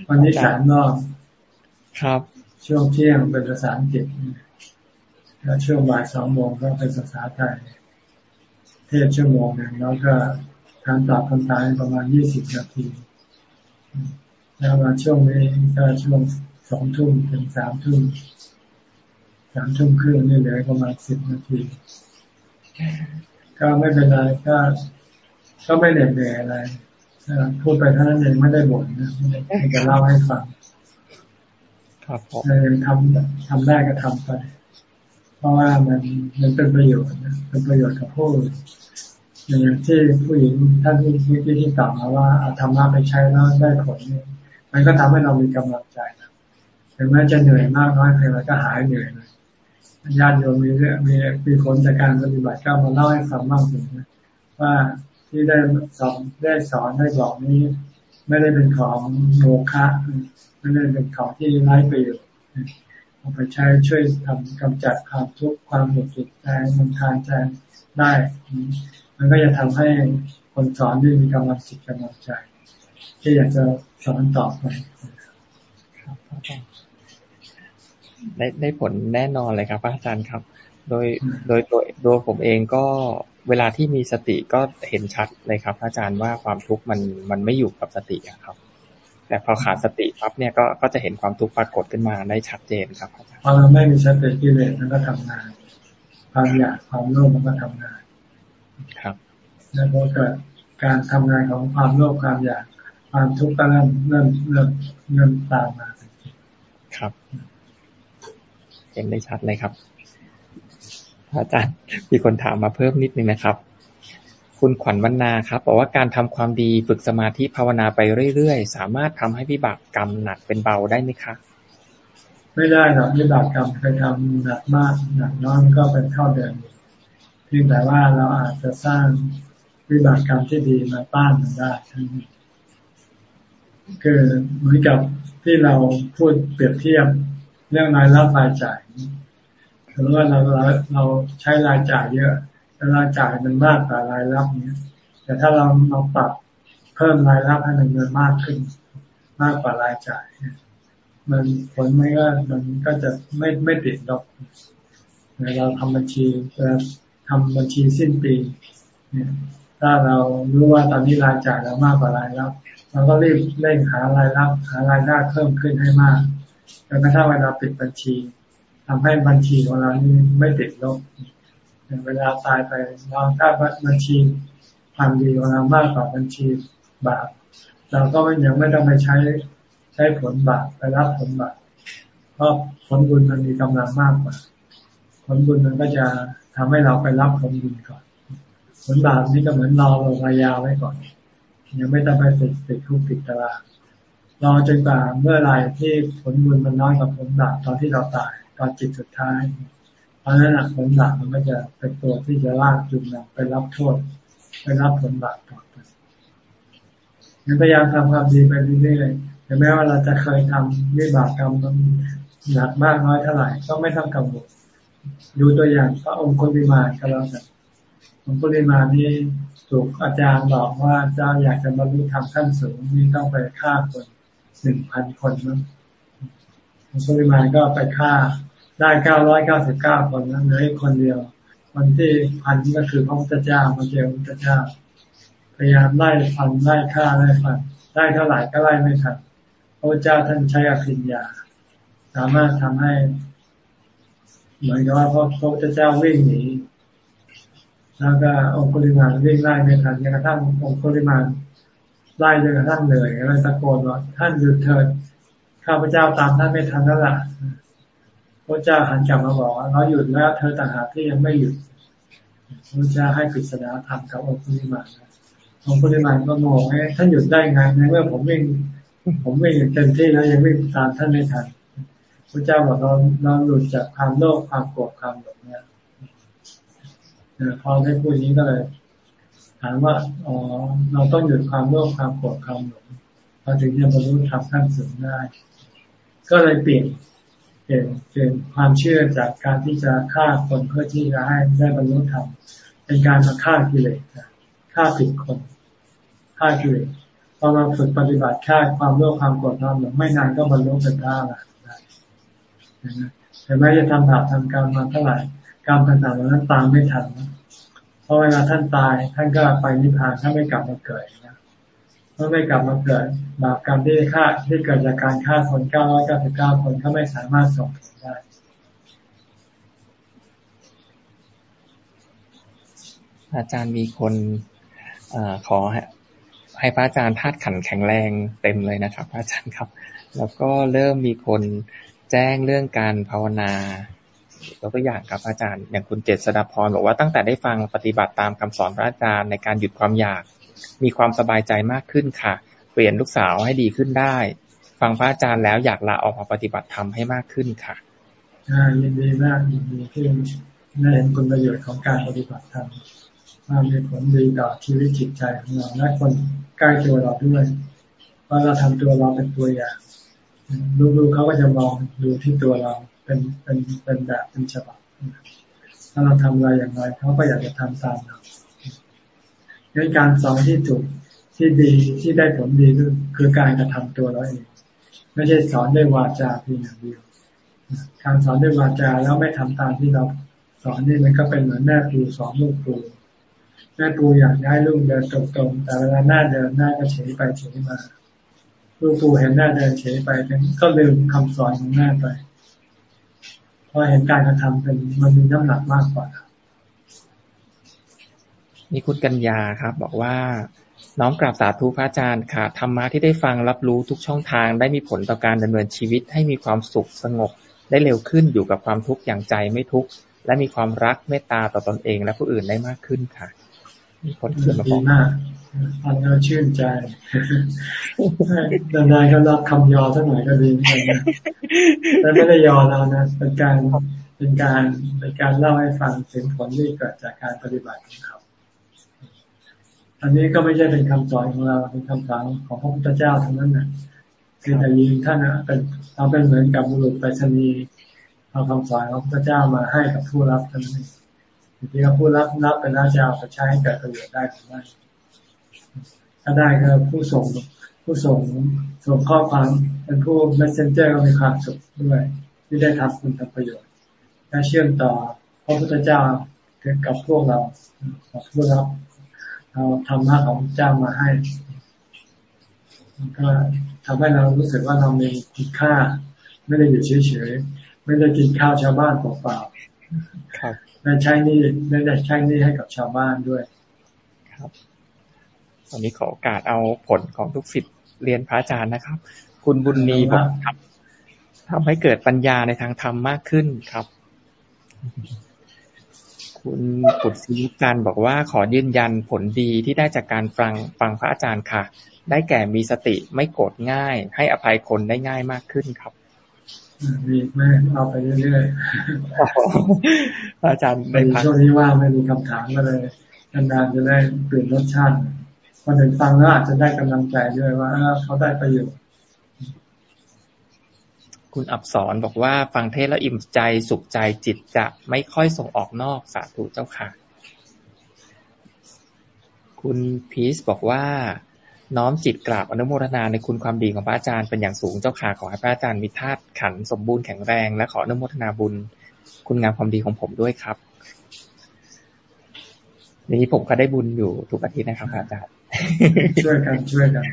วันนี้สามรอบครับ ช่วงเที่ยงเป็นภาษาอังกฤษแล้วช่วงบ่ายสองโมงก็เป็นภาษาไทย เทศชั่วโมงหนึ่งแล้วก็การตอบคำถามประมาณยี่สิบนาที แล้วมาช่วงนี้ก็ช่วงสองทุ่มถึงสามทุ่มสามทุ่มครึ่งนี่เหลือประมาณสิบนาที ก็ไม่เป็นไรก็ก็ไม่เหน็ดเหนื่อยอะไรพูดไปเท่านั้นเองไม่ได้บ่นนะไม่ได้จะเล่าให้ฟัง ครับผมทำทำได้ก็ทำไป เพราะว่ามันมันเป็นประโยชน์นะเป็นประโยชน์กับผู้อย่างที่ผู้หญิงท่านที่ที่ที่กล่าวมาว่าทำมาไปใช้แล้วได้ผลนี่มันก็ทำให้เรามีกำลังใจนะถึงแม้จะเหนื่อยมากน้อยเพียงไรก็หายเหนื่อยเลยญาติโยมมีเรื่องมีมีผลจากการปฏิบัติก็มาเล่าให้ฟังบ้างถึงนะว่าที่ได้สอนได้สอนได้บอกนี้ ไม่ได้เป็นของโมฆะ ไม่ได้เป็นของที่ไร้ประโยชน์เอาไปใช้ช่วยทำกำจัดความทุกข์ความหงุดหงิดใจมันทานใจได้ มันก็จะทำให้คนสอนได้มีกำลังจิตกำลังใจ ที่อยากจะสอนต่อไปได้ได้ผลแน่นอนเลยครับอาจารย์ครับ โดยโดยตัวโดยผมเองก็เวลาที่มีสติก็เห็นชัดเลยครับ อาจารย์ว่าความทุกข์มันมันไม่อยู่กับสติครับ แต่พอขาดสติปั๊บเนี่ยก็ก็จะเห็นความทุกข์ปรากฏขึ้นมาได้ชัดเจนครับอาจารย์พอเราไม่มีสติกิเลสมันก็ทำงานความอยากความโลภมันก็ทำงาน ครับแล้วพอเกิดการทำงานของความโลภความอยากความทุกข์ก็เริ่มเริ่มเริ่มเริ่มตามมาครับ เห็นได้ชัดเลยครับอาจารย์มีคนถามมาเพิ่มนิดนึงนะครับ คุณขวัญวรรณาครับบอกว่าการทำความดีฝึกสมาธิภาวนาไปเรื่อยๆ สามารถทำให้วิบากกรรมหนักเป็นเบาได้ไหมคะ ไม่ได้หรอกวิบากกรรมเคยทำหนักมากหนักน้อยก็เป็นเท่าเดิมเพียงแต่ว่าเราอาจจะสร้างวิบากกรรมที่ดีมาต้านมันได้คือเหมือนกับที่เราพูดเปรียบเทียบเรื่องรายรับรายจ่ายหรือว่าเราเราเราใช้รายจ่ายเยอะ แต่ราจ่ายมันมากกว่ารายรับเนี้ยแต่ถ้าเราเราปรับเพิ่มรายรับให้มันเงินมากขึ้น มากกว่ารายจ่าย มันผลไม่ก็มันก็จะไม่ไม่ติดดอกเราทำบัญชีเราทำบัญชีสิ้นปีเนี่ยถ้าเรารู้ว่าตอนนี้รายจ่ายเรามากกว่ารายรับเราก็รีบเร่งหารายรับ หารายได้เพิ่มขึ้นให้มากจนกระทั่งเวลาปิดบัญชีทำให้บัญชีของเรานี่ไม่ติดลบ เวลาตายไปเราถ้าบัญชีความดีของเรามากกว่าบัญชีบาปเราก็ยังไม่ต้องไปใช้ใช้ผลบาปไปรับผลบาปเพราะผลบุญมันมีกำลังมากกว่า ผลบุญมันก็จะทำให้เราไปรับผลบุญก่อน ผลบาปนี่ก็เหมือนรอลงายาไว้ก่อน ยังไม่ต้องไปติดติดคุกติดตารางรอจนกว่าเมื่อไรที่ผลบุญมันน้อยกว่าผลบาปตอนที่เราตายตอนจิตสุดท้าย เพราะนั้นผลบาปมันก็จะเป็นตัวที่จะลากจุงเราไปรับโทษไปรับผลบาปต่อไปยังพยายามทำความดีไปเรื่อยๆถึงแม้ว่าเราจะเคยทำวิบากกรรมมันหนักมากน้อยเท่าไหร่ก็ไม่ต้องกังวลดูตัวอย่างพระองค์คุลิมาก็แล้วกันองค์คุลิมานี่ถูกอาจารย์บอกว่าเจ้าอยากจะบรรลุธรรมขั้นสูงนี่ต้องไปฆ่าคนหนึ่งพันคนมั้งองค์คุลิมาก็ไปฆ่า ได้เก้าร้อยเก้าสิบเก้าคนนั้นเหลืออีกคนเดียววันที่พันก็คือพระพุทธเจ้ามาเจอพระพุทธเจ้า พยายามไล่ฟันไล่ฆ่าไล่ฟันได้เท่าไหร่ก็ไล่ไม่ทันพระเจ้าท่านใช้อภิญญา สามารถทำให้ เหมือนกับว่าพระพุทธเจ้าวิ่งหนีแล้วก็องคุลิมานวิ่งไล่ไม่ทันจนกระทั่งองคุลิมานไล่จนกระทั่งเหนื่อยแล้วตะโกนว่าท่านหยุดเถิดข้าพเจ้าตามท่านไม่ทันแล้วล่ะ พระเจ้าหันกลับมาบอกว่าเราหยุดแล้ว เธอต่างหากที่ยังไม่หยุดพระเจ้าให้ปริศนาธรรมกับองคุลิมานองคุลิมานก็งงไอ้ท่านหยุดได้ไงในเมื่อผมวิ่ง ผมวิ่งเต็มที่แล้วยังวิ่งตามท่านไม่ทันพระเจ้าบอกเราเราหลุดจากความโลภความโกรธความหลงเนี่ยพอได้พูดนี้ก็เลยถามว่าอ๋อเราต้องหยุดความโลภความโกรธความหลงเราถึงจะบรรลุธรรมขั้นสูงได้ ก็เลยเปลี่ยน ลี่ยนเปลี่ยนความเชื่อจากการที่จะฆ่าคนเพื่อที่จะให้ได้บรรลุธรรมเป็นการมาฆ่ากิเลสฆ่าผิดคนฆ่ากิเลสพอมาฝึกปฏิบัติฆ่าความโลภความโกรธความหลงไม่นานก็บรรลุเป็นพระละแต่แม้จะทำบาปทำกรรมมาเท่าไหร่กรรมต่างๆเหล่านั้นตามไม่ทันเพราะเวลาท่านตายท่านก็ไปนิพพานท่านไม่กลับมาเกิดนะ เมื่อไม่กลับมาเกิดบาปกรรมที่ฆ่าที่เกิดจากการฆ่าคนเก้าร้อยเก้าสิบเก้าคนก็ไม่สามารถส่งผลได้อาจารย์มีคนอขอให้พระอาจารย์ธาตุขันแข็งแรงเต็มเลยนะครับพระอาจารย์ครับ แล้วก็เริ่มมีคนแจ้งเรื่องการภาวนาตัวตัวอย่างครับอาจารย์ อย่างคุณเจษฎาพรบอกว่าตั้งแต่ได้ฟังปฏิบัติตามคำสอนพระอาจารย์ในการหยุดความอยาก มีความสบายใจมากขึ้นค่ะ เปลี่ยนลูกสาวให้ดีขึ้นได้ ฟังพระอาจารย์แล้วอยากลาออกมาปฏิบัติธรรมให้มากขึ้นค่ะยินดีมากยินดีที่ได้เห็นคุณประโยชน์ของการปฏิบัติธรรมว่ามีผลดีต่อชีวิตจิตใจของเราและคนใกล้ตัวเราด้วยเพราะเราทำตัวเราเป็นตัวอย่างลูกๆเขาก็จะมองดูที่ตัวเราเป็นเป็นเป็นแบบเป็นฉบับถ้าเราทำอะไรอย่างไรเขาก็อยากจะทำตามเรา งั้นการสอนที่ถูกที่ดีที่ได้ผลดีคือการกระทำตัวเราเอง ไม่ใช่สอนด้วยวาจาเพียงอย่างเดียว การสอนด้วยวาจาแล้วไม่ทำตามที่เราสอนนี่มันก็เป็นเหมือนแม่ครูสอนลูกครูแม่ครูอยากให้ลูกเดินตรงๆ แต่เวลาหน้าเดินหน้าก็เฉยไปเฉยมาลูกครูเห็นหน้าเดินเฉยไปก็ลืมคำสอนของแม่ไปพราะเห็นการกระทำเป็นมันมีน้ำหนักมากกว่า นี่คุณกัญญาครับ บอกว่า น้อมกราบสาธุพระอาจารย์ค่ะธรรมะที่ได้ฟังรับรู้ทุกช่องทาง ได้มีผลต่อการดำเนินชีวิตให้มีความสุขสงบ ได้เร็วขึ้นอยู่กับความทุกข์อย่างใจไม่ทุกข์และมีความรักเมตตาต่อตอนเองและผู้อื่นได้มากขึ้นค่ะมีคนเขียนมาบอกฟังแล้วชื่นใจนานๆก็รับคำยอสักหน่อยก็ดีเหมือนกันแต่ไม่ได้ยอเรานะเป็นการเป็นการเป็นการเล่าให้ฟังถึงผลที่เกิดจากการปฏิบัติของเขา อันนี้ก็ไม่ใช่เป็นคำสอนของเราเป็นคำสอนของพระพุทธเจ้าทั้งนั้นนะคือแต่ยิงท่านนะเป็นเราเป็นเหมือนกับบุรุษไปรษณีย์เอาคำสอนของพระพุทธเจ้ามาให้กับผู้รับท่านนี้ที่เขาผู้รับรับไปแล้วจะเอาไปใช้ให้เกิดประโยชน์ได้หรือไม่ถ้าได้ก็ผู้ส่งผู้ส่งส่งข้อความเป็นผู้ messenger ก็มีความสุขด้วย ที่ได้ทำคุณทำประโยชน์และเชื่อมต่อพระพุทธเจ้ากับพวกเรากับพวก เราเราทำหน้าของเจ้ามาให้ก็ทำให้เรารู้สึกว่าเรามีคุณค่า ไม่ได้อยู่เฉยๆไม่ได้กินข้าวชาวบ้านเปล่าๆได้ใช้นี่ได้ใช้นี่ให้กับชาวบ้านด้วยครับตอนนี้ขอโอกาสเอาผลของทุกสิทธิ์เรียนพระอาจารย์นะครับ คุณบุญนีบอกครับทำให้เกิดปัญญาในทางธรรมมากขึ้นครับ คุณปุตศิการบอกว่าขอยืนยันผลดีที่ได้จากการฟังฟังพระอาจารย์ค่ะ ได้แก่มีสติไม่โกรธง่าย ให้อภัยคนได้ง่ายมากขึ้นครับมีแม่เอาไปเรื่อยๆอาจารย์ในช่วงนี้ว่าไม่มีคำถามก็เลยนานๆจะได้เปลี่ยนรสชาติคนอื่นฟังแล้วอาจจะได้กำลังใจด้วยว่าเขาได้ประโยชน์ คุณอับสอนบอกว่าฟังเทศแล้วอิ่มใจสุขใจจิตจะไม่ค่อยส่งออกนอกสาธุเจ้าค่ะ คุณพีซบอกว่าน้อมจิตกราบอนุโมทนาในคุณความดีของพระอาจารย์เป็นอย่างสูงเจ้าค่ะขอให้พระอาจารย์มีธาตุขันสมบูรณ์แข็งแรง และขออนุโมทนาบุญคุณงามความดีของผมด้วยครับนี้ผมก็ได้บุญอยู่ทุกอาทิตย์นะครับอาจารย์ช่วยกันช่วยกัน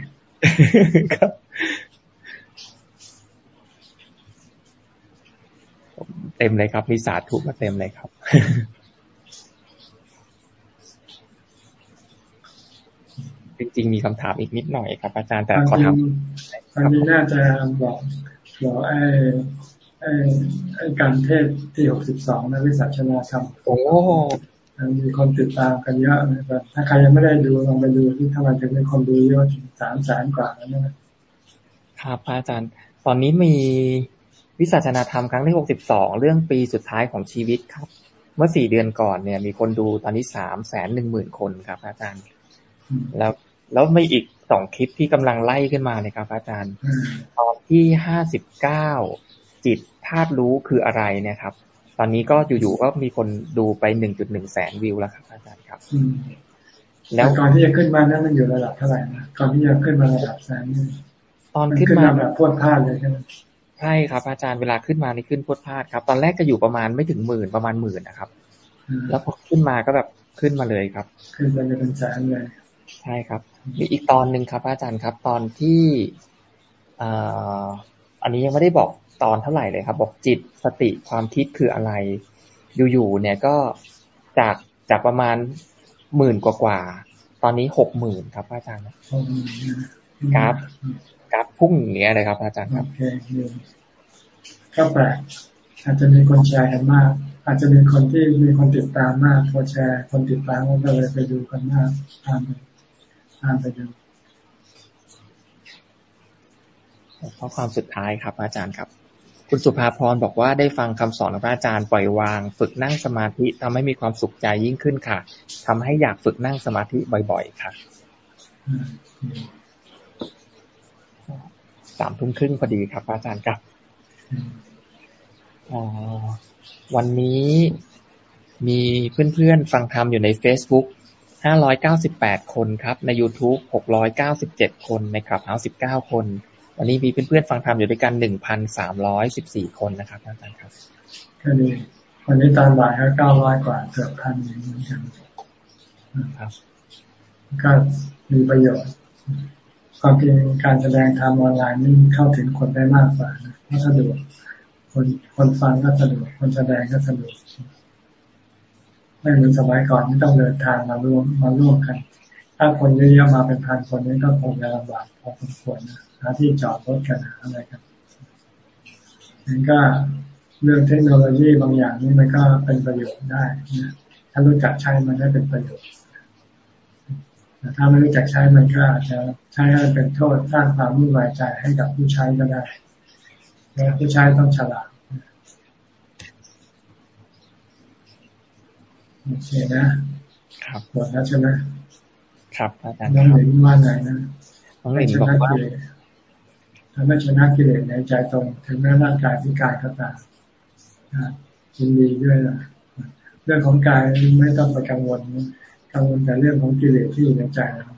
ครับ เต็มเลยครับ มีสาธุมาเต็มเลยครับ จริงๆ มีคำถามอีกนิดหน่อยครับ อาจารย์แต่ขอถามอันนี้น่าจะบอกบอกไอ้ไอ้ไอ้การเทศที่หกสิบสองนะวิสัชนาธรรมโอ้มีคนติดตามกันเยอะนะครับถ้าใครยังไม่ได้ดูลองไปดูที่ทำไมถึงมีคนดูเยอะถึงสามแสนกว่าแล้วนะครับอาจารย์ ตอนนี้มี วิสัชนาธรรมครั้งที่หกสิบสองเรื่องปีสุดท้ายของชีวิตครับ เมื่อสี่เดือนก่อนเนี่ย มีคนดูตอนนี้สามแสนหนึ่งหมื่นคนครับ อาจารย์ แล้วแล้วมีอีกสองคลิปที่กำลังไล่ขึ้นมาเลยครับ อาจารย์ ตอนที่ห้าสิบเก้าจิตธาตุรู้คืออะไรเนี่ยครับ ตอนนี้ก็อยู่ๆก็มีคนดูไปหนึ่งจุดหนึ่งแสนวิวแล้วครับ อาจารย์ครับแล้วก่อนที่จะขึ้นมานั้นมันอยู่ระดับเท่าไหร่นะก่อนที่จะขึ้นมาระดับแสนนี่ตอนขึ้นมาแบบพวดพลาดเลยใช่ไหม ใช่ครับ อาจารย์เวลาขึ้นมานี่ขึ้นพุดพลาดครับ ตอนแรกจะอยู่ประมาณไม่ถึงหมื่นประมาณหมื่นนะครับ แล้วพอขึ้นมาก็แบบขึ้นมาเลยครับ ขึ้นไปเป็นแสนเลยใช่ครับ มีอีกตอนหนึ่งครับ อาจารย์ครับ ตอนที่อ่าอันนี้ยังไม่ได้บอกตอนเท่าไหร่เลยครับ บอกจิตสติความคิดคืออะไร อยู่ๆเนี่ยก็จากจากประมาณหมื่นกว่าๆตอนนี้หกหมื่นครับอาจารย์ครับ กราฟพุ่งอย่างเงี้ยเลยครับ อาจารย์ครับโอเคก็แปลกอาจจะมีคนแชร์กันมาก อาจจะมีคนที่มีคนติดตามมากพอแชร์ คนติดตามก็เลยไปดูกันมากตามไปตามไปดูข้อความสุดท้ายครับ อาจารย์ครับ คุณสุภาพรบอกว่าได้ฟังคำสอนของพระอาจารย์ปล่อยวาง ฝึกนั่งสมาธิทำให้มีความสุขใจยิ่งขึ้นค่ะทำให้อยากฝึกนั่งสมาธิบ่อย ๆ ค่ะ สามทุ่มครึ่งพอดีครับ อาจารย์ครับวันนี้มีเพื่อนๆฟังธรรมอยู่ใน Facebook 598 คนครับ ใน YouTube 697 คน ในคลับเฮาส์19 คน วันนี้มีเพื่อนๆฟังธรรมอยู่ด้วยกัน 1,314 คนนะครับอาจารย์ครับก็ดีวันนี้ตอนบ่ายก็900 กว่าเกือบพันเหมือนกันครับ ก็มีประโยชน์ ความจริงการแสดงทางออนไลน์นี่เข้าถึงคนได้มากกว่านะเพราะสะดวกคนคนฟังก็สะดวกคนแสดงก็สะดวกไม่เหมือนสมัยก่อนที่ต้องเดินทางมาร่วมมาร่วมกัน ถ้าคนเยอะๆมาเป็นพันคนนี้ก็คงจะลำบากพอสมควรนะหาที่จอดรถกันอะไรกันนั่นก็เรื่องเทคโนโลยีบางอย่างนี่มันก็เป็นประโยชน์ได้นะถ้ารู้จักใช้มันได้เป็นประโยชน์ แต่ถ้าไม่รู้จักใช้มันก็อาจจะใช้ให้เป็นโทษสร้างความวุ่นวายใจให้กับผู้ใช้ก็ได้แล้วผู้ใช้ต้องฉลาดโอเคนะครับหมดแล้วใช่ไหมครับอาจารย์น้องหนิงว่าไงนะน้องหนิงบอกว่าถ้าไม่ชนะกิเลสในใจตรงถึงแม้ร่างกายที่กายก็ตามยินดีด้วยนะเรื่องของกายไม่ต้องไปกังวล กังวลแต่เรื่องของกิเลสที่อยู่ในใจเรา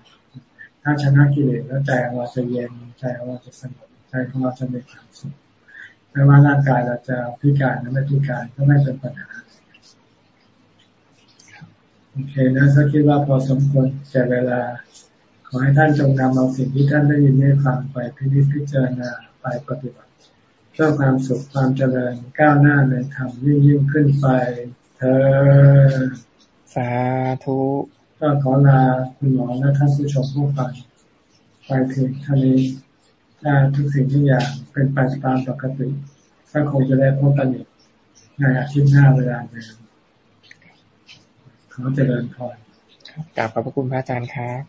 ถ้าชนะกิเลสแล้วใจเราจะเย็นใจเราจะสงบใจของเราจะมีความสุขไม่ว่าร่างกายเราจะพิการหรือไม่พิการก็ไม่เป็นปัญหาโอเคนะถ้าคิดว่าพอสมควรแก่เวลา ขอให้ท่านจงนำเอาสิ่งที่ท่านได้ยินได้ฟังไปพิจิตพิจารณาไปปฏิบัติเพื่อความสุขความเจริญก้าวหน้าในธรรมยิ่งยิ่งขึ้นไปเธอ สาธุก็ขอลาคุณหมอและท่านผู้ชมผู้ฟังไปถึงท่านี้ถ้าทุกสิ่งทุกอย่างเป็นไปตามปกติก็คงจะได้พบกันอีกในอาทิตย์หน้าเวลาเดิมขอเจริญพรกราบขอบพระคุณพระอาจารย์ครับ